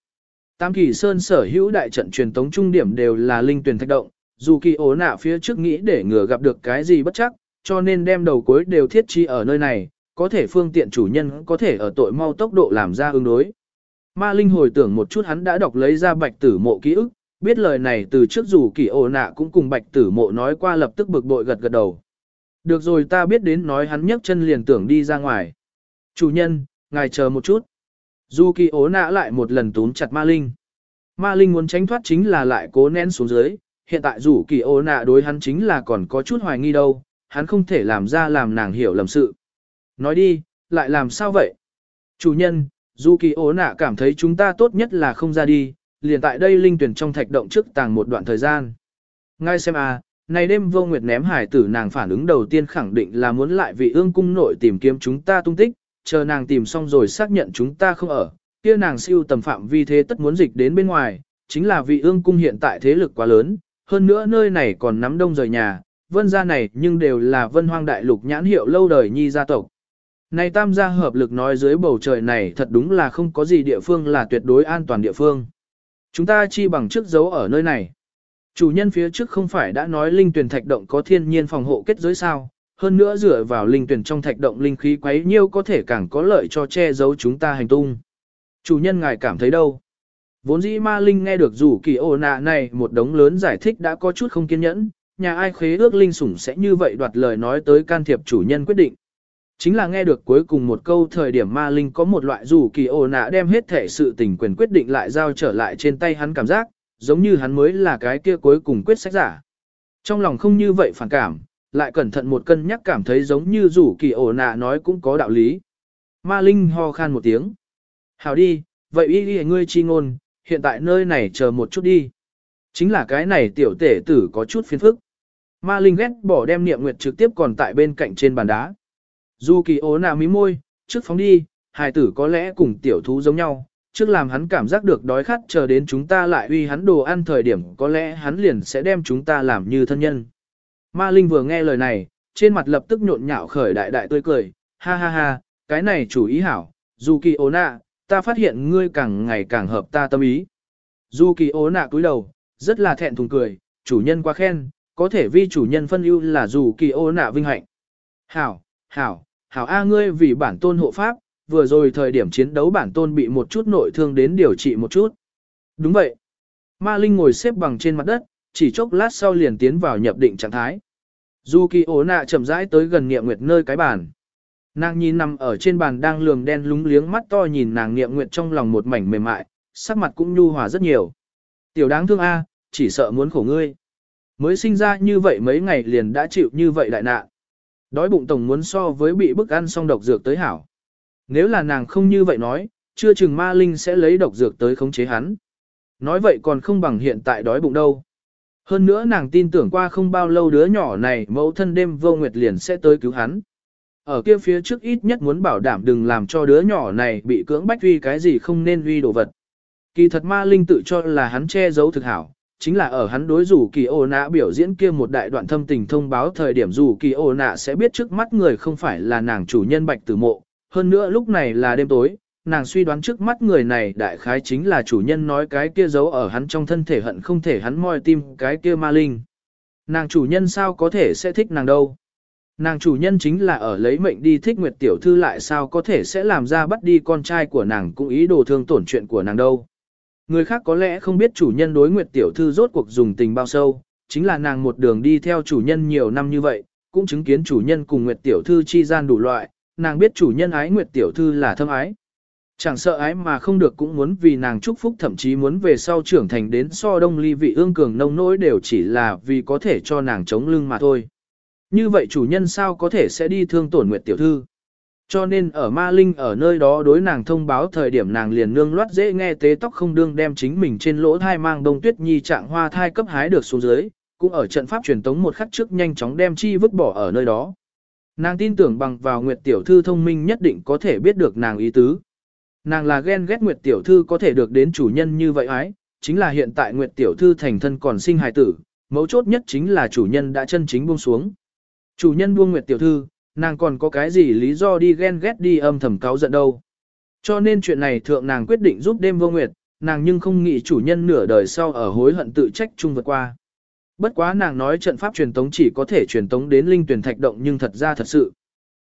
S1: Tam kỳ sơn sở hữu đại trận truyền tống trung điểm đều là linh tuyển thạch động, dù kỳ ố nạ phía trước nghĩ để ngừa gặp được cái gì bất chắc, cho nên đem đầu cuối đều thiết chi ở nơi này, có thể phương tiện chủ nhân có thể ở tội mau tốc độ làm ra ứng đối. Ma Linh hồi tưởng một chút hắn đã đọc lấy ra bạch tử mộ ký ức, biết lời này từ trước dù kỳ ồ nạ cũng cùng bạch tử mộ nói qua lập tức bực bội gật gật đầu. Được rồi ta biết đến nói hắn nhấc chân liền tưởng đi ra ngoài. Chủ nhân, ngài chờ một chút. Dù kỳ ố nạ lại một lần túm chặt ma linh. Ma linh muốn tránh thoát chính là lại cố nén xuống dưới, hiện tại dù kỳ ố nạ đối hắn chính là còn có chút hoài nghi đâu, hắn không thể làm ra làm nàng hiểu lầm sự. Nói đi, lại làm sao vậy? Chủ nhân, dù kỳ ố nạ cảm thấy chúng ta tốt nhất là không ra đi, liền tại đây linh tuyển trong thạch động trước tàng một đoạn thời gian. Ngay xem à, này đêm vô nguyệt ném hải tử nàng phản ứng đầu tiên khẳng định là muốn lại vị ương cung nội tìm kiếm chúng ta tung tích, chờ nàng tìm xong rồi xác nhận chúng ta không ở, kia nàng siêu tầm phạm vi thế tất muốn dịch đến bên ngoài, chính là vị ương cung hiện tại thế lực quá lớn, hơn nữa nơi này còn nắm đông rời nhà, vân gia này nhưng đều là vân hoang đại lục nhãn hiệu lâu đời nhi gia tộc. Này tam gia hợp lực nói dưới bầu trời này thật đúng là không có gì địa phương là tuyệt đối an toàn địa phương. Chúng ta chi bằng trước dấu ở nơi này. Chủ nhân phía trước không phải đã nói linh tuyển thạch động có thiên nhiên phòng hộ kết giới sao, hơn nữa dựa vào linh tuyển trong thạch động linh khí quấy nhiêu có thể càng có lợi cho che giấu chúng ta hành tung. Chủ nhân ngài cảm thấy đâu? Vốn dĩ ma linh nghe được rủ kỳ ồ nạ này một đống lớn giải thích đã có chút không kiên nhẫn, nhà ai khế ước linh sủng sẽ như vậy đoạt lời nói tới can thiệp chủ nhân quyết định. Chính là nghe được cuối cùng một câu thời điểm ma linh có một loại rủ kỳ ồ nạ đem hết thể sự tình quyền quyết định lại giao trở lại trên tay hắn cảm giác, giống như hắn mới là cái kia cuối cùng quyết sách giả. Trong lòng không như vậy phản cảm, lại cẩn thận một cân nhắc cảm thấy giống như rủ kỳ ổ nạ nói cũng có đạo lý. Ma Linh ho khan một tiếng. Hảo đi, vậy y y ngươi chi ngôn, hiện tại nơi này chờ một chút đi. Chính là cái này tiểu tể tử có chút phiền phức. Ma Linh ghét bỏ đem niệm nguyệt trực tiếp còn tại bên cạnh trên bàn đá. Dù kỳ ố nạ mí môi, trước phóng đi, hài tử có lẽ cùng tiểu thú giống nhau, trước làm hắn cảm giác được đói khát chờ đến chúng ta lại uy hắn đồ ăn thời điểm có lẽ hắn liền sẽ đem chúng ta làm như thân nhân. Ma Linh vừa nghe lời này, trên mặt lập tức nhộn nhạo khởi đại đại tươi cười, ha ha ha, cái này chủ ý hảo, dù kỳ ố nạ, ta phát hiện ngươi càng ngày càng hợp ta tâm ý. Dù kỳ ố nạ cúi đầu, rất là thẹn thùng cười, chủ nhân quá khen, có thể vi chủ nhân phân ưu là dù kỳ ố nạ vinh hạnh. Hảo, hảo, hảo A ngươi vì bản tôn hộ pháp, vừa rồi thời điểm chiến đấu bản tôn bị một chút nội thương đến điều trị một chút. Đúng vậy. Ma Linh ngồi xếp bằng trên mặt đất, chỉ chốc lát sau liền tiến vào nhập định trạng thái. Dù kỳ ố nạ chậm rãi tới gần niệm nguyệt nơi cái bàn. Nàng nhìn nằm ở trên bàn đang lường đen lúng liếng mắt to nhìn nàng niệm nguyệt trong lòng một mảnh mềm mại, sắc mặt cũng nhu hòa rất nhiều. Tiểu đáng thương A, chỉ sợ muốn khổ ngươi. Mới sinh ra như vậy mấy ngày liền đã chịu như vậy đại nạn. Đói bụng tổng muốn so với bị bức ăn xong độc dược tới hảo. Nếu là nàng không như vậy nói, chưa chừng ma linh sẽ lấy độc dược tới khống chế hắn. Nói vậy còn không bằng hiện tại đói bụng đâu. Hơn nữa nàng tin tưởng qua không bao lâu đứa nhỏ này mẫu thân đêm vô nguyệt liền sẽ tới cứu hắn. Ở kia phía trước ít nhất muốn bảo đảm đừng làm cho đứa nhỏ này bị cưỡng bách uy cái gì không nên uy đồ vật. Kỳ thật ma linh tự cho là hắn che giấu thực hảo, chính là ở hắn đối rủ kỳ ô nạ biểu diễn kia một đại đoạn thâm tình thông báo thời điểm rủ kỳ ô nạ sẽ biết trước mắt người không phải là nàng chủ nhân bạch tử mộ, hơn nữa lúc này là đêm tối, nàng suy đoán trước mắt người này đại khái chính là chủ nhân nói cái kia giấu ở hắn trong thân thể hận không thể hắn moi tim cái kia ma linh. Nàng chủ nhân sao có thể sẽ thích nàng đâu. Nàng chủ nhân chính là ở lấy mệnh đi thích Nguyệt Tiểu Thư lại sao có thể sẽ làm ra bắt đi con trai của nàng cũng ý đồ thương tổn chuyện của nàng đâu. Người khác có lẽ không biết chủ nhân đối Nguyệt Tiểu Thư rốt cuộc dùng tình bao sâu, chính là nàng một đường đi theo chủ nhân nhiều năm như vậy, cũng chứng kiến chủ nhân cùng Nguyệt Tiểu Thư chi gian đủ loại, nàng biết chủ nhân ái Nguyệt Tiểu Thư là thâm ái. Chẳng sợ ái mà không được cũng muốn vì nàng chúc phúc thậm chí muốn về sau trưởng thành đến so đông ly vị ương cường nông nỗi đều chỉ là vì có thể cho nàng chống lưng mà thôi. Như vậy chủ nhân sao có thể sẽ đi thương tổn Nguyệt Tiểu Thư? Cho nên ở Ma Linh ở nơi đó đối nàng thông báo thời điểm nàng liền nương loát dễ nghe tế tóc không đương đem chính mình trên lỗ thai mang đông tuyết nhi trạng hoa thai cấp hái được xuống dưới, cũng ở trận pháp truyền tống một khắc trước nhanh chóng đem chi vứt bỏ ở nơi đó. Nàng tin tưởng bằng vào Nguyệt Tiểu Thư thông minh nhất định có thể biết được nàng ý tứ. Nàng là ghen ghét Nguyệt Tiểu Thư có thể được đến chủ nhân như vậy ái, chính là hiện tại Nguyệt Tiểu Thư thành thân còn sinh hài tử, mấu chốt nhất chính là chủ nhân đã chân chính buông xuống. Chủ nhân buông nguyệt tiểu thư, nàng còn có cái gì lý do đi ghen ghét đi âm thầm cáo giận đâu. Cho nên chuyện này thượng nàng quyết định giúp đêm vô nguyệt, nàng nhưng không nghĩ chủ nhân nửa đời sau ở hối hận tự trách chung vượt qua. Bất quá nàng nói trận pháp truyền tống chỉ có thể truyền tống đến linh tuyển thạch động nhưng thật ra thật sự.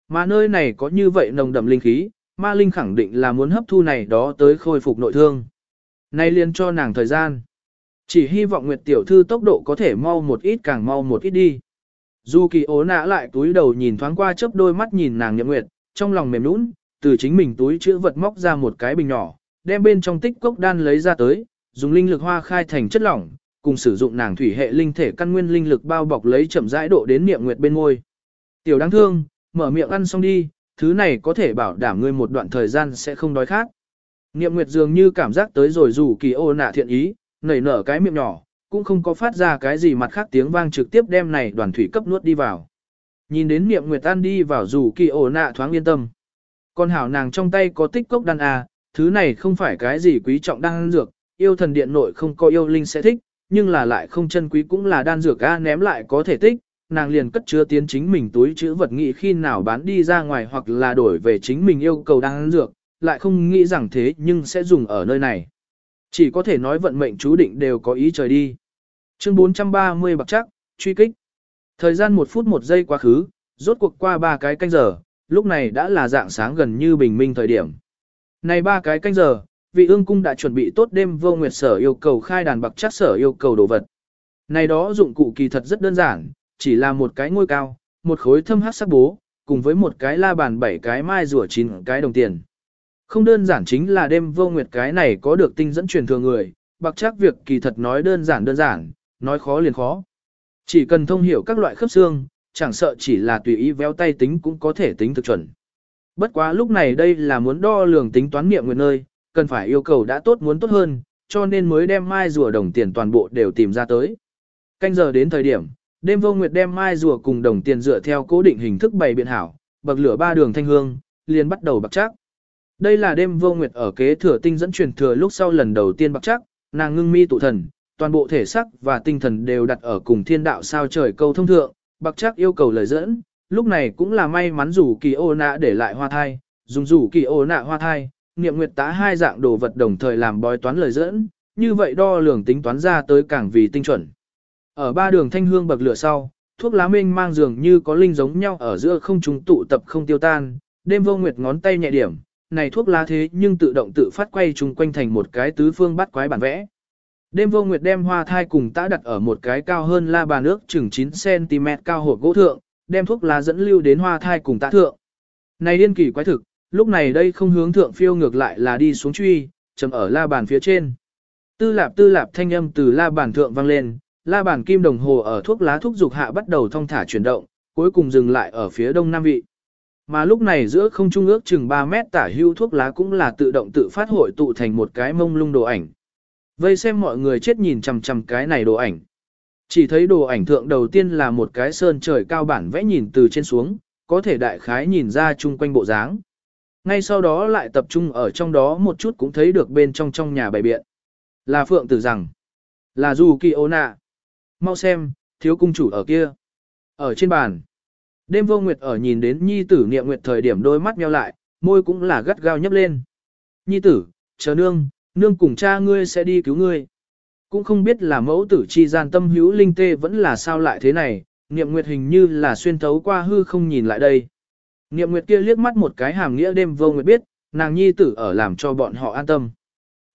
S1: Mà nơi này có như vậy nồng đậm linh khí, ma linh khẳng định là muốn hấp thu này đó tới khôi phục nội thương. Nay liền cho nàng thời gian. Chỉ hy vọng Nguyệt tiểu thư tốc độ có thể mau một ít càng mau một ít đi. Dù kỳ ố nã lại túi đầu nhìn thoáng qua chớp đôi mắt nhìn nàng nhậm nguyệt, trong lòng mềm nũng, từ chính mình túi chữ vật móc ra một cái bình nhỏ, đem bên trong tích cốc đan lấy ra tới, dùng linh lực hoa khai thành chất lỏng, cùng sử dụng nàng thủy hệ linh thể căn nguyên linh lực bao bọc lấy chậm rãi độ đến niệm nguyệt bên ngôi. Tiểu đáng thương, mở miệng ăn xong đi, thứ này có thể bảo đảm ngươi một đoạn thời gian sẽ không đói khát. Niệm nguyệt dường như cảm giác tới rồi dù kỳ ô nạ thiện ý, nảy nở cái miệng nhỏ, cũng không có phát ra cái gì mặt khác tiếng vang trực tiếp đem này đoàn thủy cấp nuốt đi vào. Nhìn đến niệm nguyệt tan đi vào dù kỳ ổ nạ thoáng yên tâm. Con hảo nàng trong tay có tích cốc đan à, thứ này không phải cái gì quý trọng đan dược, yêu thần điện nội không có yêu linh sẽ thích, nhưng là lại không chân quý cũng là đan dược a ném lại có thể tích, nàng liền cất chứa tiến chính mình túi chữ vật nghị khi nào bán đi ra ngoài hoặc là đổi về chính mình yêu cầu đan dược, lại không nghĩ rằng thế nhưng sẽ dùng ở nơi này. Chỉ có thể nói vận mệnh chú định đều có ý trời đi. Chương 430 bạc chắc, truy kích. Thời gian một phút một giây quá khứ, rốt cuộc qua ba cái canh giờ, lúc này đã là dạng sáng gần như bình minh thời điểm. Này ba cái canh giờ, vị ương cung đã chuẩn bị tốt đêm vô nguyệt sở yêu cầu khai đàn bạc chắc sở yêu cầu đồ vật. Này đó dụng cụ kỳ thật rất đơn giản, chỉ là một cái ngôi cao, một khối thâm hát sắc bố, cùng với một cái la bàn bảy cái mai rùa chín cái đồng tiền. Không đơn giản chính là đêm vô nguyệt cái này có được tinh dẫn truyền thừa người, bạc chắc việc kỳ thật nói đơn giản đơn giản, nói khó liền khó. Chỉ cần thông hiểu các loại khớp xương, chẳng sợ chỉ là tùy ý véo tay tính cũng có thể tính thực chuẩn. Bất quá lúc này đây là muốn đo lường tính toán nghiệm nguyện nơi, cần phải yêu cầu đã tốt muốn tốt hơn, cho nên mới đem mai rùa đồng tiền toàn bộ đều tìm ra tới. Canh giờ đến thời điểm, đêm vô nguyệt đem mai rùa cùng đồng tiền dựa theo cố định hình thức bày biện hảo, bậc lửa ba đường thanh hương, liền bắt đầu bạc chắc. Đây là đêm vô nguyệt ở kế thừa tinh dẫn truyền thừa lúc sau lần đầu tiên bạc chắc, nàng ngưng mi tụ thần, toàn bộ thể sắc và tinh thần đều đặt ở cùng thiên đạo sao trời câu thông thượng, bạc chắc yêu cầu lời dẫn, lúc này cũng là may mắn rủ kỳ ô nạ để lại hoa thai, dùng rủ kỳ ô nạ hoa thai, niệm nguyệt tá hai dạng đồ vật đồng thời làm bói toán lời dẫn, như vậy đo lường tính toán ra tới càng vì tinh chuẩn. Ở ba đường thanh hương bậc lửa sau, thuốc lá minh mang dường như có linh giống nhau ở giữa không trùng tụ tập không tiêu tan, đêm vô nguyệt ngón tay nhẹ điểm, này thuốc lá thế nhưng tự động tự phát quay chung quanh thành một cái tứ phương bắt quái bản vẽ. Đêm vô nguyệt đem hoa thai cùng tã đặt ở một cái cao hơn la bàn nước chừng 9cm cao hộp gỗ thượng, đem thuốc lá dẫn lưu đến hoa thai cùng tã thượng. Này điên kỳ quái thực, lúc này đây không hướng thượng phiêu ngược lại là đi xuống truy, chầm ở la bàn phía trên. Tư lạp tư lạp thanh âm từ la bàn thượng vang lên, la bàn kim đồng hồ ở thuốc lá thuốc dục hạ bắt đầu thong thả chuyển động, cuối cùng dừng lại ở phía đông nam vị. Mà lúc này giữa không trung ước chừng 3 mét tả hưu thuốc lá cũng là tự động tự phát hội tụ thành một cái mông lung đồ ảnh. Vây xem mọi người chết nhìn chằm chằm cái này đồ ảnh. Chỉ thấy đồ ảnh thượng đầu tiên là một cái sơn trời cao bản vẽ nhìn từ trên xuống, có thể đại khái nhìn ra chung quanh bộ dáng. Ngay sau đó lại tập trung ở trong đó một chút cũng thấy được bên trong trong nhà bày biện. Là Phượng Tử rằng, là Du Kỳ Ô Nạ. Mau xem, thiếu cung chủ ở kia. Ở trên bàn. Đêm vô nguyệt ở nhìn đến nhi tử niệm nguyệt thời điểm đôi mắt nheo lại, môi cũng là gắt gao nhấp lên. Nhi tử, chờ nương, nương cùng cha ngươi sẽ đi cứu ngươi. Cũng không biết là mẫu tử chi gian tâm hữu linh tê vẫn là sao lại thế này, niệm nguyệt hình như là xuyên thấu qua hư không nhìn lại đây. Niệm nguyệt kia liếc mắt một cái hàm nghĩa đêm vô nguyệt biết, nàng nhi tử ở làm cho bọn họ an tâm.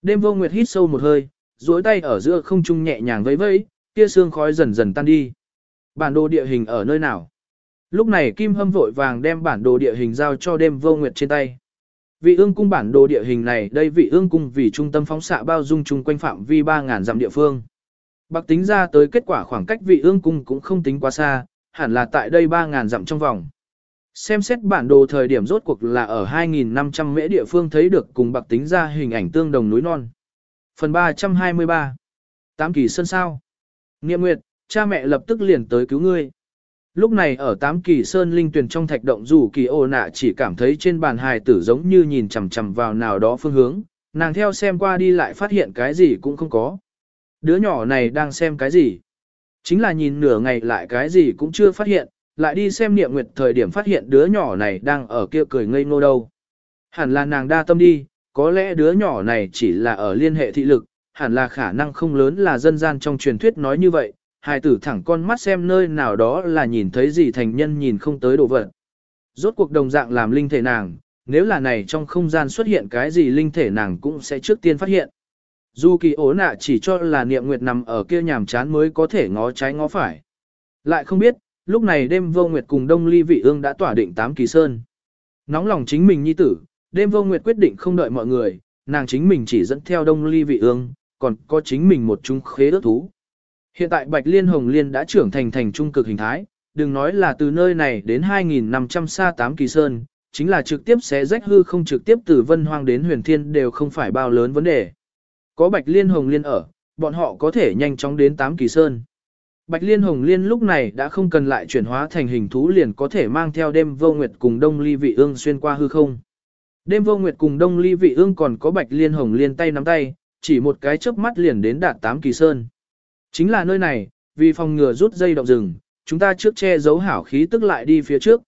S1: Đêm vô nguyệt hít sâu một hơi, duỗi tay ở giữa không trung nhẹ nhàng vẫy vẫy, kia xương khói dần dần tan đi. Bản đồ địa hình ở nơi nào? Lúc này Kim Hâm vội vàng đem bản đồ địa hình giao cho đêm vô nguyệt trên tay. Vị ương cung bản đồ địa hình này đây vị ương cung vì trung tâm phóng xạ bao dung chung quanh phạm vi 3.000 dặm địa phương. Bạc tính ra tới kết quả khoảng cách vị ương cung cũng không tính quá xa, hẳn là tại đây 3.000 dặm trong vòng. Xem xét bản đồ thời điểm rốt cuộc là ở 2.500 mễ địa phương thấy được cùng bạc tính ra hình ảnh tương đồng núi non. Phần 323 Tám kỳ sơn sao Niệm Nguyệt, cha mẹ lập tức liền tới cứu ngươi. Lúc này ở tám kỳ sơn linh tuyển trong thạch động dù kỳ ô nạ chỉ cảm thấy trên bàn hài tử giống như nhìn chằm chằm vào nào đó phương hướng, nàng theo xem qua đi lại phát hiện cái gì cũng không có. Đứa nhỏ này đang xem cái gì? Chính là nhìn nửa ngày lại cái gì cũng chưa phát hiện, lại đi xem niệm nguyệt thời điểm phát hiện đứa nhỏ này đang ở kia cười ngây ngô đâu. Hẳn là nàng đa tâm đi, có lẽ đứa nhỏ này chỉ là ở liên hệ thị lực, hẳn là khả năng không lớn là dân gian trong truyền thuyết nói như vậy, hài tử thẳng con mắt xem nơi nào đó là nhìn thấy gì thành nhân nhìn không tới đồ vật. Rốt cuộc đồng dạng làm linh thể nàng, nếu là này trong không gian xuất hiện cái gì linh thể nàng cũng sẽ trước tiên phát hiện. Dù kỳ ố nạ chỉ cho là niệm nguyệt nằm ở kia nhàm chán mới có thể ngó trái ngó phải. Lại không biết, lúc này đêm vô nguyệt cùng đông ly vị ương đã tỏa định tám kỳ sơn. Nóng lòng chính mình nhi tử, đêm vô nguyệt quyết định không đợi mọi người, nàng chính mình chỉ dẫn theo đông ly vị ương, còn có chính mình một chúng khế ước thú. Hiện tại Bạch Liên Hồng Liên đã trưởng thành thành trung cực hình thái, đừng nói là từ nơi này đến 2.500 xa 8 kỳ sơn, chính là trực tiếp sẽ rách hư không trực tiếp từ vân hoang đến huyền thiên đều không phải bao lớn vấn đề. Có Bạch Liên Hồng Liên ở, bọn họ có thể nhanh chóng đến 8 kỳ sơn. Bạch Liên Hồng Liên lúc này đã không cần lại chuyển hóa thành hình thú liền có thể mang theo đêm vô nguyệt cùng đông ly vị ương xuyên qua hư không. Đêm vô nguyệt cùng đông ly vị ương còn có Bạch Liên Hồng Liên tay nắm tay, chỉ một cái chớp mắt liền đến đạt 8 kỳ sơn. Chính là nơi này, vì phòng ngừa rút dây động rừng, chúng ta trước che giấu hảo khí tức lại đi phía trước.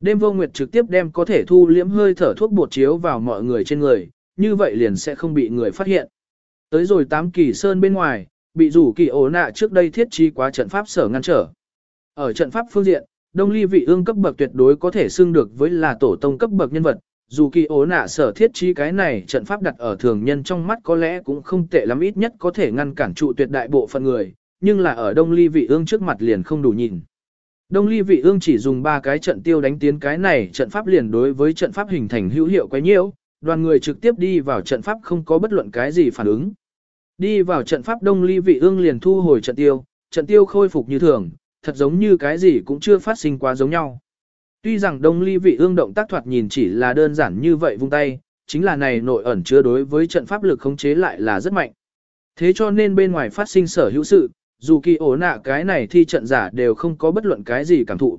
S1: Đêm vô nguyệt trực tiếp đem có thể thu liễm hơi thở thuốc bột chiếu vào mọi người trên người, như vậy liền sẽ không bị người phát hiện. Tới rồi tám kỳ sơn bên ngoài, bị rủ kỳ ổ nạ trước đây thiết trí quá trận pháp sở ngăn trở. Ở trận pháp phương diện, đông ly vị ương cấp bậc tuyệt đối có thể xưng được với là tổ tông cấp bậc nhân vật, dù kỳ ố nạ sở thiết trí cái này trận pháp đặt ở thường nhân trong mắt có lẽ cũng không tệ lắm ít nhất có thể ngăn cản trụ tuyệt đại bộ phận người, nhưng là ở đông ly vị ương trước mặt liền không đủ nhìn. Đông ly vị ương chỉ dùng ba cái trận tiêu đánh tiến cái này trận pháp liền đối với trận pháp hình thành hữu hiệu quấy nhiễu, đoàn người trực tiếp đi vào trận pháp không có bất luận cái gì phản ứng. Đi vào trận pháp đông ly vị ương liền thu hồi trận tiêu, trận tiêu khôi phục như thường, thật giống như cái gì cũng chưa phát sinh quá giống nhau. Tuy rằng đông ly vị ương động tác thoạt nhìn chỉ là đơn giản như vậy vung tay, chính là này nội ẩn chứa đối với trận pháp lực khống chế lại là rất mạnh. Thế cho nên bên ngoài phát sinh sở hữu sự, dù kỳ ổ nạ cái này thi trận giả đều không có bất luận cái gì cảm thụ.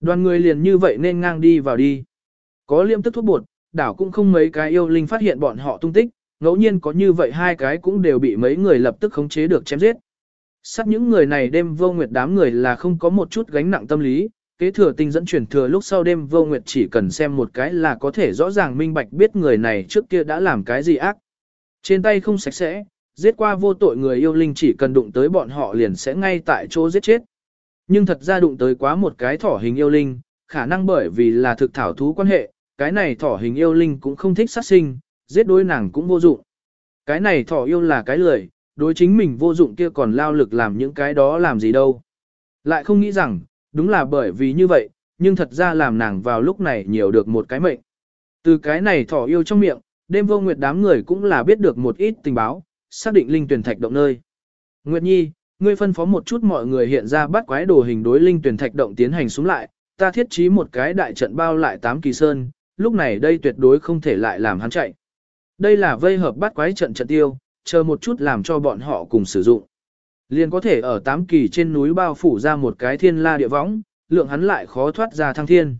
S1: Đoàn người liền như vậy nên ngang đi vào đi. Có liêm tức thuốc bột, đảo cũng không mấy cái yêu linh phát hiện bọn họ tung tích, ngẫu nhiên có như vậy hai cái cũng đều bị mấy người lập tức khống chế được chém giết. Sát những người này đêm vô nguyệt đám người là không có một chút gánh nặng tâm lý, kế thừa tinh dẫn truyền thừa lúc sau đêm vô nguyệt chỉ cần xem một cái là có thể rõ ràng minh bạch biết người này trước kia đã làm cái gì ác. Trên tay không sạch sẽ, giết qua vô tội người yêu linh chỉ cần đụng tới bọn họ liền sẽ ngay tại chỗ giết chết. Nhưng thật ra đụng tới quá một cái thỏ hình yêu linh, khả năng bởi vì là thực thảo thú quan hệ, cái này thỏ hình yêu linh cũng không thích sát sinh, giết đối nàng cũng vô dụng. Cái này thỏ yêu là cái lười, đối chính mình vô dụng kia còn lao lực làm những cái đó làm gì đâu. Lại không nghĩ rằng, đúng là bởi vì như vậy, nhưng thật ra làm nàng vào lúc này nhiều được một cái mệnh. Từ cái này thỏ yêu trong miệng, đêm vô nguyệt đám người cũng là biết được một ít tình báo, xác định linh tuyển thạch động nơi. Nguyệt Nhi, ngươi phân phó một chút mọi người hiện ra bắt quái đồ hình đối linh tuyển thạch động tiến hành xuống lại, ta thiết trí một cái đại trận bao lại tám kỳ sơn, lúc này đây tuyệt đối không thể lại làm hắn chạy. Đây là vây hợp bắt quái trận trận tiêu, chờ một chút làm cho bọn họ cùng sử dụng. Liền có thể ở tám kỳ trên núi bao phủ ra một cái thiên la địa võng, lượng hắn lại khó thoát ra thăng thiên.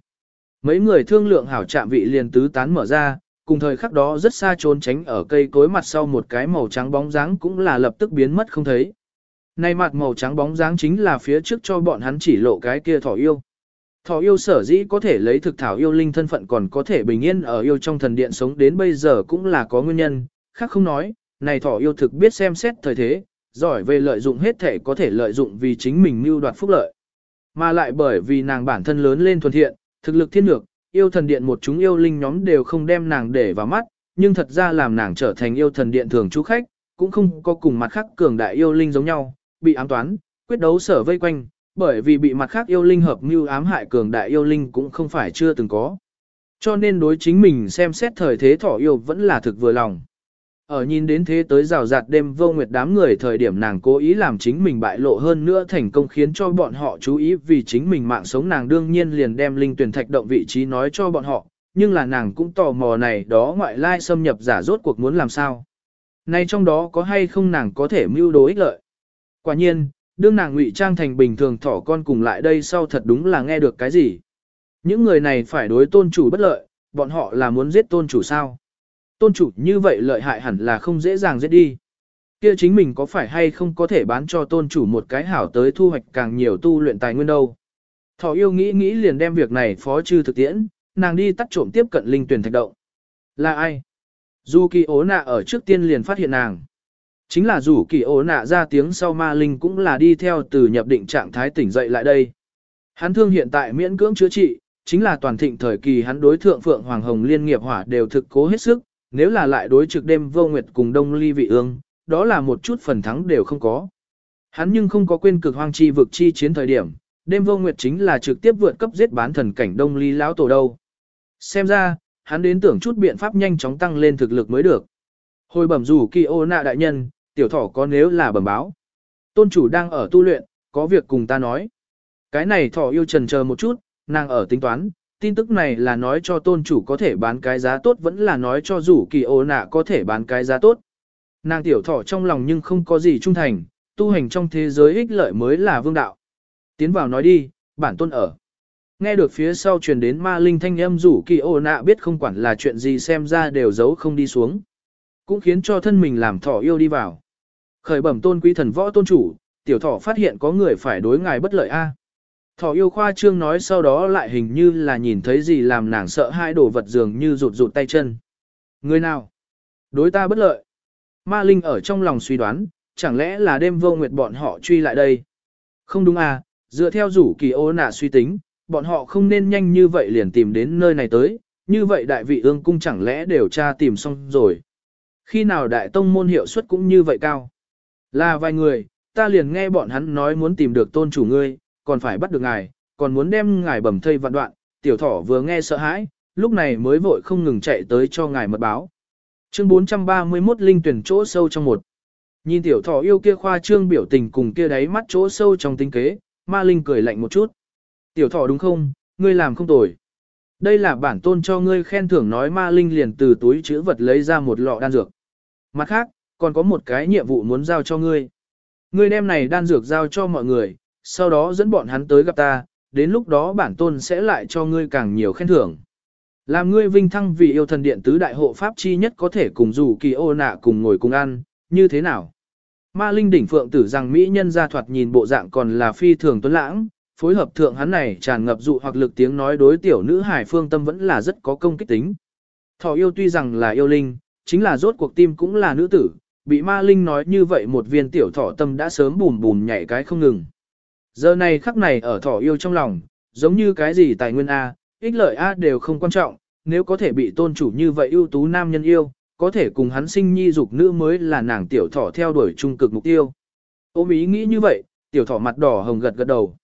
S1: Mấy người thương lượng hảo chạm vị liền tứ tán mở ra, cùng thời khắc đó rất xa trốn tránh ở cây cối mặt sau một cái màu trắng bóng dáng cũng là lập tức biến mất không thấy. Nay mặt màu trắng bóng dáng chính là phía trước cho bọn hắn chỉ lộ cái kia thỏ yêu. Thỏ yêu sở dĩ có thể lấy thực thảo yêu linh thân phận còn có thể bình yên ở yêu trong thần điện sống đến bây giờ cũng là có nguyên nhân, khác không nói, này thỏ yêu thực biết xem xét thời thế, giỏi về lợi dụng hết thể có thể lợi dụng vì chính mình mưu đoạt phúc lợi. Mà lại bởi vì nàng bản thân lớn lên thuần thiện, thực lực thiên lược, yêu thần điện một chúng yêu linh nhóm đều không đem nàng để vào mắt, nhưng thật ra làm nàng trở thành yêu thần điện thường chú khách, cũng không có cùng mặt khác cường đại yêu linh giống nhau, bị ám toán, quyết đấu sở vây quanh, bởi vì bị mặt khác yêu linh hợp mưu ám hại cường đại yêu linh cũng không phải chưa từng có. Cho nên đối chính mình xem xét thời thế thỏ yêu vẫn là thực vừa lòng. Ở nhìn đến thế tới rào rạt đêm vô nguyệt đám người thời điểm nàng cố ý làm chính mình bại lộ hơn nữa thành công khiến cho bọn họ chú ý vì chính mình mạng sống nàng đương nhiên liền đem linh tuyển thạch động vị trí nói cho bọn họ, nhưng là nàng cũng tò mò này đó ngoại lai xâm nhập giả rốt cuộc muốn làm sao. Nay trong đó có hay không nàng có thể mưu đồ ích lợi. Quả nhiên, đương nàng ngụy trang thành bình thường thỏ con cùng lại đây sau thật đúng là nghe được cái gì. Những người này phải đối tôn chủ bất lợi, bọn họ là muốn giết tôn chủ sao tôn chủ như vậy lợi hại hẳn là không dễ dàng giết đi. Kia chính mình có phải hay không có thể bán cho tôn chủ một cái hảo tới thu hoạch càng nhiều tu luyện tài nguyên đâu. Thỏ yêu nghĩ nghĩ liền đem việc này phó chư thực tiễn, nàng đi tắt trộm tiếp cận linh tuyển thạch động. Là ai? Dù kỳ ố nạ ở trước tiên liền phát hiện nàng. Chính là dù kỳ ố nạ ra tiếng sau ma linh cũng là đi theo từ nhập định trạng thái tỉnh dậy lại đây. Hắn thương hiện tại miễn cưỡng chữa trị, chính là toàn thịnh thời kỳ hắn đối thượng Phượng Hoàng Hồng liên nghiệp hỏa đều thực cố hết sức, nếu là lại đối trực đêm vô nguyệt cùng đông ly vị ương, đó là một chút phần thắng đều không có. Hắn nhưng không có quên cực hoang chi vực chi chiến thời điểm, đêm vô nguyệt chính là trực tiếp vượt cấp giết bán thần cảnh đông ly lão tổ đâu. Xem ra, hắn đến tưởng chút biện pháp nhanh chóng tăng lên thực lực mới được. Hồi bẩm rủ kỳ ô nạ đại nhân, tiểu thỏ có nếu là bẩm báo. Tôn chủ đang ở tu luyện, có việc cùng ta nói. Cái này thỏ yêu trần chờ một chút, nàng ở tính toán, tin tức này là nói cho tôn chủ có thể bán cái giá tốt vẫn là nói cho rủ kỳ ô nạ có thể bán cái giá tốt. Nàng tiểu thỏ trong lòng nhưng không có gì trung thành, tu hành trong thế giới ích lợi mới là vương đạo. Tiến vào nói đi, bản tôn ở. Nghe được phía sau truyền đến ma linh thanh âm rủ kỳ ô nạ biết không quản là chuyện gì xem ra đều giấu không đi xuống. Cũng khiến cho thân mình làm thỏ yêu đi vào. Khởi bẩm tôn quý thần võ tôn chủ, tiểu thỏ phát hiện có người phải đối ngài bất lợi a. Thỏ yêu khoa trương nói sau đó lại hình như là nhìn thấy gì làm nàng sợ hai đồ vật dường như rụt rụt tay chân. Người nào? Đối ta bất lợi. Ma Linh ở trong lòng suy đoán, chẳng lẽ là đêm vô nguyệt bọn họ truy lại đây? Không đúng à, dựa theo rủ kỳ ô nạ suy tính, bọn họ không nên nhanh như vậy liền tìm đến nơi này tới, như vậy đại vị ương cung chẳng lẽ đều tra tìm xong rồi. Khi nào đại tông môn hiệu suất cũng như vậy cao? Là vài người, ta liền nghe bọn hắn nói muốn tìm được tôn chủ ngươi, còn phải bắt được ngài, còn muốn đem ngài bầm thây vạn đoạn, tiểu thỏ vừa nghe sợ hãi, lúc này mới vội không ngừng chạy tới cho ngài mật báo. Chương 431 Linh tuyển chỗ sâu trong một. Nhìn tiểu thỏ yêu kia khoa trương biểu tình cùng kia đáy mắt chỗ sâu trong tinh kế, ma linh cười lạnh một chút. Tiểu thỏ đúng không, ngươi làm không tồi. Đây là bản tôn cho ngươi khen thưởng nói ma linh liền từ túi chữ vật lấy ra một lọ đan dược. Mặt khác, còn có một cái nhiệm vụ muốn giao cho ngươi. Ngươi đem này đan dược giao cho mọi người, sau đó dẫn bọn hắn tới gặp ta, đến lúc đó bản tôn sẽ lại cho ngươi càng nhiều khen thưởng. Làm ngươi vinh thăng vì yêu thần điện tứ đại hộ pháp chi nhất có thể cùng dù kỳ ô nạ cùng ngồi cùng ăn, như thế nào? Ma linh đỉnh phượng tử rằng Mỹ nhân gia thoạt nhìn bộ dạng còn là phi thường tuấn lãng, phối hợp thượng hắn này tràn ngập dụ hoặc lực tiếng nói đối tiểu nữ hải phương tâm vẫn là rất có công kích tính. Thỏ yêu tuy rằng là yêu linh, chính là rốt cuộc tim cũng là nữ tử, bị ma linh nói như vậy một viên tiểu thỏ tâm đã sớm bùn bùn nhảy cái không ngừng. Giờ này khắc này ở thỏ yêu trong lòng, giống như cái gì tài nguyên A, ích lợi A đều không quan trọng, nếu có thể bị tôn chủ như vậy ưu tú nam nhân yêu, có thể cùng hắn sinh nhi dục nữ mới là nàng tiểu thỏ theo đuổi trung cực mục tiêu. Ôm ý nghĩ như vậy, tiểu thỏ mặt đỏ hồng gật gật đầu.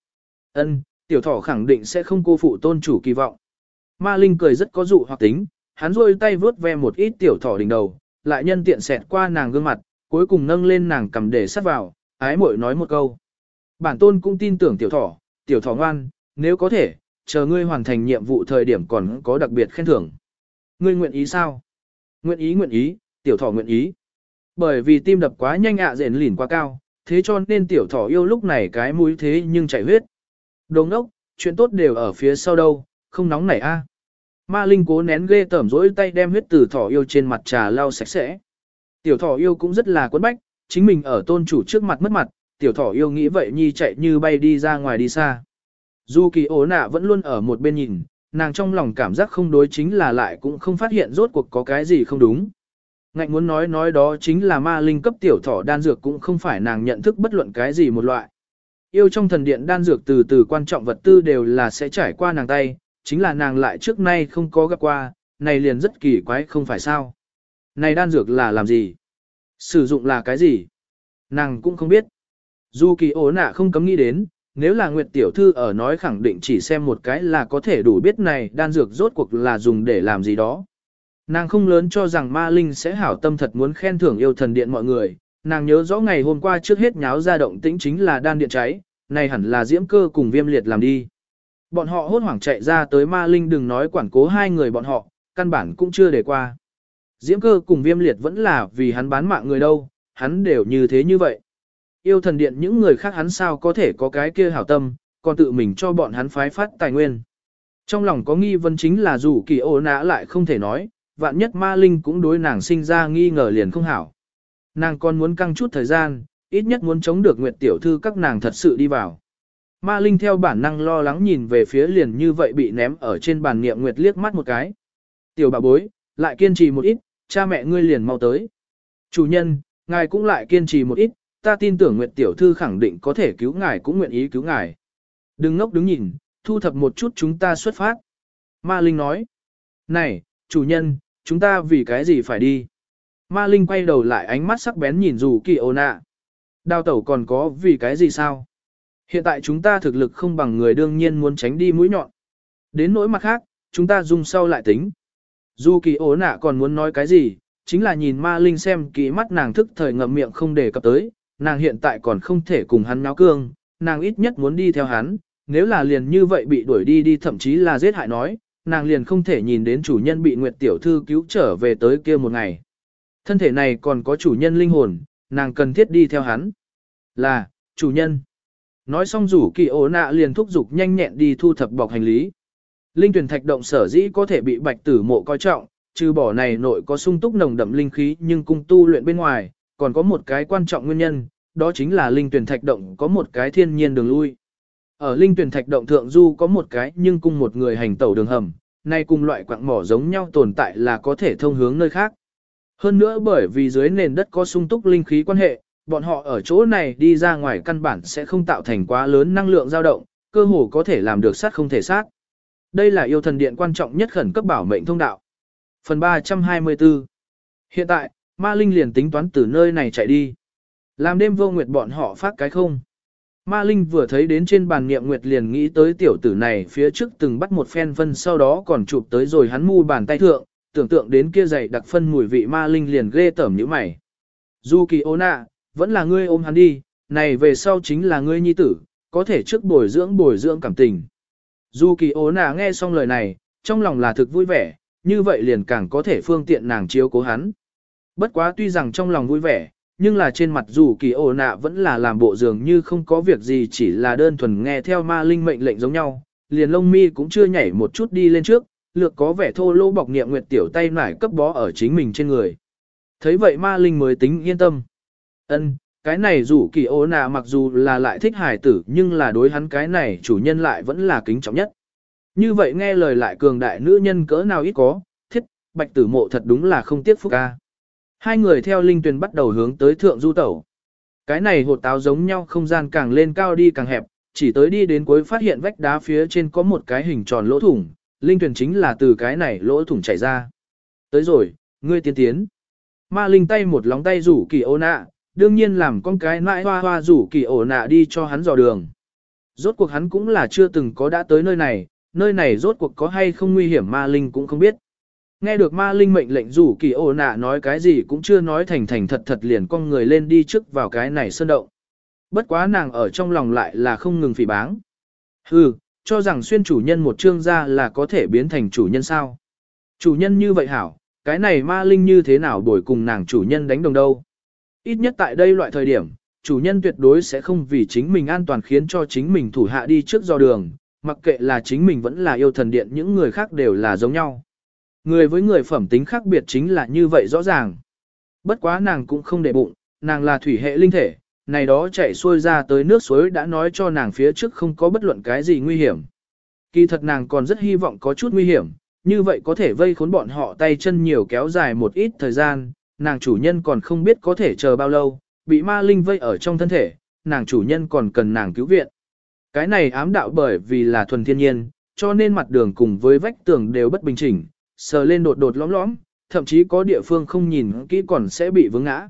S1: Ân, tiểu thỏ khẳng định sẽ không cô phụ tôn chủ kỳ vọng. Ma Linh cười rất có dụ hoặc tính, hắn rôi tay vướt ve một ít tiểu thỏ đỉnh đầu, lại nhân tiện xẹt qua nàng gương mặt, cuối cùng nâng lên nàng cầm để sát vào, ái muội nói một câu. Bản tôn cũng tin tưởng tiểu thỏ, tiểu thỏ ngoan, nếu có thể, chờ ngươi hoàn thành nhiệm vụ thời điểm còn có đặc biệt khen thưởng. Ngươi nguyện ý sao? Nguyện ý nguyện ý, tiểu thỏ nguyện ý. Bởi vì tim đập quá nhanh ạ à rền lỉn quá cao, thế cho nên tiểu thỏ yêu lúc này cái mũi thế nhưng chảy huyết. Đồng ốc, chuyện tốt đều ở phía sau đâu, không nóng nảy a. Ma Linh cố nén ghê tởm rỗi tay đem huyết từ thỏ yêu trên mặt trà lau sạch sẽ. Tiểu thỏ yêu cũng rất là quấn bách, chính mình ở tôn chủ trước mặt mất mặt, tiểu thỏ yêu nghĩ vậy nhi chạy như bay đi ra ngoài đi xa. Dù kỳ ố nạ vẫn luôn ở một bên nhìn, nàng trong lòng cảm giác không đối chính là lại cũng không phát hiện rốt cuộc có cái gì không đúng. Ngạnh muốn nói nói đó chính là ma linh cấp tiểu thỏ đan dược cũng không phải nàng nhận thức bất luận cái gì một loại. Yêu trong thần điện đan dược từ từ quan trọng vật tư đều là sẽ trải qua nàng tay, chính là nàng lại trước nay không có gặp qua, này liền rất kỳ quái không phải sao. Này đan dược là làm gì? Sử dụng là cái gì? Nàng cũng không biết. Dù kỳ ố nạ không cấm nghĩ đến, nếu là Nguyệt Tiểu Thư ở nói khẳng định chỉ xem một cái là có thể đủ biết này đan dược rốt cuộc là dùng để làm gì đó. Nàng không lớn cho rằng ma linh sẽ hảo tâm thật muốn khen thưởng yêu thần điện mọi người, nàng nhớ rõ ngày hôm qua trước hết nháo ra động tĩnh chính là đan điện cháy, này hẳn là diễm cơ cùng viêm liệt làm đi. Bọn họ hốt hoảng chạy ra tới ma linh đừng nói quản cố hai người bọn họ, căn bản cũng chưa để qua. Diễm cơ cùng viêm liệt vẫn là vì hắn bán mạng người đâu, hắn đều như thế như vậy. Yêu thần điện những người khác hắn sao có thể có cái kia hảo tâm, còn tự mình cho bọn hắn phái phát tài nguyên. Trong lòng có nghi vấn chính là dù kỳ ô nã lại không thể nói, vạn nhất ma linh cũng đối nàng sinh ra nghi ngờ liền không hảo. Nàng còn muốn căng chút thời gian, ít nhất muốn chống được nguyệt tiểu thư các nàng thật sự đi vào. Ma Linh theo bản năng lo lắng nhìn về phía liền như vậy bị ném ở trên bàn niệm nguyệt liếc mắt một cái. Tiểu bà bối, lại kiên trì một ít, cha mẹ ngươi liền mau tới. Chủ nhân, ngài cũng lại kiên trì một ít, ta tin tưởng Nguyệt tiểu thư khẳng định có thể cứu ngài cũng nguyện ý cứu ngài. Đừng ngốc đứng nhìn, thu thập một chút chúng ta xuất phát. Ma Linh nói. Này, chủ nhân, chúng ta vì cái gì phải đi? Ma Linh quay đầu lại ánh mắt sắc bén nhìn dù kỳ ô nạ. Đào tẩu còn có vì cái gì sao? Hiện tại chúng ta thực lực không bằng người đương nhiên muốn tránh đi mũi nhọn. Đến nỗi mặt khác, chúng ta dùng sau lại tính. Dù kỳ ố nạ còn muốn nói cái gì, chính là nhìn ma linh xem kỹ mắt nàng thức thời ngậm miệng không để cập tới, nàng hiện tại còn không thể cùng hắn náo cương, nàng ít nhất muốn đi theo hắn, nếu là liền như vậy bị đuổi đi đi thậm chí là giết hại nói, nàng liền không thể nhìn đến chủ nhân bị Nguyệt Tiểu Thư cứu trở về tới kia một ngày. Thân thể này còn có chủ nhân linh hồn, nàng cần thiết đi theo hắn. Là, chủ nhân. Nói xong rủ kỳ ố nạ liền thúc giục nhanh nhẹn đi thu thập bọc hành lý. Linh tuyển thạch động sở dĩ có thể bị bạch tử mộ coi trọng, trừ bỏ này nội có sung túc nồng đậm linh khí nhưng cung tu luyện bên ngoài, còn có một cái quan trọng nguyên nhân, đó chính là linh tuyển thạch động có một cái thiên nhiên đường lui. Ở linh tuyển thạch động thượng du có một cái nhưng cung một người hành tẩu đường hầm, nay cùng loại quạng mỏ giống nhau tồn tại là có thể thông hướng nơi khác. Hơn nữa bởi vì dưới nền đất có sung túc linh khí quan hệ, bọn họ ở chỗ này đi ra ngoài căn bản sẽ không tạo thành quá lớn năng lượng dao động, cơ hồ có thể làm được sát không thể sát. Đây là yêu thần điện quan trọng nhất khẩn cấp bảo mệnh thông đạo. Phần 324 Hiện tại, Ma Linh liền tính toán từ nơi này chạy đi. Làm đêm vô nguyệt bọn họ phát cái không. Ma Linh vừa thấy đến trên bàn nghiệm nguyệt liền nghĩ tới tiểu tử này phía trước từng bắt một phen phân sau đó còn chụp tới rồi hắn mu bàn tay thượng, tưởng tượng đến kia dày đặc phân mùi vị Ma Linh liền ghê tởm như mày. Du kỳ ô nạ, vẫn là ngươi ôm hắn đi, này về sau chính là ngươi nhi tử, có thể trước bồi dưỡng bồi dưỡng cảm tình. Du kỳ ô nạ nghe xong lời này, trong lòng là thực vui vẻ, như vậy liền càng có thể phương tiện nàng chiếu cố hắn. Bất quá tuy rằng trong lòng vui vẻ, nhưng là trên mặt dù kỳ ổ nạ vẫn là làm bộ dường như không có việc gì chỉ là đơn thuần nghe theo ma linh mệnh lệnh giống nhau, liền lông mi cũng chưa nhảy một chút đi lên trước, lược có vẻ thô lỗ bọc niệm nguyệt tiểu tay nải cấp bó ở chính mình trên người. Thấy vậy ma linh mới tính yên tâm. Ân, cái này dù kỳ ồ nạ mặc dù là lại thích hài tử nhưng là đối hắn cái này chủ nhân lại vẫn là kính trọng nhất. Như vậy nghe lời lại cường đại nữ nhân cỡ nào ít có, thiết, bạch tử mộ thật đúng là không tiếc phúc ca. Hai người theo linh tuyền bắt đầu hướng tới thượng du tẩu. Cái này hột táo giống nhau không gian càng lên cao đi càng hẹp, chỉ tới đi đến cuối phát hiện vách đá phía trên có một cái hình tròn lỗ thủng, linh tuyền chính là từ cái này lỗ thủng chảy ra. Tới rồi, ngươi tiến tiến. Ma linh tay một lóng tay rủ kỳ ô nạ, đương nhiên làm con cái nãi hoa hoa rủ kỳ ổ nạ đi cho hắn dò đường. Rốt cuộc hắn cũng là chưa từng có đã tới nơi này, nơi này rốt cuộc có hay không nguy hiểm ma linh cũng không biết. Nghe được ma linh mệnh lệnh rủ kỳ ổ nạ nói cái gì cũng chưa nói thành thành thật thật liền con người lên đi trước vào cái này sơn động. Bất quá nàng ở trong lòng lại là không ngừng phỉ báng. Hừ, cho rằng xuyên chủ nhân một chương ra là có thể biến thành chủ nhân sao. Chủ nhân như vậy hảo, cái này ma linh như thế nào đổi cùng nàng chủ nhân đánh đồng đâu. Ít nhất tại đây loại thời điểm, chủ nhân tuyệt đối sẽ không vì chính mình an toàn khiến cho chính mình thủ hạ đi trước do đường, mặc kệ là chính mình vẫn là yêu thần điện những người khác đều là giống nhau. Người với người phẩm tính khác biệt chính là như vậy rõ ràng. Bất quá nàng cũng không để bụng, nàng là thủy hệ linh thể, này đó chạy xuôi ra tới nước suối đã nói cho nàng phía trước không có bất luận cái gì nguy hiểm. Kỳ thật nàng còn rất hy vọng có chút nguy hiểm, như vậy có thể vây khốn bọn họ tay chân nhiều kéo dài một ít thời gian, nàng chủ nhân còn không biết có thể chờ bao lâu, bị ma linh vây ở trong thân thể, nàng chủ nhân còn cần nàng cứu viện. Cái này ám đạo bởi vì là thuần thiên nhiên, cho nên mặt đường cùng với vách tường đều bất bình chỉnh, sờ lên đột đột lõm lõm, thậm chí có địa phương không nhìn kỹ còn sẽ bị vướng ngã.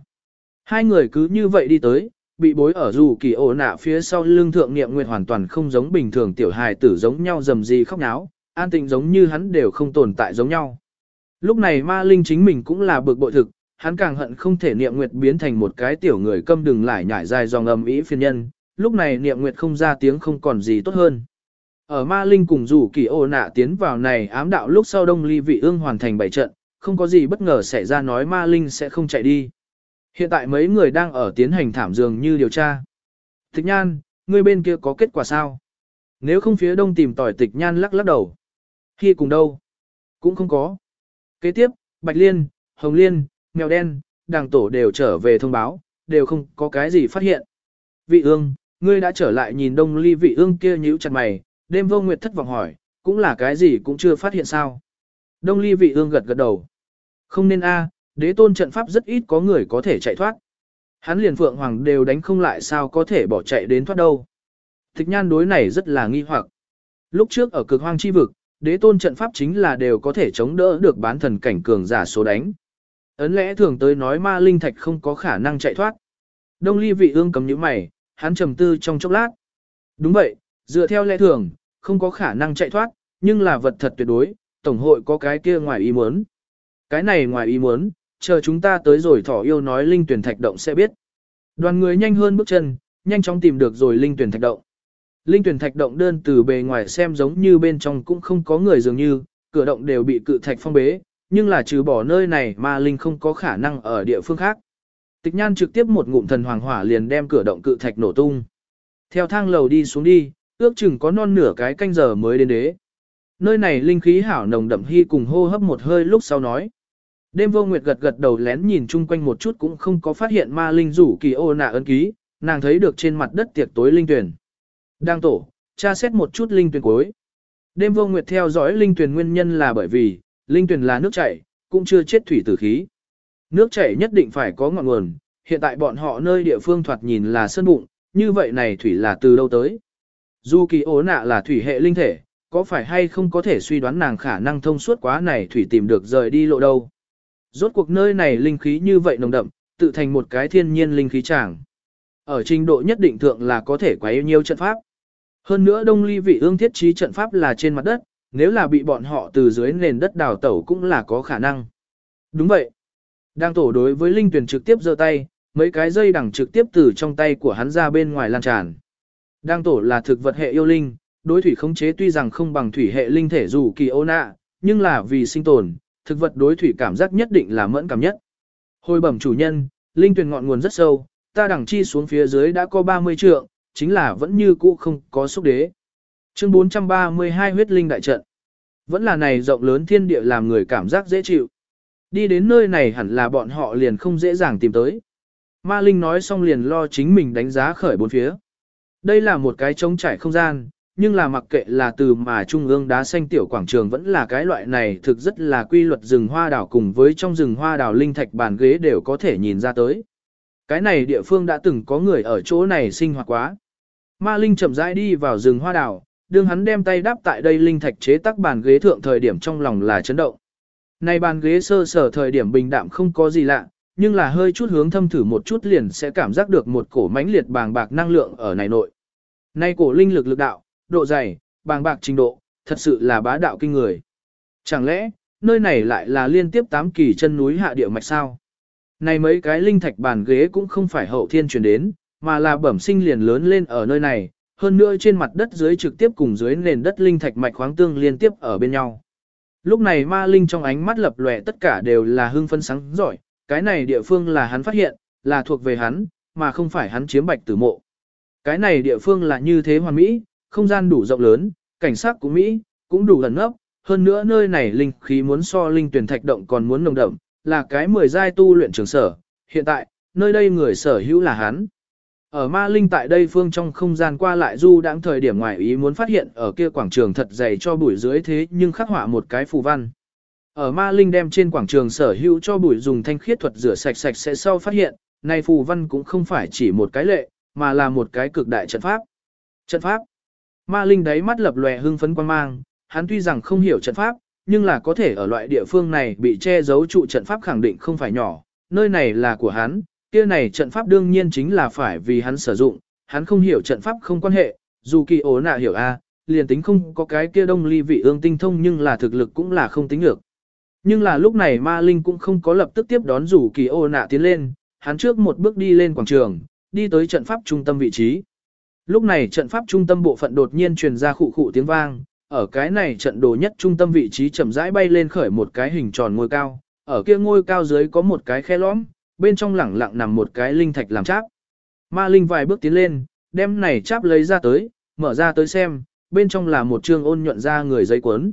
S1: Hai người cứ như vậy đi tới, bị bối ở dù kỳ ổ nạ phía sau lưng thượng niệm nguyệt hoàn toàn không giống bình thường tiểu hài tử giống nhau dầm gì khóc náo, an tình giống như hắn đều không tồn tại giống nhau. Lúc này ma linh chính mình cũng là bực bội thực, hắn càng hận không thể niệm nguyệt biến thành một cái tiểu người câm đừng lại nhảy dài dòng ầm ý phiền nhân, lúc này niệm nguyệt không ra tiếng không còn gì tốt hơn. Ở ma linh cùng rủ kỳ ô nạ tiến vào này ám đạo lúc sau đông ly vị ương hoàn thành bảy trận, không có gì bất ngờ xảy ra nói ma linh sẽ không chạy đi. Hiện tại mấy người đang ở tiến hành thảm dường như điều tra. Tịch nhan, người bên kia có kết quả sao? Nếu không phía đông tìm tỏi tịch nhan lắc lắc đầu. Khi cùng đâu? Cũng không có. Kế tiếp, Bạch Liên, Hồng Liên, mèo đen, đàng tổ đều trở về thông báo, đều không có cái gì phát hiện. Vị ương, ngươi đã trở lại nhìn đông ly vị ương kia nhíu chặt mày, đêm vô nguyệt thất vọng hỏi, cũng là cái gì cũng chưa phát hiện sao. Đông ly vị ương gật gật đầu. Không nên a, đế tôn trận pháp rất ít có người có thể chạy thoát. Hắn liền phượng hoàng đều đánh không lại sao có thể bỏ chạy đến thoát đâu. Thích nhan đối này rất là nghi hoặc. Lúc trước ở cực hoang chi vực, đế tôn trận pháp chính là đều có thể chống đỡ được bán thần cảnh cường giả số đánh. Ấn lẽ thường tới nói ma linh thạch không có khả năng chạy thoát. Đông ly vị ương cầm những mày, hắn trầm tư trong chốc lát. Đúng vậy, dựa theo lẽ thường, không có khả năng chạy thoát, nhưng là vật thật tuyệt đối, tổng hội có cái kia ngoài ý muốn. Cái này ngoài ý muốn, chờ chúng ta tới rồi thỏ yêu nói linh tuyển thạch động sẽ biết. Đoàn người nhanh hơn bước chân, nhanh chóng tìm được rồi linh tuyển thạch động. Linh tuyển thạch động đơn từ bề ngoài xem giống như bên trong cũng không có người dường như, cửa động đều bị cự thạch phong bế, nhưng là trừ bỏ nơi này mà linh không có khả năng ở địa phương khác. Tịch nhan trực tiếp một ngụm thần hoàng hỏa liền đem cửa động cự thạch nổ tung. Theo thang lầu đi xuống đi, ước chừng có non nửa cái canh giờ mới đến đế. Nơi này linh khí hảo nồng đậm hy cùng hô hấp một hơi lúc sau nói. Đêm vô nguyệt gật gật đầu lén nhìn chung quanh một chút cũng không có phát hiện ma linh rủ kỳ ô nạ ấn ký, nàng thấy được trên mặt đất tiệc tối linh tuyển. Đang tổ, tra xét một chút linh tuyển cuối. Đêm vô nguyệt theo dõi linh tuyển nguyên nhân là bởi vì, linh tuyển là nước chảy, cũng chưa chết thủy tử khí. Nước chảy nhất định phải có ngọn nguồn, hiện tại bọn họ nơi địa phương thoạt nhìn là sơn bụng, như vậy này thủy là từ đâu tới. Dù kỳ ố nạ là thủy hệ linh thể, có phải hay không có thể suy đoán nàng khả năng thông suốt quá này thủy tìm được rời đi lộ đâu. Rốt cuộc nơi này linh khí như vậy nồng đậm, tự thành một cái thiên nhiên linh khí tràng. Ở trình độ nhất định thượng là có thể quá yêu nhiều trận pháp. Hơn nữa đông ly vị ương thiết trí trận pháp là trên mặt đất, nếu là bị bọn họ từ dưới nền đất đào tẩu cũng là có khả năng. Đúng vậy. Đang tổ đối với linh tuyển trực tiếp giơ tay, mấy cái dây đằng trực tiếp từ trong tay của hắn ra bên ngoài lan tràn. Đang tổ là thực vật hệ yêu linh, đối thủy khống chế tuy rằng không bằng thủy hệ linh thể dù kỳ ô nạ, nhưng là vì sinh tồn, thực vật đối thủy cảm giác nhất định là mẫn cảm nhất. Hồi bẩm chủ nhân, linh tuyển ngọn nguồn rất sâu, ta đẳng chi xuống phía dưới đã có 30 trượng, chính là vẫn như cũ không có xúc đế. Chương 432 huyết linh đại trận. Vẫn là này rộng lớn thiên địa làm người cảm giác dễ chịu. Đi đến nơi này hẳn là bọn họ liền không dễ dàng tìm tới. Ma Linh nói xong liền lo chính mình đánh giá khởi bốn phía. Đây là một cái trống trải không gian, nhưng là mặc kệ là từ mà trung ương đá xanh tiểu quảng trường vẫn là cái loại này thực rất là quy luật rừng hoa đảo cùng với trong rừng hoa đảo linh thạch bàn ghế đều có thể nhìn ra tới. Cái này địa phương đã từng có người ở chỗ này sinh hoạt quá. Ma Linh chậm rãi đi vào rừng hoa đảo, đương hắn đem tay đáp tại đây linh thạch chế tác bàn ghế thượng thời điểm trong lòng là chấn động. Này bàn ghế sơ sở thời điểm bình đạm không có gì lạ, nhưng là hơi chút hướng thâm thử một chút liền sẽ cảm giác được một cổ mãnh liệt bàng bạc năng lượng ở này nội. Nay cổ linh lực lực đạo, độ dày, bàng bạc trình độ, thật sự là bá đạo kinh người. Chẳng lẽ, nơi này lại là liên tiếp tám kỳ chân núi hạ địa mạch sao? Này mấy cái linh thạch bàn ghế cũng không phải hậu thiên truyền đến, mà là bẩm sinh liền lớn lên ở nơi này, hơn nữa trên mặt đất dưới trực tiếp cùng dưới nền đất linh thạch mạch khoáng tương liên tiếp ở bên nhau. Lúc này ma linh trong ánh mắt lập lòe tất cả đều là hưng phân sáng giỏi, cái này địa phương là hắn phát hiện, là thuộc về hắn, mà không phải hắn chiếm bạch tử mộ. Cái này địa phương là như thế hoàn mỹ, không gian đủ rộng lớn, cảnh sát của Mỹ, cũng đủ gần ngốc, hơn nữa nơi này linh khí muốn so linh tuyển thạch động còn muốn nồng đậm, là cái mười giai tu luyện trường sở, hiện tại, nơi đây người sở hữu là hắn. Ở ma linh tại đây phương trong không gian qua lại du đang thời điểm ngoài ý muốn phát hiện ở kia quảng trường thật dày cho bụi dưới thế nhưng khắc họa một cái phù văn. Ở ma linh đem trên quảng trường sở hữu cho bụi dùng thanh khiết thuật rửa sạch sạch sẽ sau phát hiện, này phù văn cũng không phải chỉ một cái lệ, mà là một cái cực đại trận pháp. Trận pháp. Ma linh đáy mắt lập lòe hưng phấn quan mang, hắn tuy rằng không hiểu trận pháp, nhưng là có thể ở loại địa phương này bị che giấu trụ trận pháp khẳng định không phải nhỏ, nơi này là của hắn, kia này trận pháp đương nhiên chính là phải vì hắn sử dụng, hắn không hiểu trận pháp không quan hệ, dù kỳ ố nạ hiểu a, liền tính không có cái kia đông ly vị ương tinh thông nhưng là thực lực cũng là không tính được. Nhưng là lúc này ma linh cũng không có lập tức tiếp đón rủ kỳ ô nạ tiến lên, hắn trước một bước đi lên quảng trường, đi tới trận pháp trung tâm vị trí. Lúc này trận pháp trung tâm bộ phận đột nhiên truyền ra khụ khụ tiếng vang, ở cái này trận đồ nhất trung tâm vị trí chậm rãi bay lên khởi một cái hình tròn ngôi cao, ở kia ngôi cao dưới có một cái khe lõm, bên trong lẳng lặng nằm một cái linh thạch làm cháp. Ma linh vài bước tiến lên, đem này cháp lấy ra tới, mở ra tới xem, bên trong là một chương ôn nhuận ra người giấy cuốn.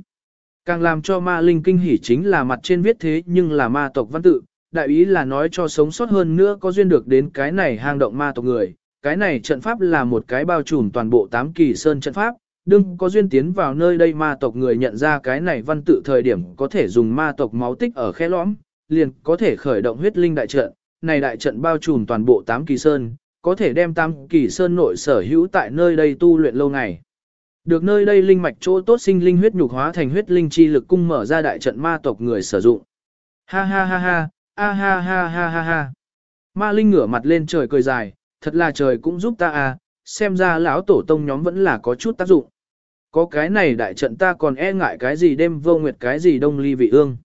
S1: Càng làm cho ma linh kinh hỉ chính là mặt trên viết thế nhưng là ma tộc văn tự, đại ý là nói cho sống sót hơn nữa có duyên được đến cái này hang động ma tộc người, cái này trận pháp là một cái bao trùm toàn bộ tám kỳ sơn trận pháp, đừng có duyên tiến vào nơi đây ma tộc người nhận ra cái này văn tự thời điểm có thể dùng ma tộc máu tích ở khe lõm, liền có thể khởi động huyết linh đại trận, này đại trận bao trùm toàn bộ tám kỳ sơn, có thể đem tám kỳ sơn nội sở hữu tại nơi đây tu luyện lâu ngày. Được nơi đây linh mạch chỗ tốt sinh linh huyết nhục hóa thành huyết linh chi lực cung mở ra đại trận ma tộc người sử dụng. Ha ha ha ha, a ha ha ha ha ha. Ma linh ngửa mặt lên trời cười dài, thật là trời cũng giúp ta à, xem ra lão tổ tông nhóm vẫn là có chút tác dụng. Có cái này đại trận ta còn e ngại cái gì đêm vô nguyệt cái gì đông ly vị ương.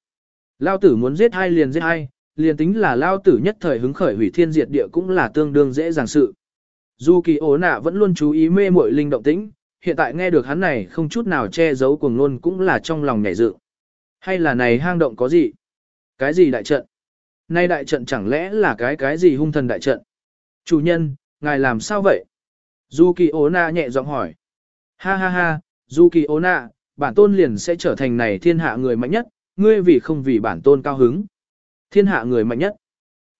S1: Lao tử muốn giết hai liền giết hai, liền tính là lao tử nhất thời hứng khởi hủy thiên diệt địa cũng là tương đương dễ dàng sự. Dù kỳ ố nạ vẫn luôn chú ý mê muội linh động tĩnh, hiện tại nghe được hắn này không chút nào che giấu cuồng luôn cũng là trong lòng nhảy dựng. Hay là này hang động có gì? Cái gì đại trận? Nay đại trận chẳng lẽ là cái cái gì hung thần đại trận? Chủ nhân, ngài làm sao vậy? Du kỳ ố nạ nhẹ giọng hỏi. Ha ha ha, Du kỳ ố nạ, bản tôn liền sẽ trở thành này thiên hạ người mạnh nhất, ngươi vì không vì bản tôn cao hứng. Thiên hạ người mạnh nhất.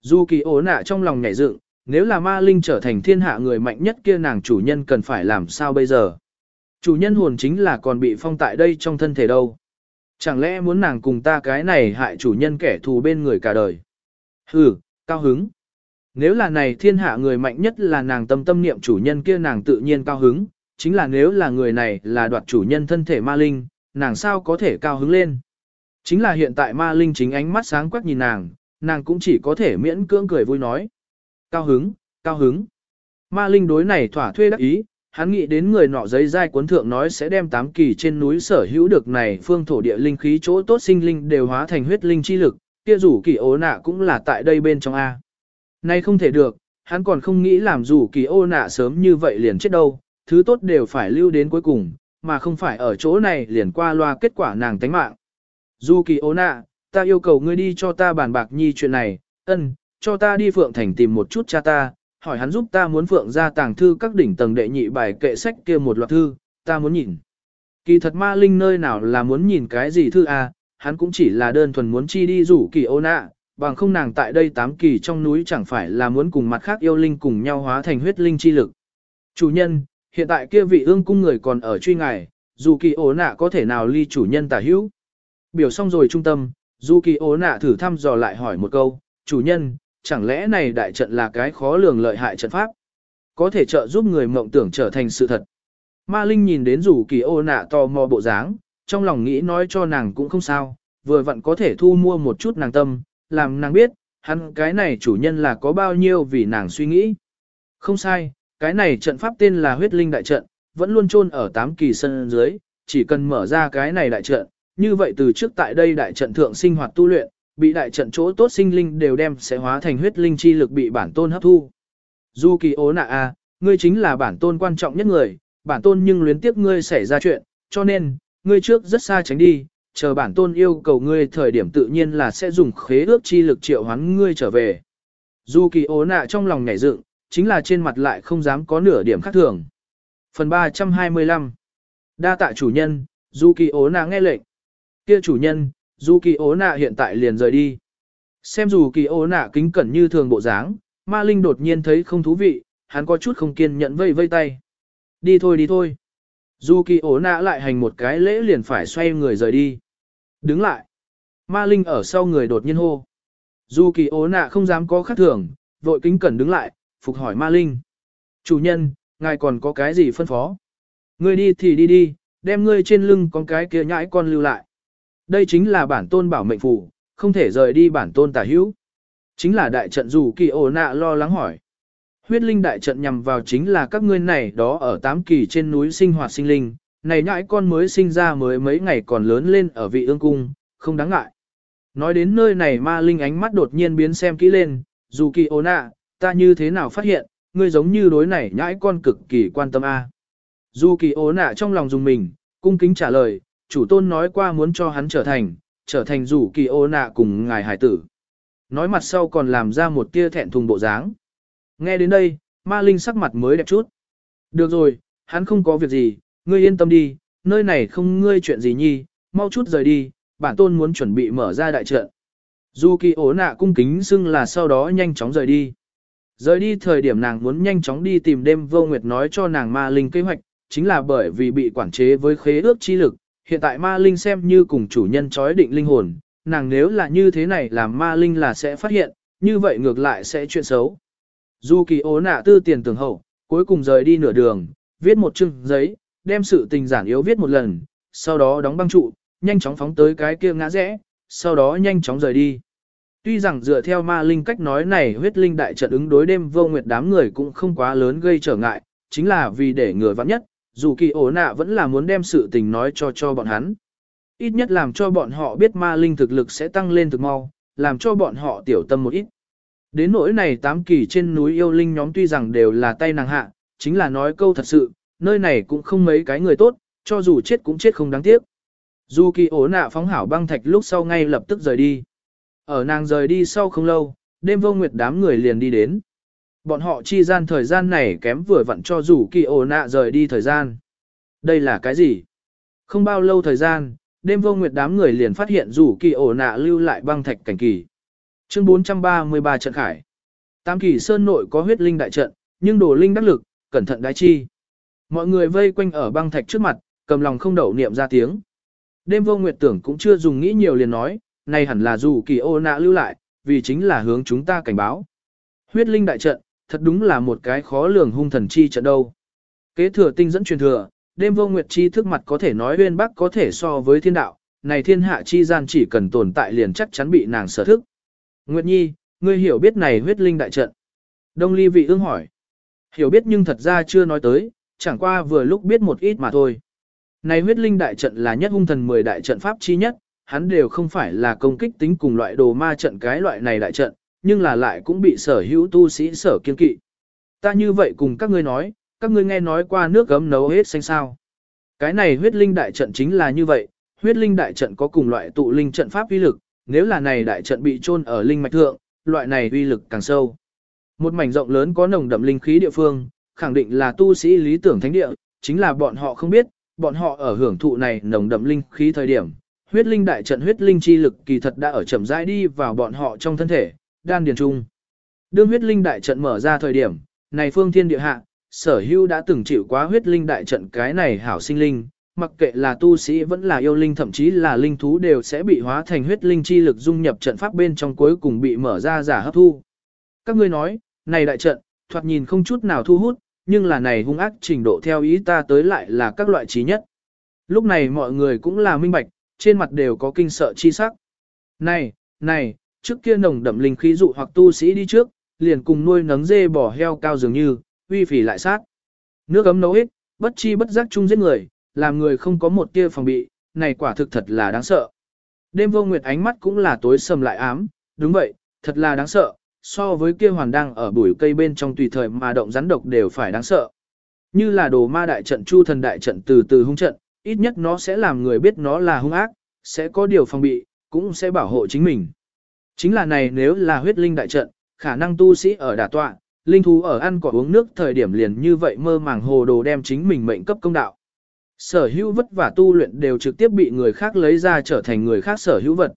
S1: Du kỳ ố nạ trong lòng nhảy dựng, nếu là ma linh trở thành thiên hạ người mạnh nhất kia nàng chủ nhân cần phải làm sao bây giờ? Chủ nhân hồn chính là còn bị phong tại đây trong thân thể đâu. Chẳng lẽ muốn nàng cùng ta cái này hại chủ nhân kẻ thù bên người cả đời? Hừ, cao hứng. Nếu là này thiên hạ người mạnh nhất là nàng tâm tâm niệm chủ nhân kia nàng tự nhiên cao hứng, chính là nếu là người này là đoạt chủ nhân thân thể ma linh, nàng sao có thể cao hứng lên. Chính là hiện tại ma linh chính ánh mắt sáng quắc nhìn nàng, nàng cũng chỉ có thể miễn cưỡng cười vui nói. Cao hứng, cao hứng. Ma linh đối này thỏa thuê đắc ý, hắn nghĩ đến người nọ giấy dai cuốn thượng nói sẽ đem tám kỳ trên núi sở hữu được này phương thổ địa linh khí chỗ tốt sinh linh đều hóa thành huyết linh chi lực, kia rủ kỳ ô nạ cũng là tại đây bên trong A. Nay không thể được, hắn còn không nghĩ làm rủ kỳ ô nạ sớm như vậy liền chết đâu, thứ tốt đều phải lưu đến cuối cùng, mà không phải ở chỗ này liền qua loa kết quả nàng tánh mạng. Dù kỳ ô nạ, ta yêu cầu ngươi đi cho ta bàn bạc nhi chuyện này, ân, cho ta đi Phượng Thành tìm một chút cha ta, hỏi hắn giúp ta muốn Phượng ra tàng thư các đỉnh tầng đệ nhị bài kệ sách kia một loạt thư, ta muốn nhìn. Kỳ thật ma linh nơi nào là muốn nhìn cái gì thư à, hắn cũng chỉ là đơn thuần muốn chi đi rủ kỳ ô nạ, bằng không nàng tại đây tám kỳ trong núi chẳng phải là muốn cùng mặt khác yêu linh cùng nhau hóa thành huyết linh chi lực. Chủ nhân, hiện tại kia vị ương cung người còn ở truy ngài, dù kỳ ố nạ có thể nào ly chủ nhân tả hữu. Biểu xong rồi trung tâm, dù kỳ ố nạ thử thăm dò lại hỏi một câu, chủ nhân, chẳng lẽ này đại trận là cái khó lường lợi hại trận pháp? Có thể trợ giúp người mộng tưởng trở thành sự thật. Ma Linh nhìn đến rủ kỳ ô nạ to mò bộ dáng, trong lòng nghĩ nói cho nàng cũng không sao, vừa vặn có thể thu mua một chút nàng tâm, làm nàng biết, hắn cái này chủ nhân là có bao nhiêu vì nàng suy nghĩ. Không sai, cái này trận pháp tên là huyết linh đại trận, vẫn luôn chôn ở tám kỳ sân dưới, chỉ cần mở ra cái này đại trận, như vậy từ trước tại đây đại trận thượng sinh hoạt tu luyện, bị đại trận chỗ tốt sinh linh đều đem sẽ hóa thành huyết linh chi lực bị bản tôn hấp thu. Du kỳ ố nạ a, ngươi chính là bản tôn quan trọng nhất người, bản tôn nhưng luyến tiếc ngươi xảy ra chuyện, cho nên, ngươi trước rất xa tránh đi, chờ bản tôn yêu cầu ngươi thời điểm tự nhiên là sẽ dùng khế ước chi lực triệu hoán ngươi trở về. Dù kỳ ố nạ trong lòng nhảy dựng, chính là trên mặt lại không dám có nửa điểm khác thường. Phần 325 Đa tạ chủ nhân, Dù kỳ ố nạ nghe lệnh. Kia chủ nhân, Dù kỳ ố nạ hiện tại liền rời đi. Xem dù kỳ ố nạ kính cẩn như thường bộ dáng, ma linh đột nhiên thấy không thú vị, hắn có chút không kiên nhẫn vây vây tay. Đi thôi đi thôi. Dù kỳ ố nạ lại hành một cái lễ liền phải xoay người rời đi. Đứng lại. Ma linh ở sau người đột nhiên hô. Dù kỳ ố nạ không dám có khắc thường, vội kính cẩn đứng lại, phục hỏi ma linh. Chủ nhân, ngài còn có cái gì phân phó? Ngươi đi thì đi đi, đem ngươi trên lưng con cái kia nhãi con lưu lại. Đây chính là bản tôn bảo mệnh phù, không thể rời đi bản tôn tả hữu. Chính là đại trận dù kỳ ổ nạ lo lắng hỏi. Huyết linh đại trận nhằm vào chính là các ngươi này đó ở tám kỳ trên núi sinh hoạt sinh linh, này nhãi con mới sinh ra mới mấy ngày còn lớn lên ở vị ương cung, không đáng ngại. Nói đến nơi này ma linh ánh mắt đột nhiên biến xem kỹ lên, dù kỳ ô nạ, ta như thế nào phát hiện, ngươi giống như đối này nhãi con cực kỳ quan tâm a. Dù kỳ ố nạ trong lòng dùng mình, cung kính trả lời, chủ tôn nói qua muốn cho hắn trở thành, trở thành rủ kỳ ô nạ cùng ngài hải tử. Nói mặt sau còn làm ra một tia thẹn thùng bộ dáng. Nghe đến đây, ma linh sắc mặt mới đẹp chút. Được rồi, hắn không có việc gì, ngươi yên tâm đi, nơi này không ngươi chuyện gì nhi, mau chút rời đi, bản tôn muốn chuẩn bị mở ra đại trận. Dù kỳ ố nạ cung kính xưng là sau đó nhanh chóng rời đi. Rời đi thời điểm nàng muốn nhanh chóng đi tìm đêm vô nguyệt nói cho nàng ma linh kế hoạch, chính là bởi vì bị quản chế với khế ước chi lực, hiện tại ma linh xem như cùng chủ nhân chói định linh hồn, nàng nếu là như thế này làm ma linh là sẽ phát hiện, như vậy ngược lại sẽ chuyện xấu. Dù kỳ ố nạ tư tiền tưởng hậu, cuối cùng rời đi nửa đường, viết một chương giấy, đem sự tình giản yếu viết một lần, sau đó đóng băng trụ, nhanh chóng phóng tới cái kia ngã rẽ, sau đó nhanh chóng rời đi. Tuy rằng dựa theo ma linh cách nói này huyết linh đại trận ứng đối đêm vô nguyệt đám người cũng không quá lớn gây trở ngại, chính là vì để ngừa vắng nhất, dù kỳ ổ nạ vẫn là muốn đem sự tình nói cho cho bọn hắn. Ít nhất làm cho bọn họ biết ma linh thực lực sẽ tăng lên thực mau, làm cho bọn họ tiểu tâm một ít. Đến nỗi này tám kỳ trên núi yêu linh nhóm tuy rằng đều là tay nàng hạ, chính là nói câu thật sự, nơi này cũng không mấy cái người tốt, cho dù chết cũng chết không đáng tiếc. Dù kỳ ổ nạ phóng hảo băng thạch lúc sau ngay lập tức rời đi. Ở nàng rời đi sau không lâu, đêm vô nguyệt đám người liền đi đến. Bọn họ chi gian thời gian này kém vừa vặn cho dù kỳ ổ nạ rời đi thời gian. Đây là cái gì? Không bao lâu thời gian, đêm vô nguyệt đám người liền phát hiện dù kỳ ổ nạ lưu lại băng thạch cảnh kỳ. Chương 433 trận khải. Tam kỳ sơn nội có huyết linh đại trận, nhưng đồ linh đắc lực, cẩn thận đái chi. Mọi người vây quanh ở băng thạch trước mặt, cầm lòng không đậu niệm ra tiếng. Đêm vô nguyệt tưởng cũng chưa dùng nghĩ nhiều liền nói, này hẳn là dù kỳ ô nạ lưu lại, vì chính là hướng chúng ta cảnh báo. Huyết linh đại trận, thật đúng là một cái khó lường hung thần chi trận đâu. Kế thừa tinh dẫn truyền thừa, đêm vô nguyệt chi thức mặt có thể nói uyên bắc có thể so với thiên đạo, này thiên hạ chi gian chỉ cần tồn tại liền chắc chắn bị nàng sở thức. Nguyệt Nhi, ngươi hiểu biết này huyết linh đại trận. Đông ly vị ương hỏi. Hiểu biết nhưng thật ra chưa nói tới, chẳng qua vừa lúc biết một ít mà thôi. Này huyết linh đại trận là nhất hung thần 10 đại trận pháp chi nhất, hắn đều không phải là công kích tính cùng loại đồ ma trận cái loại này đại trận, nhưng là lại cũng bị sở hữu tu sĩ sở kiên kỵ. Ta như vậy cùng các ngươi nói, các ngươi nghe nói qua nước gấm nấu hết xanh sao. Cái này huyết linh đại trận chính là như vậy, huyết linh đại trận có cùng loại tụ linh trận pháp uy lực, nếu là này đại trận bị chôn ở linh mạch thượng, loại này uy lực càng sâu. Một mảnh rộng lớn có nồng đậm linh khí địa phương, khẳng định là tu sĩ lý tưởng thánh địa, chính là bọn họ không biết, bọn họ ở hưởng thụ này nồng đậm linh khí thời điểm, huyết linh đại trận huyết linh chi lực kỳ thật đã ở chậm rãi đi vào bọn họ trong thân thể, đan điền trung. Đương huyết linh đại trận mở ra thời điểm, này phương thiên địa hạ, sở hưu đã từng chịu quá huyết linh đại trận cái này hảo sinh linh, mặc kệ là tu sĩ vẫn là yêu linh thậm chí là linh thú đều sẽ bị hóa thành huyết linh chi lực dung nhập trận pháp bên trong cuối cùng bị mở ra giả hấp thu. Các ngươi nói, này đại trận, thoạt nhìn không chút nào thu hút, nhưng là này hung ác trình độ theo ý ta tới lại là các loại trí nhất. Lúc này mọi người cũng là minh bạch, trên mặt đều có kinh sợ chi sắc. Này, này, trước kia nồng đậm linh khí dụ hoặc tu sĩ đi trước, liền cùng nuôi nấng dê bò heo cao dường như, uy phỉ lại sát. Nước ấm nấu hết, bất chi bất giác chung giết người, làm người không có một tia phòng bị, này quả thực thật là đáng sợ. Đêm vô nguyệt ánh mắt cũng là tối sầm lại ám, đúng vậy, thật là đáng sợ, so với kia hoàn đang ở bụi cây bên trong tùy thời mà động rắn độc đều phải đáng sợ. Như là đồ ma đại trận chu thần đại trận từ từ hung trận, ít nhất nó sẽ làm người biết nó là hung ác, sẽ có điều phòng bị, cũng sẽ bảo hộ chính mình. Chính là này nếu là huyết linh đại trận, khả năng tu sĩ ở đả tọa, linh thú ở ăn cỏ uống nước thời điểm liền như vậy mơ màng hồ đồ đem chính mình mệnh cấp công đạo. Sở hữu vất và tu luyện đều trực tiếp bị người khác lấy ra trở thành người khác sở hữu vật.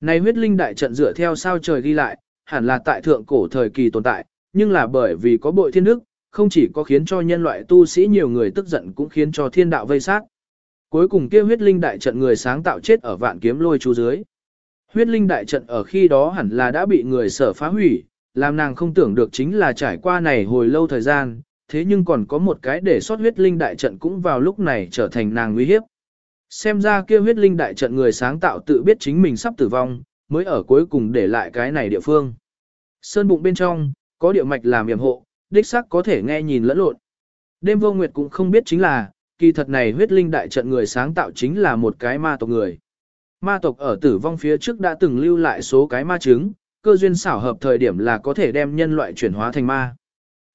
S1: Này huyết linh đại trận dựa theo sao trời ghi lại, hẳn là tại thượng cổ thời kỳ tồn tại, nhưng là bởi vì có bội thiên đức, không chỉ có khiến cho nhân loại tu sĩ nhiều người tức giận cũng khiến cho thiên đạo vây sát. Cuối cùng kia huyết linh đại trận người sáng tạo chết ở vạn kiếm lôi chú dưới. Huyết linh đại trận ở khi đó hẳn là đã bị người sở phá hủy, làm nàng không tưởng được chính là trải qua này hồi lâu thời gian, thế nhưng còn có một cái để sót huyết linh đại trận cũng vào lúc này trở thành nàng nguy hiếp. Xem ra kia huyết linh đại trận người sáng tạo tự biết chính mình sắp tử vong, mới ở cuối cùng để lại cái này địa phương. Sơn bụng bên trong, có địa mạch làm yểm hộ, đích xác có thể nghe nhìn lẫn lộn. Đêm vô nguyệt cũng không biết chính là, kỳ thật này huyết linh đại trận người sáng tạo chính là một cái ma tộc người. Ma tộc ở tử vong phía trước đã từng lưu lại số cái ma trứng, cơ duyên xảo hợp thời điểm là có thể đem nhân loại chuyển hóa thành ma.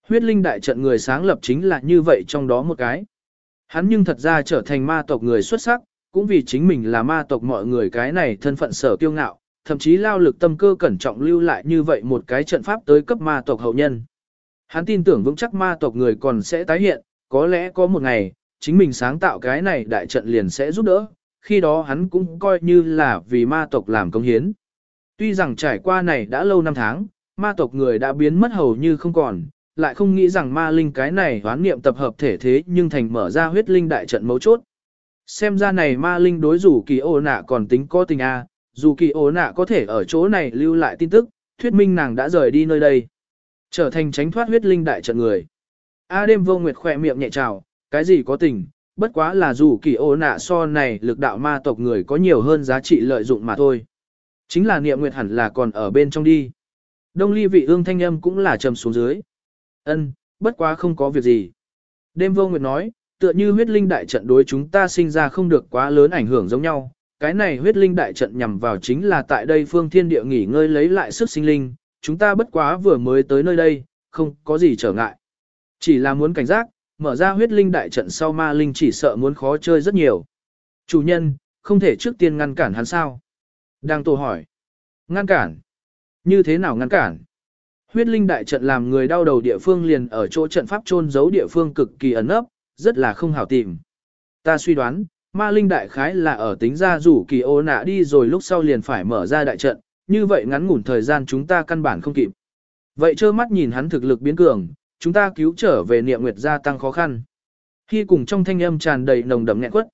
S1: Huyết linh đại trận người sáng lập chính là như vậy trong đó một cái. Hắn nhưng thật ra trở thành ma tộc người xuất sắc, cũng vì chính mình là ma tộc mọi người cái này thân phận sở kiêu ngạo, thậm chí lao lực tâm cơ cẩn trọng lưu lại như vậy một cái trận pháp tới cấp ma tộc hậu nhân. Hắn tin tưởng vững chắc ma tộc người còn sẽ tái hiện, có lẽ có một ngày, chính mình sáng tạo cái này đại trận liền sẽ giúp đỡ, khi đó hắn cũng coi như là vì ma tộc làm công hiến. Tuy rằng trải qua này đã lâu năm tháng, ma tộc người đã biến mất hầu như không còn, lại không nghĩ rằng ma linh cái này hoán niệm tập hợp thể thế nhưng thành mở ra huyết linh đại trận mấu chốt. Xem ra này ma linh đối rủ kỳ ô nạ còn tính có tình a, dù kỳ ô nạ có thể ở chỗ này lưu lại tin tức, thuyết minh nàng đã rời đi nơi đây. Trở thành tránh thoát huyết linh đại trận người. A đêm vô nguyệt khỏe miệng nhẹ trào, cái gì có tình, bất quá là dù kỳ ô nạ so này lực đạo ma tộc người có nhiều hơn giá trị lợi dụng mà thôi. Chính là niệm nguyệt hẳn là còn ở bên trong đi. Đông ly vị ương thanh âm cũng là trầm xuống dưới. Ân, bất quá không có việc gì. Đêm vô nguyệt nói, tựa như huyết linh đại trận đối chúng ta sinh ra không được quá lớn ảnh hưởng giống nhau. Cái này huyết linh đại trận nhằm vào chính là tại đây phương thiên địa nghỉ ngơi lấy lại sức sinh linh, chúng ta bất quá vừa mới tới nơi đây, không có gì trở ngại. Chỉ là muốn cảnh giác, mở ra huyết linh đại trận sau ma linh chỉ sợ muốn khó chơi rất nhiều. Chủ nhân, không thể trước tiên ngăn cản hắn sao? Đang tổ hỏi. Ngăn cản? Như thế nào ngăn cản? Huyết linh đại trận làm người đau đầu địa phương liền ở chỗ trận pháp trôn giấu địa phương cực kỳ ẩn ấp, rất là không hảo tìm. Ta suy đoán, ma linh đại khái là ở tính ra rủ kỳ ô nạ đi rồi lúc sau liền phải mở ra đại trận, như vậy ngắn ngủn thời gian chúng ta căn bản không kịp. Vậy trơ mắt nhìn hắn thực lực biến cường, chúng ta cứu trở về niệm nguyệt gia tăng khó khăn. Khi cùng trong thanh âm tràn đầy nồng đậm nghẹn quất.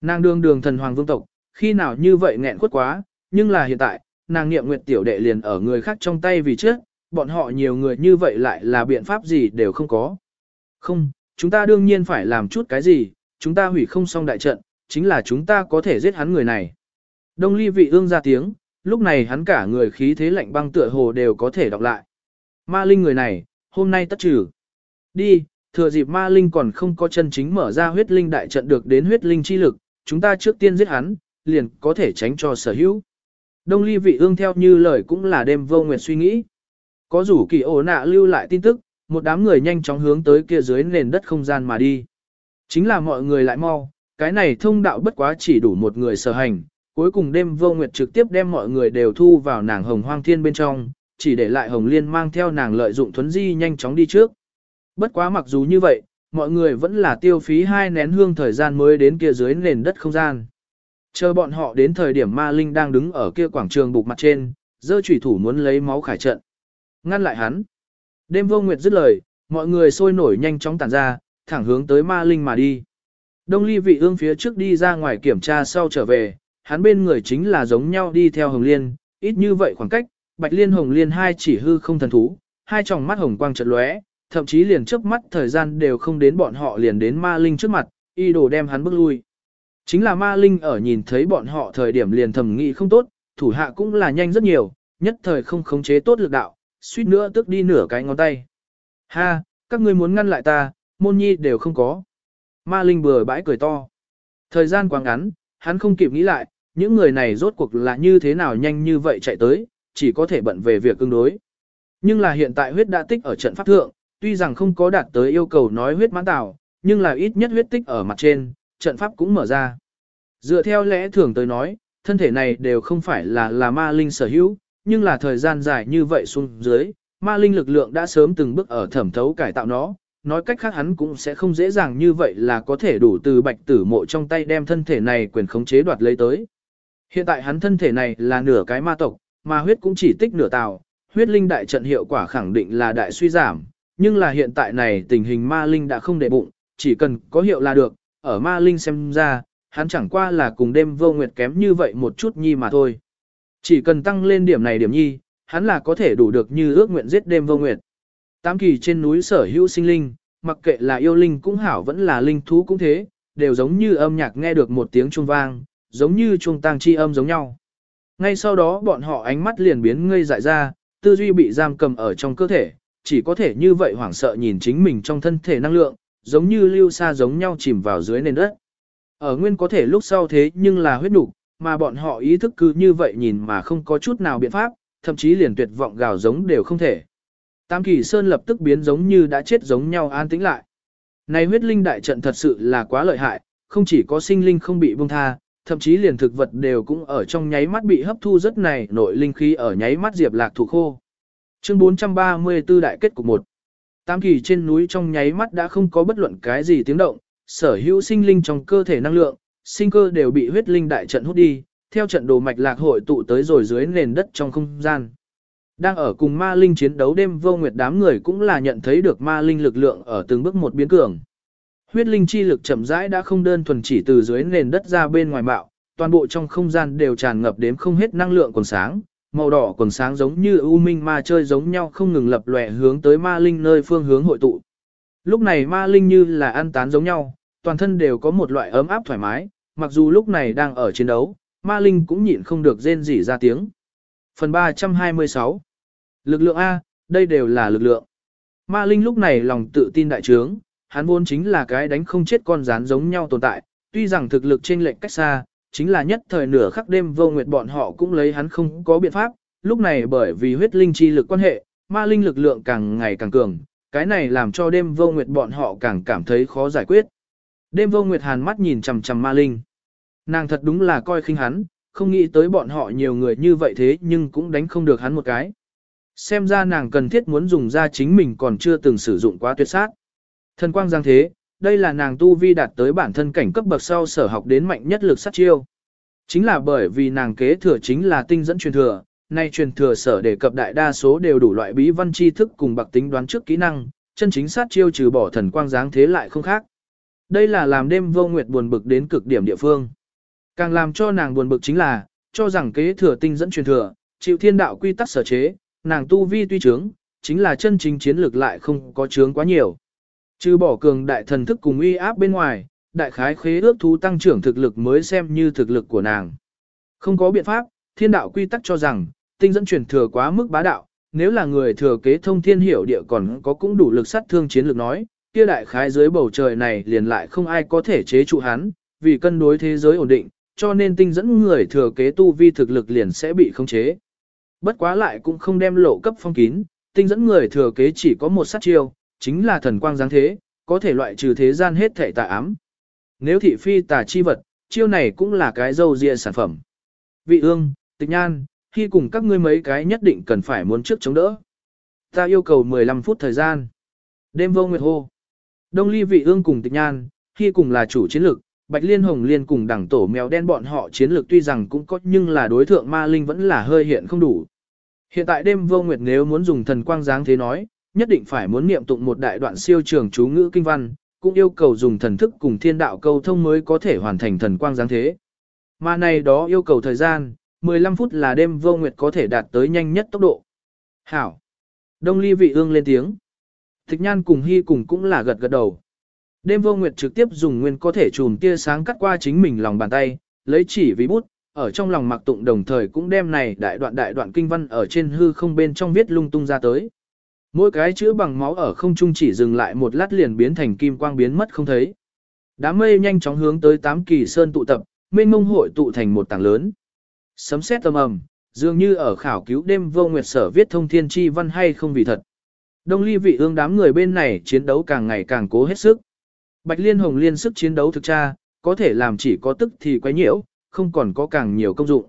S1: Nàng đương đường thần hoàng vương tộc, khi nào như vậy nghẹn quất quá, nhưng là hiện tại, nàng niệm nguyệt tiểu đệ liền ở người khác trong tay vì trước, bọn họ nhiều người như vậy lại là biện pháp gì đều không có. Không, chúng ta đương nhiên phải làm chút cái gì, chúng ta hủy không xong đại trận, chính là chúng ta có thể giết hắn người này. Đông ly vị ương ra tiếng, lúc này hắn cả người khí thế lạnh băng tựa hồ đều có thể đọc lại. Ma linh người này, hôm nay tất trừ. Đi, thừa dịp ma linh còn không có chân chính mở ra huyết linh đại trận được đến huyết linh chi lực, chúng ta trước tiên giết hắn, liền có thể tránh cho sở hữu. Đông ly vị ương theo như lời cũng là đêm vô nguyệt suy nghĩ. Có rủ kỳ ổ nạ lưu lại tin tức, một đám người nhanh chóng hướng tới kia dưới nền đất không gian mà đi. Chính là mọi người lại mau, cái này thông đạo bất quá chỉ đủ một người sở hành, cuối cùng đêm vô nguyệt trực tiếp đem mọi người đều thu vào nàng hồng hoang thiên bên trong, chỉ để lại hồng liên mang theo nàng lợi dụng thuấn di nhanh chóng đi trước. Bất quá mặc dù như vậy, mọi người vẫn là tiêu phí hai nén hương thời gian mới đến kia dưới nền đất không gian. Chờ bọn họ đến thời điểm ma linh đang đứng ở kia quảng trường bục mặt trên, dơ chủy thủ muốn lấy máu khải trận. Ngăn lại hắn. Đêm vô nguyệt dứt lời, mọi người sôi nổi nhanh chóng tản ra, thẳng hướng tới ma linh mà đi. Đông ly vị ương phía trước đi ra ngoài kiểm tra sau trở về, hắn bên người chính là giống nhau đi theo hồng liên, ít như vậy khoảng cách, bạch liên hồng liên hai chỉ hư không thần thú, hai tròng mắt hồng quang chợt lóe, thậm chí liền trước mắt thời gian đều không đến bọn họ liền đến ma linh trước mặt, y đồ đem hắn bước lui. Chính là ma linh ở nhìn thấy bọn họ thời điểm liền thầm nghĩ không tốt, thủ hạ cũng là nhanh rất nhiều, nhất thời không khống chế tốt lực đạo, suýt nữa tức đi nửa cái ngón tay. Ha, các ngươi muốn ngăn lại ta, môn nhi đều không có. Ma linh bừa bãi cười to. Thời gian quá ngắn, hắn không kịp nghĩ lại, những người này rốt cuộc là như thế nào nhanh như vậy chạy tới, chỉ có thể bận về việc cương đối. Nhưng là hiện tại huyết đã tích ở trận pháp thượng, tuy rằng không có đạt tới yêu cầu nói huyết mãn tạo, nhưng là ít nhất huyết tích ở mặt trên, trận pháp cũng mở ra. Dựa theo lẽ thường tới nói, thân thể này đều không phải là là ma linh sở hữu, nhưng là thời gian dài như vậy xuống dưới, ma linh lực lượng đã sớm từng bước ở thẩm thấu cải tạo nó, nói cách khác hắn cũng sẽ không dễ dàng như vậy là có thể đủ từ bạch tử mộ trong tay đem thân thể này quyền khống chế đoạt lấy tới. Hiện tại hắn thân thể này là nửa cái ma tộc, mà huyết cũng chỉ tích nửa tàu, huyết linh đại trận hiệu quả khẳng định là đại suy giảm, nhưng là hiện tại này tình hình ma linh đã không để bụng, chỉ cần có hiệu là được, ở ma linh xem ra, hắn chẳng qua là cùng đêm vô nguyệt kém như vậy một chút nhi mà thôi. Chỉ cần tăng lên điểm này điểm nhi, hắn là có thể đủ được như ước nguyện giết đêm vô nguyệt. Tám kỳ trên núi sở hữu sinh linh, mặc kệ là yêu linh cũng hảo vẫn là linh thú cũng thế, đều giống như âm nhạc nghe được một tiếng chuông vang, giống như chuông tang chi âm giống nhau. Ngay sau đó bọn họ ánh mắt liền biến ngây dại ra, tư duy bị giam cầm ở trong cơ thể, chỉ có thể như vậy hoảng sợ nhìn chính mình trong thân thể năng lượng, giống như lưu xa giống nhau chìm vào dưới nền đất. Ở nguyên có thể lúc sau thế nhưng là huyết đủ, mà bọn họ ý thức cứ như vậy nhìn mà không có chút nào biện pháp, thậm chí liền tuyệt vọng gào giống đều không thể. Tam kỳ sơn lập tức biến giống như đã chết giống nhau an tĩnh lại. Này huyết linh đại trận thật sự là quá lợi hại, không chỉ có sinh linh không bị buông tha, thậm chí liền thực vật đều cũng ở trong nháy mắt bị hấp thu rất này nội linh khí ở nháy mắt diệp lạc thủ khô. Chương 434 đại kết cục 1 Tam kỳ trên núi trong nháy mắt đã không có bất luận cái gì tiếng động, sở hữu sinh linh trong cơ thể năng lượng, sinh cơ đều bị huyết linh đại trận hút đi, theo trận đồ mạch lạc hội tụ tới rồi dưới nền đất trong không gian. Đang ở cùng ma linh chiến đấu đêm vô nguyệt đám người cũng là nhận thấy được ma linh lực lượng ở từng bước một biến cường. Huyết linh chi lực chậm rãi đã không đơn thuần chỉ từ dưới nền đất ra bên ngoài bạo, toàn bộ trong không gian đều tràn ngập đếm không hết năng lượng còn sáng, màu đỏ còn sáng giống như u minh ma chơi giống nhau không ngừng lập lòe hướng tới ma linh nơi phương hướng hội tụ. Lúc này ma linh như là ăn tán giống nhau, toàn thân đều có một loại ấm áp thoải mái, mặc dù lúc này đang ở chiến đấu, ma linh cũng nhịn không được rên rỉ ra tiếng. Phần 326 Lực lượng A, đây đều là lực lượng. Ma linh lúc này lòng tự tin đại trướng, hắn vốn chính là cái đánh không chết con rán giống nhau tồn tại, tuy rằng thực lực trên lệnh cách xa, chính là nhất thời nửa khắc đêm vô nguyệt bọn họ cũng lấy hắn không có biện pháp, lúc này bởi vì huyết linh chi lực quan hệ, ma linh lực lượng càng ngày càng cường, cái này làm cho đêm vô nguyệt bọn họ càng cảm thấy khó giải quyết. Đêm vô nguyệt hàn mắt nhìn chằm chằm ma linh. Nàng thật đúng là coi khinh hắn, không nghĩ tới bọn họ nhiều người như vậy thế nhưng cũng đánh không được hắn một cái. Xem ra nàng cần thiết muốn dùng ra chính mình còn chưa từng sử dụng quá tuyệt sát. Thần quang giang thế, đây là nàng tu vi đạt tới bản thân cảnh cấp bậc sau sở học đến mạnh nhất lực sát chiêu. Chính là bởi vì nàng kế thừa chính là tinh dẫn truyền thừa, nay truyền thừa sở đề cập đại đa số đều đủ loại bí văn tri thức cùng bạc tính đoán trước kỹ năng, chân chính sát chiêu trừ bỏ thần quang giáng thế lại không khác. Đây là làm đêm vô nguyệt buồn bực đến cực điểm địa phương. Càng làm cho nàng buồn bực chính là, cho rằng kế thừa tinh dẫn truyền thừa, chịu thiên đạo quy tắc sở chế, nàng tu vi tuy trướng, chính là chân chính chiến lược lại không có trướng quá nhiều. Trừ bỏ cường đại thần thức cùng uy áp bên ngoài, đại khái khế ước thú tăng trưởng thực lực mới xem như thực lực của nàng. Không có biện pháp, thiên đạo quy tắc cho rằng, tinh dẫn truyền thừa quá mức bá đạo, nếu là người thừa kế thông thiên hiểu địa còn có cũng đủ lực sát thương chiến lược nói, kia đại khái dưới bầu trời này liền lại không ai có thể chế trụ hắn, vì cân đối thế giới ổn định, cho nên tinh dẫn người thừa kế tu vi thực lực liền sẽ bị khống chế. Bất quá lại cũng không đem lộ cấp phong kín, tinh dẫn người thừa kế chỉ có một sát chiêu, chính là thần quang giáng thế, có thể loại trừ thế gian hết thể tà ám. Nếu thị phi tà chi vật, chiêu này cũng là cái dâu dịa sản phẩm. Vị ương, tịch nhan, khi cùng các ngươi mấy cái nhất định cần phải muốn trước chống đỡ. Ta yêu cầu 15 phút thời gian. Đêm vô nguyệt hô. Đông ly vị ương cùng tịch nhan, khi cùng là chủ chiến lược, Bạch Liên Hồng Liên cùng đẳng tổ mèo đen bọn họ chiến lược tuy rằng cũng có nhưng là đối thượng ma linh vẫn là hơi hiện không đủ. Hiện tại đêm vô nguyệt nếu muốn dùng thần quang dáng thế nói, nhất định phải muốn niệm tụng một đại đoạn siêu trường chú ngữ kinh văn, cũng yêu cầu dùng thần thức cùng thiên đạo câu thông mới có thể hoàn thành thần quang dáng thế. Mà này đó yêu cầu thời gian, 15 phút là đêm vô nguyệt có thể đạt tới nhanh nhất tốc độ. Hảo. Đông ly vị ương lên tiếng. Thích nhan cùng hy cùng cũng là gật gật đầu. Đêm vô nguyệt trực tiếp dùng nguyên có thể chùm tia sáng cắt qua chính mình lòng bàn tay, lấy chỉ vì bút, ở trong lòng mặc tụng đồng thời cũng đem này đại đoạn đại đoạn kinh văn ở trên hư không bên trong viết lung tung ra tới. Mỗi cái chữ bằng máu ở không trung chỉ dừng lại một lát liền biến thành kim quang biến mất không thấy. Đám mây nhanh chóng hướng tới tám kỳ sơn tụ tập, mênh mông hội tụ thành một tảng lớn. Sấm sét tầm ầm, dường như ở khảo cứu đêm vô nguyệt sở viết thông thiên chi văn hay không vì thật. Đông ly vị ương đám người bên này chiến đấu càng ngày càng cố hết sức. Bạch Liên Hồng Liên sức chiến đấu thực tra, có thể làm chỉ có tức thì quấy nhiễu, không còn có càng nhiều công dụng.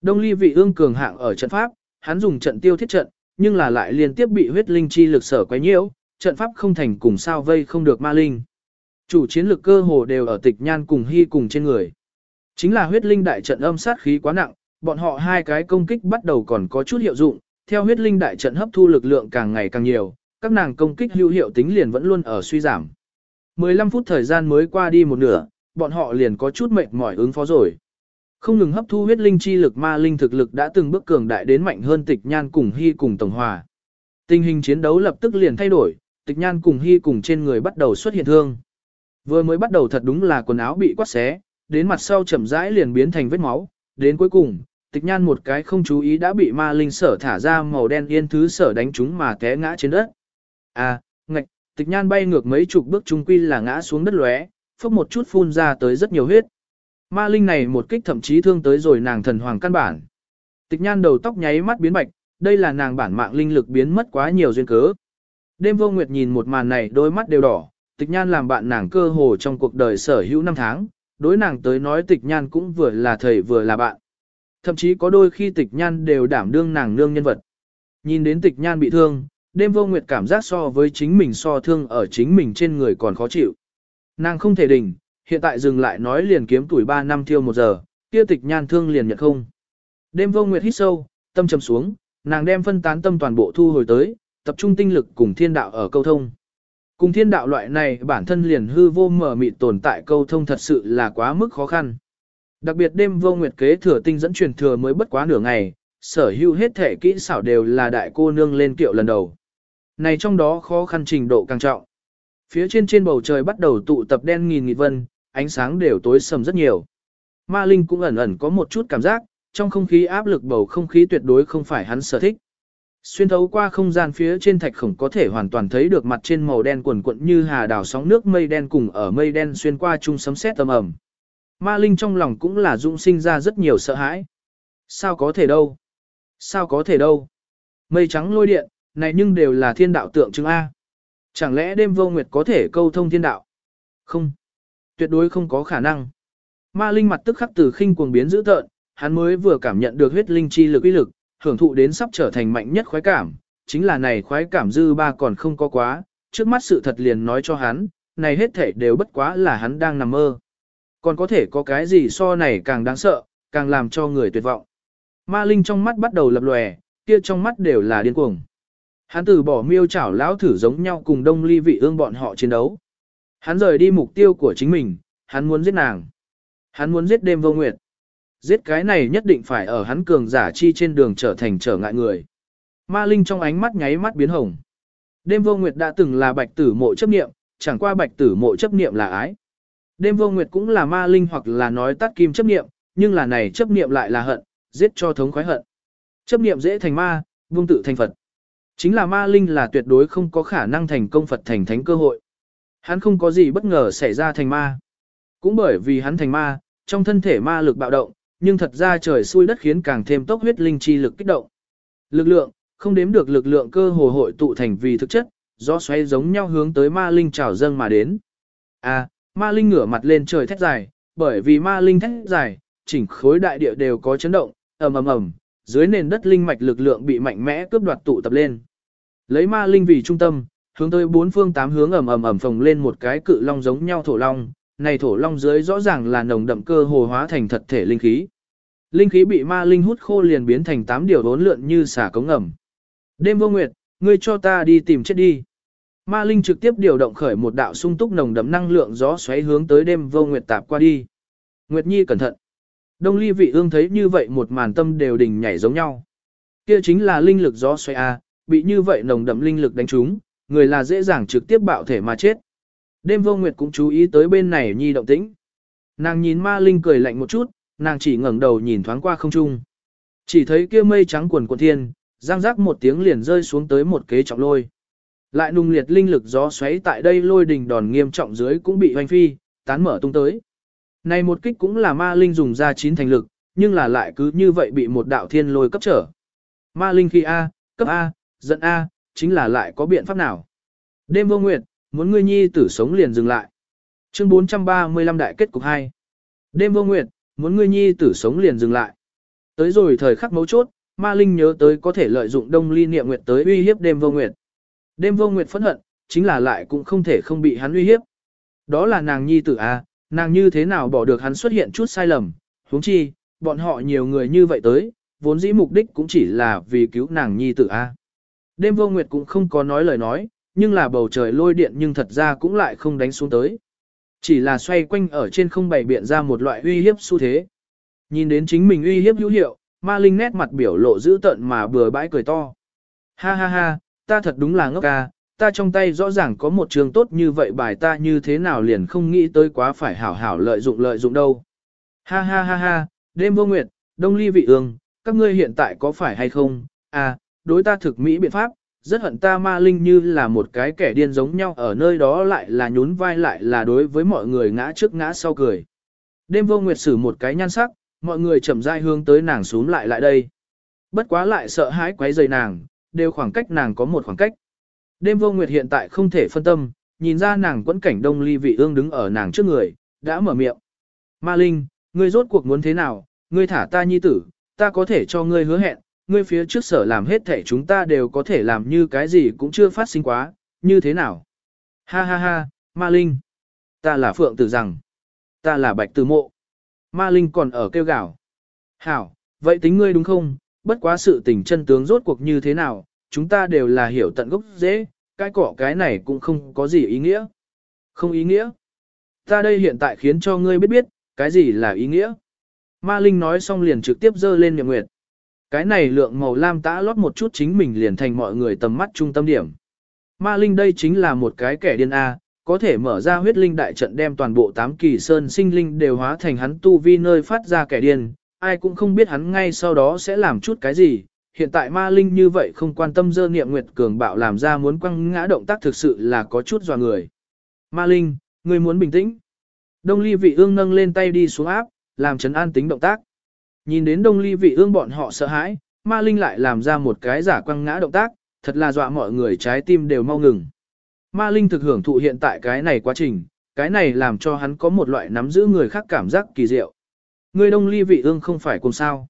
S1: Đông ly vị ương cường hạng ở trận pháp, hắn dùng trận tiêu thiết trận, nhưng là lại liên tiếp bị huyết linh chi lực sở quấy nhiễu, trận pháp không thành cùng sao vây không được ma linh. Chủ chiến lực cơ hồ đều ở tịch nhan cùng hy cùng trên người. Chính là huyết linh đại trận âm sát khí quá nặng, bọn họ hai cái công kích bắt đầu còn có chút hiệu dụng, theo huyết linh đại trận hấp thu lực lượng càng ngày càng nhiều, các nàng công kích hữu hiệu tính liền vẫn luôn ở suy giảm. 15 phút thời gian mới qua đi một nửa, bọn họ liền có chút mệt mỏi ứng phó rồi. Không ngừng hấp thu huyết linh chi lực ma linh thực lực đã từng bước cường đại đến mạnh hơn tịch nhan cùng hy cùng tổng hòa. Tình hình chiến đấu lập tức liền thay đổi, tịch nhan cùng hy cùng trên người bắt đầu xuất hiện thương. Vừa mới bắt đầu thật đúng là quần áo bị quát xé, đến mặt sau chậm rãi liền biến thành vết máu, đến cuối cùng, tịch nhan một cái không chú ý đã bị ma linh sở thả ra màu đen yên thứ sở đánh chúng mà té ngã trên đất. À, tịch nhan bay ngược mấy chục bước trung quy là ngã xuống đất lóe, phốc một chút phun ra tới rất nhiều huyết. Ma linh này một kích thậm chí thương tới rồi nàng thần hoàng căn bản. Tịch nhan đầu tóc nháy mắt biến bạch, đây là nàng bản mạng linh lực biến mất quá nhiều duyên cớ. Đêm vô nguyệt nhìn một màn này đôi mắt đều đỏ, tịch nhan làm bạn nàng cơ hồ trong cuộc đời sở hữu năm tháng, đối nàng tới nói tịch nhan cũng vừa là thầy vừa là bạn. Thậm chí có đôi khi tịch nhan đều đảm đương nàng nương nhân vật. Nhìn đến tịch nhan bị thương, đêm vô nguyệt cảm giác so với chính mình so thương ở chính mình trên người còn khó chịu. Nàng không thể đình, hiện tại dừng lại nói liền kiếm tuổi 3 năm thiêu một giờ, kia tịch nhan thương liền nhận không. Đêm vô nguyệt hít sâu, tâm trầm xuống, nàng đem phân tán tâm toàn bộ thu hồi tới, tập trung tinh lực cùng thiên đạo ở câu thông. Cùng thiên đạo loại này bản thân liền hư vô mở mịt tồn tại câu thông thật sự là quá mức khó khăn. Đặc biệt đêm vô nguyệt kế thừa tinh dẫn truyền thừa mới bất quá nửa ngày, sở hữu hết thể kỹ xảo đều là đại cô nương lên kiệu lần đầu. Này trong đó khó khăn trình độ càng trọng. Phía trên trên bầu trời bắt đầu tụ tập đen nghìn nghịt vân, ánh sáng đều tối sầm rất nhiều. Ma Linh cũng ẩn ẩn có một chút cảm giác, trong không khí áp lực bầu không khí tuyệt đối không phải hắn sở thích. Xuyên thấu qua không gian phía trên thạch khổng có thể hoàn toàn thấy được mặt trên màu đen quần quận như hà đảo sóng nước mây đen cùng ở mây đen xuyên qua chung sấm sét tầm ẩm. Ma Linh trong lòng cũng là dũng sinh ra rất nhiều sợ hãi. Sao có thể đâu? Sao có thể đâu? Mây trắng lôi điện, này nhưng đều là thiên đạo tượng trưng A. Chẳng lẽ đêm vô nguyệt có thể câu thông thiên đạo? Không. Tuyệt đối không có khả năng. Ma Linh mặt tức khắc từ khinh cuồng biến dữ tợn, hắn mới vừa cảm nhận được huyết linh chi lực uy lực, hưởng thụ đến sắp trở thành mạnh nhất khoái cảm, chính là này khoái cảm dư ba còn không có quá, trước mắt sự thật liền nói cho hắn, này hết thể đều bất quá là hắn đang nằm mơ. Còn có thể có cái gì so này càng đáng sợ, càng làm cho người tuyệt vọng. Ma Linh trong mắt bắt đầu lập lòe, kia trong mắt đều là điên cuồng. Hắn từ bỏ miêu chảo lão thử giống nhau cùng đông ly vị ương bọn họ chiến đấu. Hắn rời đi mục tiêu của chính mình, hắn muốn giết nàng. Hắn muốn giết đêm vô nguyệt. Giết cái này nhất định phải ở hắn cường giả chi trên đường trở thành trở ngại người. Ma Linh trong ánh mắt nháy mắt biến hồng. Đêm vô nguyệt đã từng là bạch tử mộ chấp niệm, chẳng qua bạch tử mộ chấp niệm là ái. Đêm vô nguyệt cũng là ma linh hoặc là nói tắt kim chấp niệm, nhưng là này chấp niệm lại là hận, giết cho thống khoái hận. Chấp niệm dễ thành ma, vương tự thành Phật. Chính là ma linh là tuyệt đối không có khả năng thành công Phật thành thánh cơ hội. Hắn không có gì bất ngờ xảy ra thành ma. Cũng bởi vì hắn thành ma, trong thân thể ma lực bạo động, nhưng thật ra trời xui đất khiến càng thêm tốc huyết linh chi lực kích động. Lực lượng, không đếm được lực lượng cơ hồ hội tụ thành vì thực chất, do xoay giống nhau hướng tới ma linh trào dâng mà đến. À, ma linh ngửa mặt lên trời thét dài, bởi vì ma linh thét dài, chỉnh khối đại địa đều có chấn động, ầm ầm ầm, dưới nền đất linh mạch lực lượng bị mạnh mẽ cướp đoạt tụ tập lên. Lấy ma linh vì trung tâm, hướng tới bốn phương tám hướng ầm ầm ầm phồng lên một cái cự long giống nhau thổ long, này thổ long dưới rõ ràng là nồng đậm cơ hồ hóa thành thật thể linh khí. Linh khí bị ma linh hút khô liền biến thành tám điều đốn lượn như xả cống ngầm. Đêm vô nguyệt, ngươi cho ta đi tìm chết đi. Ma linh trực tiếp điều động khởi một đạo sung túc nồng đậm năng lượng gió xoáy hướng tới đêm vô nguyệt tạp qua đi. Nguyệt Nhi cẩn thận. Đông ly vị ương thấy như vậy một màn tâm đều đình nhảy giống nhau. Kia chính là linh lực gió xoáy A, bị như vậy nồng đậm linh lực đánh trúng, người là dễ dàng trực tiếp bạo thể mà chết. Đêm vô nguyệt cũng chú ý tới bên này Nhi động tĩnh. Nàng nhìn ma linh cười lạnh một chút, nàng chỉ ngẩng đầu nhìn thoáng qua không trung. Chỉ thấy kia mây trắng quần quần thiên, giang rác một tiếng liền rơi xuống tới một kế trọng lôi. Lại nung liệt linh lực gió xoáy tại đây lôi đình đòn nghiêm trọng dưới cũng bị hoành phi, tán mở tung tới. Này một kích cũng là ma linh dùng ra chín thành lực, nhưng là lại cứ như vậy bị một đạo thiên lôi cấp trở. Ma linh khi A, cấp A, giận A, chính là lại có biện pháp nào. Đêm vô nguyệt, muốn ngươi nhi tử sống liền dừng lại. Chương 435 đại kết cục 2. Đêm vô nguyệt, muốn ngươi nhi tử sống liền dừng lại. Tới rồi thời khắc mấu chốt, ma linh nhớ tới có thể lợi dụng đông ly niệm nguyệt tới uy hiếp đêm vô nguyệt. Đêm vô nguyệt phẫn hận, chính là lại cũng không thể không bị hắn uy hiếp. Đó là nàng nhi tử A, nàng như thế nào bỏ được hắn xuất hiện chút sai lầm, huống chi, bọn họ nhiều người như vậy tới, vốn dĩ mục đích cũng chỉ là vì cứu nàng nhi tử A. Đêm vô nguyệt cũng không có nói lời nói, nhưng là bầu trời lôi điện nhưng thật ra cũng lại không đánh xuống tới. Chỉ là xoay quanh ở trên không bày biện ra một loại uy hiếp xu thế. Nhìn đến chính mình uy hiếp hữu hiệu, ma linh nét mặt biểu lộ dữ tợn mà bừa bãi cười to. Ha ha ha, ta thật đúng là ngốc ca, ta trong tay rõ ràng có một trường tốt như vậy bài ta như thế nào liền không nghĩ tới quá phải hảo hảo lợi dụng lợi dụng đâu. Ha ha ha ha, đêm vô nguyệt, đông ly vị ương, các ngươi hiện tại có phải hay không, à, đối ta thực mỹ biện pháp, rất hận ta ma linh như là một cái kẻ điên giống nhau ở nơi đó lại là nhún vai lại là đối với mọi người ngã trước ngã sau cười. Đêm vô nguyệt sử một cái nhan sắc, mọi người chậm rãi hướng tới nàng xuống lại lại đây. Bất quá lại sợ hãi quấy rầy nàng, đều khoảng cách nàng có một khoảng cách. Đêm vô nguyệt hiện tại không thể phân tâm, nhìn ra nàng quẫn cảnh đông ly vị ương đứng ở nàng trước người, đã mở miệng. Ma Linh, ngươi rốt cuộc muốn thế nào, ngươi thả ta nhi tử, ta có thể cho ngươi hứa hẹn, ngươi phía trước sở làm hết thể chúng ta đều có thể làm như cái gì cũng chưa phát sinh quá, như thế nào? Ha ha ha, Ma Linh, ta là Phượng Tử Rằng, ta là Bạch Tử Mộ. Ma Linh còn ở kêu gào. Hảo, vậy tính ngươi đúng không? bất quá sự tình chân tướng rốt cuộc như thế nào, chúng ta đều là hiểu tận gốc dễ, cái cỏ cái này cũng không có gì ý nghĩa. Không ý nghĩa. Ta đây hiện tại khiến cho ngươi biết biết, cái gì là ý nghĩa. Ma Linh nói xong liền trực tiếp dơ lên miệng nguyệt. Cái này lượng màu lam tã lót một chút chính mình liền thành mọi người tầm mắt trung tâm điểm. Ma Linh đây chính là một cái kẻ điên A, có thể mở ra huyết linh đại trận đem toàn bộ tám kỳ sơn sinh linh đều hóa thành hắn tu vi nơi phát ra kẻ điên, ai cũng không biết hắn ngay sau đó sẽ làm chút cái gì. Hiện tại ma linh như vậy không quan tâm dơ niệm nguyệt cường bạo làm ra muốn quăng ngã động tác thực sự là có chút dò người. Ma linh, ngươi muốn bình tĩnh. Đông ly vị ương nâng lên tay đi xuống áp, làm chấn an tính động tác. Nhìn đến đông ly vị ương bọn họ sợ hãi, ma linh lại làm ra một cái giả quăng ngã động tác, thật là dọa mọi người trái tim đều mau ngừng. Ma linh thực hưởng thụ hiện tại cái này quá trình, cái này làm cho hắn có một loại nắm giữ người khác cảm giác kỳ diệu. Ngươi đông ly vị ương không phải cùng sao?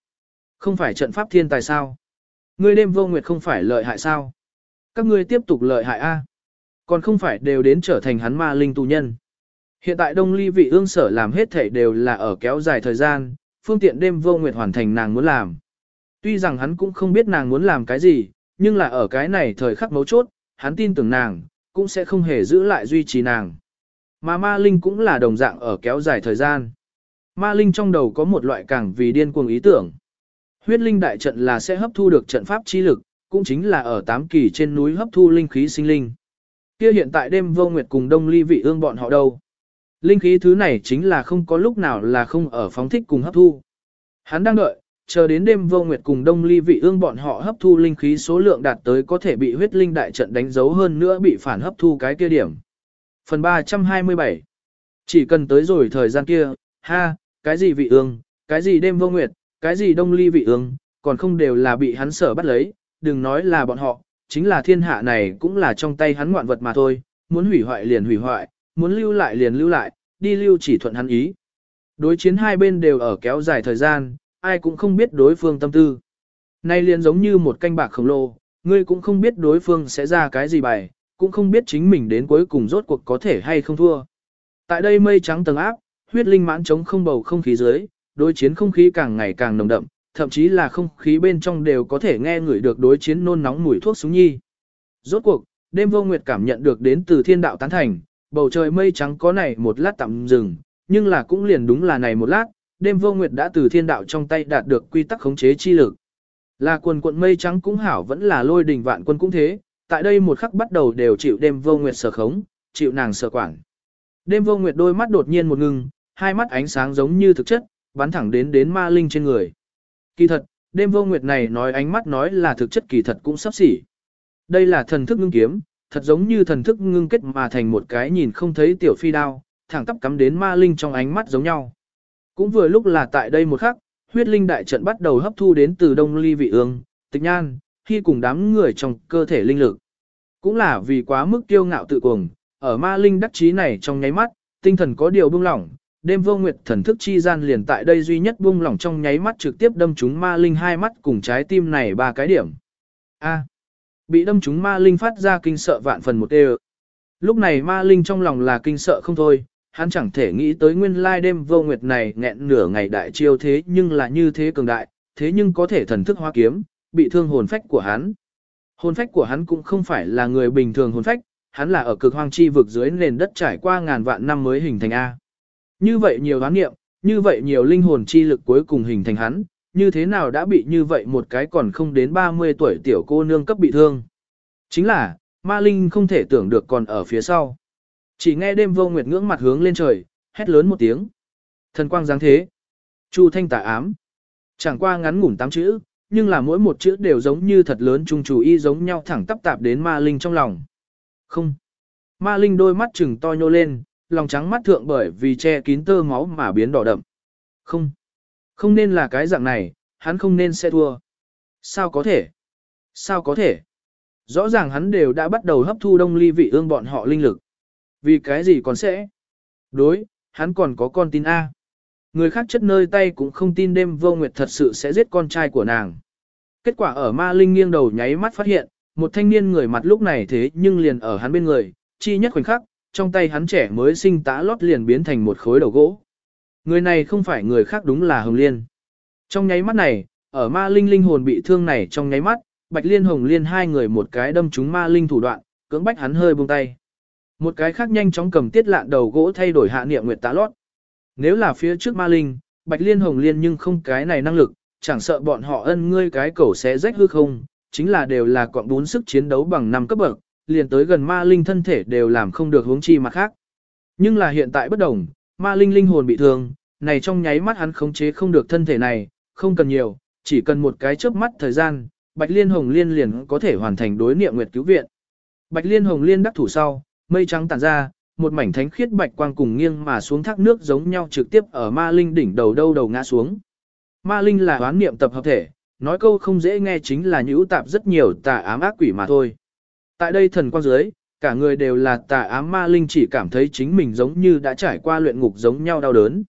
S1: Không phải trận pháp thiên tài sao? Ngươi đêm vô nguyệt không phải lợi hại sao? Các ngươi tiếp tục lợi hại a? Còn không phải đều đến trở thành hắn ma linh tù nhân. Hiện tại đông ly vị ương sở làm hết thể đều là ở kéo dài thời gian, phương tiện đêm vô nguyệt hoàn thành nàng muốn làm. Tuy rằng hắn cũng không biết nàng muốn làm cái gì, nhưng là ở cái này thời khắc mấu chốt, hắn tin tưởng nàng, cũng sẽ không hề giữ lại duy trì nàng. Mà ma linh cũng là đồng dạng ở kéo dài thời gian. Ma linh trong đầu có một loại càng vì điên cuồng ý tưởng. Huyết linh đại trận là sẽ hấp thu được trận pháp chi lực, cũng chính là ở tám kỳ trên núi hấp thu linh khí sinh linh. Kia hiện tại đêm vô nguyệt cùng đông ly vị ương bọn họ đâu. Linh khí thứ này chính là không có lúc nào là không ở phóng thích cùng hấp thu. Hắn đang đợi, chờ đến đêm vô nguyệt cùng đông ly vị ương bọn họ hấp thu linh khí số lượng đạt tới có thể bị huyết linh đại trận đánh dấu hơn nữa bị phản hấp thu cái kia điểm. Phần 327 Chỉ cần tới rồi thời gian kia, ha, cái gì vị ương, cái gì đêm vô nguyệt, cái gì đông ly vị ương, còn không đều là bị hắn sở bắt lấy, đừng nói là bọn họ, chính là thiên hạ này cũng là trong tay hắn ngoạn vật mà thôi, muốn hủy hoại liền hủy hoại, muốn lưu lại liền lưu lại, đi lưu chỉ thuận hắn ý. Đối chiến hai bên đều ở kéo dài thời gian, ai cũng không biết đối phương tâm tư. Nay liền giống như một canh bạc khổng lồ, ngươi cũng không biết đối phương sẽ ra cái gì bài, cũng không biết chính mình đến cuối cùng rốt cuộc có thể hay không thua. Tại đây mây trắng tầng áp, huyết linh mãn chống không bầu không khí dưới, đối chiến không khí càng ngày càng nồng đậm, thậm chí là không khí bên trong đều có thể nghe ngửi được đối chiến nôn nóng mùi thuốc súng nhi. Rốt cuộc, đêm vô nguyệt cảm nhận được đến từ thiên đạo tán thành, bầu trời mây trắng có này một lát tạm dừng, nhưng là cũng liền đúng là này một lát, đêm vô nguyệt đã từ thiên đạo trong tay đạt được quy tắc khống chế chi lực. Là quần quận mây trắng cũng hảo vẫn là lôi đình vạn quân cũng thế, tại đây một khắc bắt đầu đều chịu đêm vô nguyệt sở khống, chịu nàng sở quản. Đêm vô nguyệt đôi mắt đột nhiên một ngừng, hai mắt ánh sáng giống như thực chất, bắn thẳng đến đến ma linh trên người. Kỳ thật, đêm vô nguyệt này nói ánh mắt nói là thực chất kỳ thật cũng sắp xỉ. Đây là thần thức ngưng kiếm, thật giống như thần thức ngưng kết mà thành một cái nhìn không thấy tiểu phi đao, thẳng tắp cắm đến ma linh trong ánh mắt giống nhau. Cũng vừa lúc là tại đây một khắc, huyết linh đại trận bắt đầu hấp thu đến từ đông ly vị ương, tịch nhan, khi cùng đám người trong cơ thể linh lực. Cũng là vì quá mức kiêu ngạo tự cuồng, ở ma linh đắc chí này trong nháy mắt, tinh thần có điều buông lỏng, đêm vô nguyệt thần thức chi gian liền tại đây duy nhất buông lỏng trong nháy mắt trực tiếp đâm trúng ma linh hai mắt cùng trái tim này ba cái điểm. A bị đâm trúng ma linh phát ra kinh sợ vạn phần một đều. Lúc này ma linh trong lòng là kinh sợ không thôi, hắn chẳng thể nghĩ tới nguyên lai đêm vô nguyệt này nghẹn nửa ngày đại chiêu thế nhưng là như thế cường đại, thế nhưng có thể thần thức hoa kiếm, bị thương hồn phách của hắn. Hồn phách của hắn cũng không phải là người bình thường hồn phách, hắn là ở cực hoang chi vực dưới nền đất trải qua ngàn vạn năm mới hình thành A. Như vậy nhiều đoán nghiệm, như vậy nhiều linh hồn chi lực cuối cùng hình thành hắn, như thế nào đã bị như vậy một cái còn không đến 30 tuổi tiểu cô nương cấp bị thương. Chính là, ma linh không thể tưởng được còn ở phía sau. Chỉ nghe đêm vô nguyệt ngưỡng mặt hướng lên trời, hét lớn một tiếng. Thần quang giáng thế. Chu thanh tà ám. Chẳng qua ngắn ngủn tám chữ, nhưng là mỗi một chữ đều giống như thật lớn trung chủ y giống nhau thẳng tắp tạp đến ma linh trong lòng. Không. Ma linh đôi mắt trừng to nhô lên, lòng trắng mắt thượng bởi vì che kín tơ máu mà biến đỏ đậm. Không. Không nên là cái dạng này, hắn không nên sẽ thua. Sao có thể? Sao có thể? Rõ ràng hắn đều đã bắt đầu hấp thu đông ly vị ương bọn họ linh lực. Vì cái gì còn sẽ? Đối, hắn còn có con tin A. Người khác chất nơi tay cũng không tin đêm vô nguyệt thật sự sẽ giết con trai của nàng. Kết quả ở ma linh nghiêng đầu nháy mắt phát hiện, một thanh niên người mặt lúc này thế nhưng liền ở hắn bên người, chi nhất khoảnh khắc, trong tay hắn trẻ mới sinh tá lót liền biến thành một khối đầu gỗ. Người này không phải người khác đúng là Hồng Liên. Trong nháy mắt này, ở ma linh linh hồn bị thương này trong nháy mắt, Bạch Liên Hồng Liên hai người một cái đâm trúng ma linh thủ đoạn, cưỡng bách hắn hơi buông tay. Một cái khác nhanh chóng cầm tiết lạn đầu gỗ thay đổi hạ niệm nguyệt tá lót. Nếu là phía trước ma linh, Bạch Liên Hồng Liên nhưng không cái này năng lực, chẳng sợ bọn họ ân ngươi cái cổ sẽ rách hư không, chính là đều là quặng bốn sức chiến đấu bằng năm cấp bậc, liền tới gần ma linh thân thể đều làm không được hướng chi mà khác. Nhưng là hiện tại bất đồng, ma linh linh hồn bị thương, này trong nháy mắt hắn khống chế không được thân thể này, không cần nhiều, chỉ cần một cái chớp mắt thời gian, Bạch Liên Hồng Liên liền có thể hoàn thành đối niệm nguyệt cứu viện. Bạch Liên Hồng Liên đắc thủ sau, mây trắng tản ra, một mảnh thánh khiết bạch quang cùng nghiêng mà xuống thác nước giống nhau trực tiếp ở ma linh đỉnh đầu đâu đầu ngã xuống. Ma linh là hoán niệm tập hợp thể, nói câu không dễ nghe chính là nhũ tạp rất nhiều tà ám ác quỷ mà thôi. Tại đây thần quang dưới, cả người đều là tà ám ma linh chỉ cảm thấy chính mình giống như đã trải qua luyện ngục giống nhau đau đớn.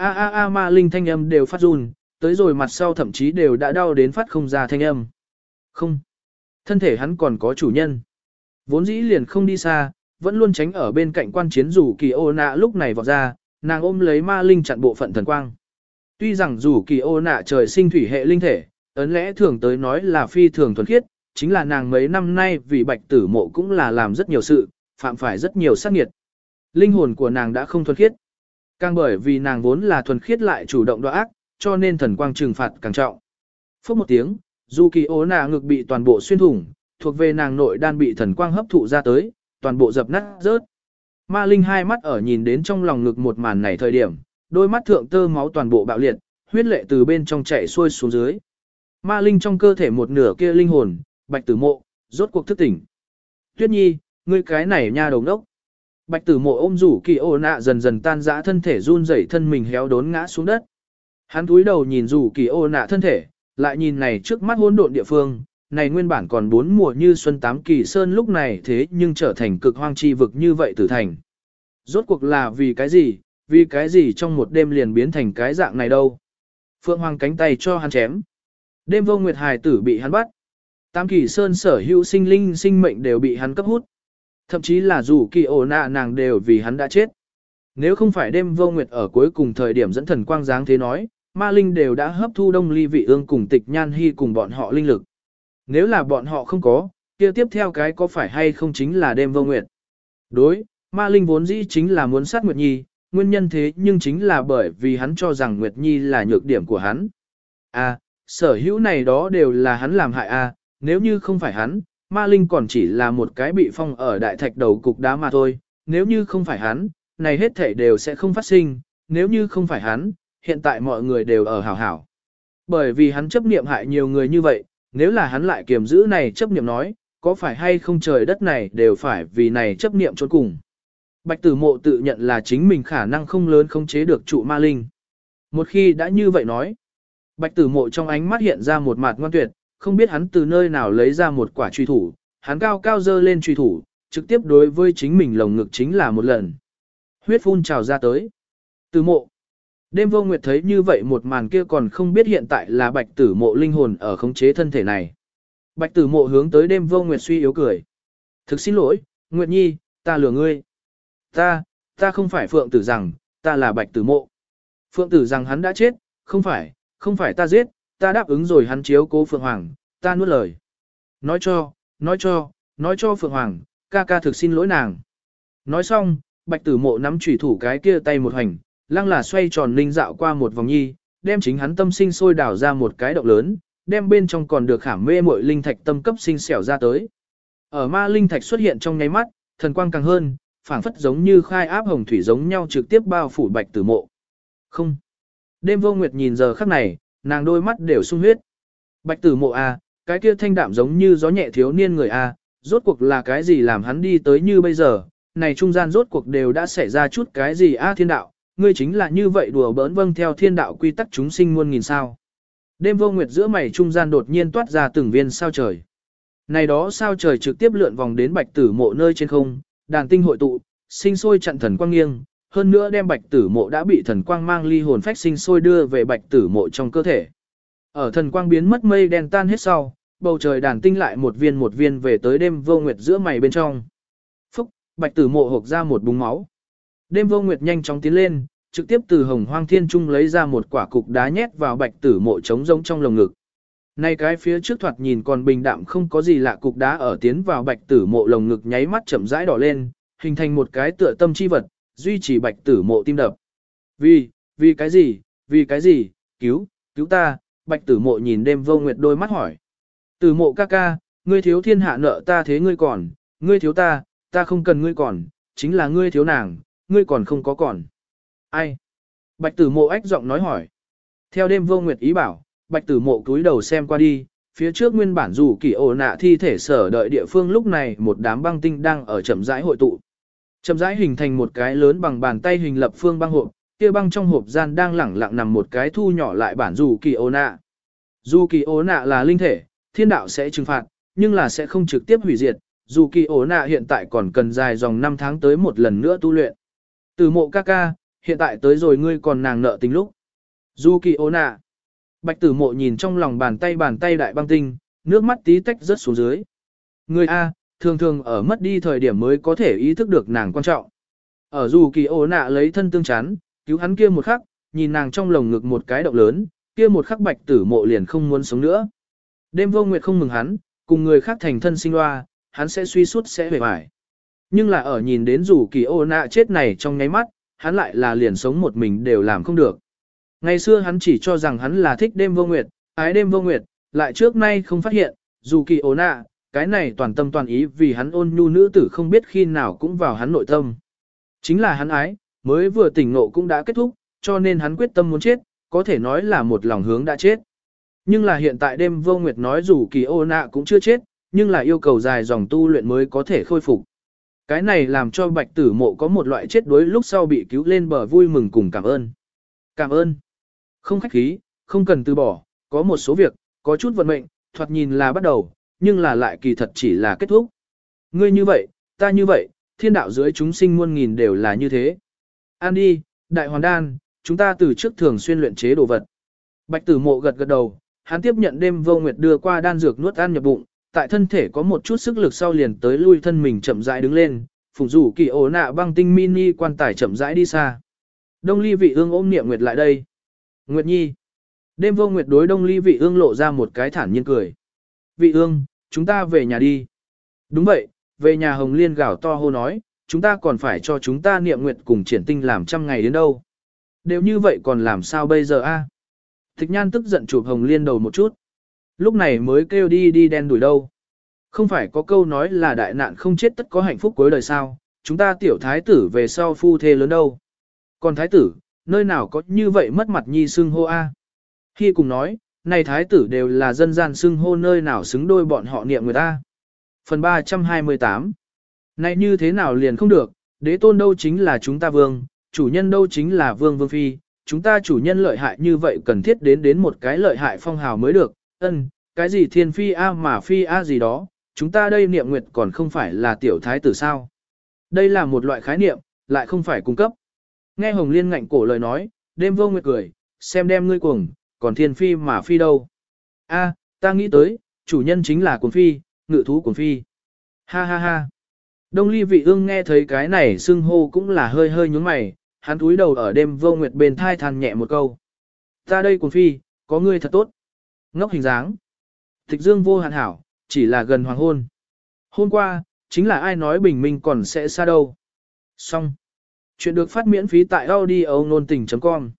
S1: A a a ma linh thanh âm đều phát run, tới rồi mặt sau thậm chí đều đã đau đến phát không ra thanh âm. Không. Thân thể hắn còn có chủ nhân. Vốn dĩ liền không đi xa, vẫn luôn tránh ở bên cạnh quan chiến rủ kỳ ô nạ lúc này vọt ra, nàng ôm lấy ma linh chặn bộ phận thần quang. Tuy rằng rủ kỳ ô nạ trời sinh thủy hệ linh thể, ấn lẽ thường tới nói là phi thường thuần khiết, chính là nàng mấy năm nay vì bạch tử mộ cũng là làm rất nhiều sự, phạm phải rất nhiều sát nghiệt. Linh hồn của nàng đã không thuần khiết. Càng bởi vì nàng vốn là thuần khiết lại chủ động đoạ ác, cho nên thần quang trừng phạt càng trọng. Phước một tiếng, dù kỳ ố nạ ngực bị toàn bộ xuyên thủng, thuộc về nàng nội đan bị thần quang hấp thụ ra tới, toàn bộ dập nát rớt. Ma Linh hai mắt ở nhìn đến trong lòng ngực một màn này thời điểm, đôi mắt thượng tơ máu toàn bộ bạo liệt, huyết lệ từ bên trong chảy xuôi xuống dưới. Ma Linh trong cơ thể một nửa kia linh hồn, bạch tử mộ, rốt cuộc thức tỉnh. Tuyết nhi, ngươi cái này nha đồng đốc. Bạch tử mộ ôm rủ kỳ ô nạ dần dần tan rã thân thể run rẩy thân mình héo đốn ngã xuống đất. Hắn túi đầu nhìn rủ kỳ ô nạ thân thể, lại nhìn này trước mắt hỗn độn địa phương, này nguyên bản còn bốn mùa như xuân tám kỳ sơn lúc này thế nhưng trở thành cực hoang chi vực như vậy tử thành. Rốt cuộc là vì cái gì, vì cái gì trong một đêm liền biến thành cái dạng này đâu. Phượng Hoàng cánh tay cho hắn chém. Đêm vô nguyệt hài tử bị hắn bắt. Tám kỳ sơn sở hữu sinh linh sinh mệnh đều bị hắn cấp hút. Thậm chí là dù kỳ ổ nạ nàng đều vì hắn đã chết. Nếu không phải đêm vô nguyệt ở cuối cùng thời điểm dẫn thần quang dáng thế nói, ma linh đều đã hấp thu đông ly vị ương cùng tịch nhan hy cùng bọn họ linh lực. Nếu là bọn họ không có, kia tiếp theo cái có phải hay không chính là đêm vô nguyệt. Đối, ma linh vốn dĩ chính là muốn sát Nguyệt Nhi, nguyên nhân thế nhưng chính là bởi vì hắn cho rằng Nguyệt Nhi là nhược điểm của hắn. À, sở hữu này đó đều là hắn làm hại a. À, nếu như không phải hắn, ma linh còn chỉ là một cái bị phong ở đại thạch đầu cục đá mà thôi, nếu như không phải hắn, này hết thể đều sẽ không phát sinh, nếu như không phải hắn, hiện tại mọi người đều ở hảo hảo. Bởi vì hắn chấp niệm hại nhiều người như vậy, nếu là hắn lại kiềm giữ này chấp niệm nói, có phải hay không trời đất này đều phải vì này chấp niệm trốn cùng. Bạch tử mộ tự nhận là chính mình khả năng không lớn không chế được trụ ma linh. Một khi đã như vậy nói, bạch tử mộ trong ánh mắt hiện ra một mặt ngoan tuyệt, không biết hắn từ nơi nào lấy ra một quả truy thủ, hắn cao cao dơ lên truy thủ, trực tiếp đối với chính mình lồng ngực chính là một lần. Huyết phun trào ra tới. Tử mộ. Đêm vô nguyệt thấy như vậy một màn kia còn không biết hiện tại là bạch tử mộ linh hồn ở khống chế thân thể này. Bạch tử mộ hướng tới đêm vô nguyệt suy yếu cười. Thực xin lỗi, Nguyệt Nhi, ta lừa ngươi. Ta, ta không phải phượng tử rằng, ta là bạch tử mộ. Phượng tử rằng hắn đã chết, không phải, không phải ta giết, ta đáp ứng rồi hắn chiếu cố Phượng Hoàng, ta nuốt lời. Nói cho, nói cho, nói cho Phượng Hoàng, ca ca thực xin lỗi nàng. Nói xong, bạch tử mộ nắm chủy thủ cái kia tay một hành, lăng là xoay tròn linh dạo qua một vòng nhi, đem chính hắn tâm sinh sôi đảo ra một cái động lớn, đem bên trong còn được khảm mê muội linh thạch tâm cấp sinh xẻo ra tới. Ở ma linh thạch xuất hiện trong nháy mắt, thần quang càng hơn, phảng phất giống như khai áp hồng thủy giống nhau trực tiếp bao phủ bạch tử mộ. Không. Đêm vô nguyệt nhìn giờ khắc này, nàng đôi mắt đều sung huyết. Bạch tử mộ a, cái kia thanh đạm giống như gió nhẹ thiếu niên người a, rốt cuộc là cái gì làm hắn đi tới như bây giờ, này trung gian rốt cuộc đều đã xảy ra chút cái gì a thiên đạo, ngươi chính là như vậy đùa bỡn vâng theo thiên đạo quy tắc chúng sinh muôn nghìn sao. Đêm vô nguyệt giữa mày trung gian đột nhiên toát ra từng viên sao trời. Này đó sao trời trực tiếp lượn vòng đến bạch tử mộ nơi trên không, đàn tinh hội tụ, sinh sôi chặn thần quang nghiêng, hơn nữa đem bạch tử mộ đã bị thần quang mang ly hồn phách sinh sôi đưa về bạch tử mộ trong cơ thể. Ở thần quang biến mất mây đen tan hết sau, bầu trời đàn tinh lại một viên một viên về tới đêm vô nguyệt giữa mày bên trong. Phúc, bạch tử mộ hộc ra một búng máu. Đêm vô nguyệt nhanh chóng tiến lên, trực tiếp từ hồng hoang thiên trung lấy ra một quả cục đá nhét vào bạch tử mộ trống rỗng trong lồng ngực. Nay cái phía trước thoạt nhìn còn bình đạm không có gì lạ cục đá ở tiến vào bạch tử mộ lồng ngực nháy mắt chậm rãi đỏ lên, hình thành một cái tựa tâm chi vật, duy trì bạch tử mộ tim đập. Vì, vì cái gì, vì cái gì, cứu, cứu ta, bạch tử mộ nhìn đêm vô nguyệt đôi mắt hỏi. Tử mộ ca ca, ngươi thiếu thiên hạ nợ ta thế ngươi còn, ngươi thiếu ta, ta không cần ngươi còn, chính là ngươi thiếu nàng, ngươi còn không có còn. Ai? Bạch tử mộ ách giọng nói hỏi. Theo đêm vô nguyệt ý bảo, bạch tử mộ cúi đầu xem qua đi, phía trước nguyên bản dù kỳ ổ nạ thi thể sở đợi địa phương lúc này một đám băng tinh đang ở chậm rãi hội tụ. Chậm rãi hình thành một cái lớn bằng bàn tay hình lập phương băng hộp, kia băng trong hộp gian đang lẳng lặng nằm một cái thu nhỏ lại bản dù kỳ ô nạ. Dù kỳ ô nạ là linh thể, thiên đạo sẽ trừng phạt, nhưng là sẽ không trực tiếp hủy diệt, dù kỳ ô nạ hiện tại còn cần dài dòng 5 tháng tới một lần nữa tu luyện. Từ mộ ca ca, hiện tại tới rồi ngươi còn nàng nợ tình lúc. Dù kỳ ô nạ. Bạch tử mộ nhìn trong lòng bàn tay bàn tay đại băng tinh, nước mắt tí tách rớt xuống dưới. Ngươi A, thường thường ở mất đi thời điểm mới có thể ý thức được nàng quan trọng. Ở dù kỳ ổ nạ lấy thân tương chán, cứu hắn kia một khắc, nhìn nàng trong lồng ngực một cái động lớn, kia một khắc bạch tử mộ liền không muốn sống nữa. Đêm vô nguyệt không mừng hắn, cùng người khác thành thân sinh loa, hắn sẽ suy suốt sẽ về vải. Nhưng là ở nhìn đến dù kỳ ô nạ chết này trong nháy mắt, hắn lại là liền sống một mình đều làm không được. Ngày xưa hắn chỉ cho rằng hắn là thích đêm vô nguyệt, ái đêm vô nguyệt, lại trước nay không phát hiện, dù kỳ ô nạ, cái này toàn tâm toàn ý vì hắn ôn nhu nữ tử không biết khi nào cũng vào hắn nội tâm. Chính là hắn ái, mới vừa tỉnh ngộ cũng đã kết thúc, cho nên hắn quyết tâm muốn chết, có thể nói là một lòng hướng đã chết. Nhưng là hiện tại đêm vô nguyệt nói dù kỳ ô nạ cũng chưa chết, nhưng là yêu cầu dài dòng tu luyện mới có thể khôi phục. Cái này làm cho bạch tử mộ có một loại chết đuối lúc sau bị cứu lên bờ vui mừng cùng cảm ơn. Cảm ơn. Không khách khí, không cần từ bỏ, có một số việc, có chút vận mệnh, thoạt nhìn là bắt đầu, nhưng là lại kỳ thật chỉ là kết thúc. Ngươi như vậy, ta như vậy, thiên đạo dưới chúng sinh muôn nghìn đều là như thế. An đi, đại hoàn đan, chúng ta từ trước thường xuyên luyện chế đồ vật. Bạch tử mộ gật gật đầu, hắn tiếp nhận đêm vô nguyệt đưa qua đan dược nuốt ăn nhập bụng, tại thân thể có một chút sức lực sau liền tới lui thân mình chậm rãi đứng lên, phùng rủ kỳ ổ nạ băng tinh mini quan tài chậm rãi đi xa. Đông ly vị ương ôm niệm nguyệt lại đây. Nguyệt nhi. Đêm vô nguyệt đối đông ly vị ương lộ ra một cái thản nhiên cười. Vị ương, chúng ta về nhà đi. Đúng vậy, về nhà hồng liên gào to hô nói, chúng ta còn phải cho chúng ta niệm nguyện cùng triển tinh làm trăm ngày đến đâu. Đều như vậy còn làm sao bây giờ a? Thích nhan tức giận chụp hồng liên đầu một chút. Lúc này mới kêu đi đi đen đuổi đâu. Không phải có câu nói là đại nạn không chết tất có hạnh phúc cuối đời sao, chúng ta tiểu thái tử về sau phu thê lớn đâu. Còn thái tử, nơi nào có như vậy mất mặt nhi xưng hô a? Khi cùng nói, này thái tử đều là dân gian xưng hô nơi nào xứng đôi bọn họ niệm người ta. Phần 328 Này như thế nào liền không được, đế tôn đâu chính là chúng ta vương, chủ nhân đâu chính là vương vương phi, chúng ta chủ nhân lợi hại như vậy cần thiết đến đến một cái lợi hại phong hào mới được, ân, cái gì thiên phi a mà phi a gì đó, chúng ta đây niệm nguyệt còn không phải là tiểu thái tử sao. Đây là một loại khái niệm, lại không phải cung cấp. Nghe Hồng Liên ngạnh cổ lời nói, đêm vô nguyệt cười, xem đem ngươi cuồng, còn thiên phi mà phi đâu. A, ta nghĩ tới, chủ nhân chính là cuồng phi, ngự thú cuồng phi. Ha ha ha. Đông ly vị ương nghe thấy cái này xưng hô cũng là hơi hơi nhúng mày, hắn túi đầu ở đêm vô nguyệt bên thai than nhẹ một câu. Ta đây cuồng phi, có ngươi thật tốt. Ngốc hình dáng. Tịch dương vô hạn hảo, chỉ là gần hoàng hôn. Hôm qua, chính là ai nói bình minh còn sẽ xa đâu. Xong. Chuyện được phát miễn phí tại audio nôn tình.com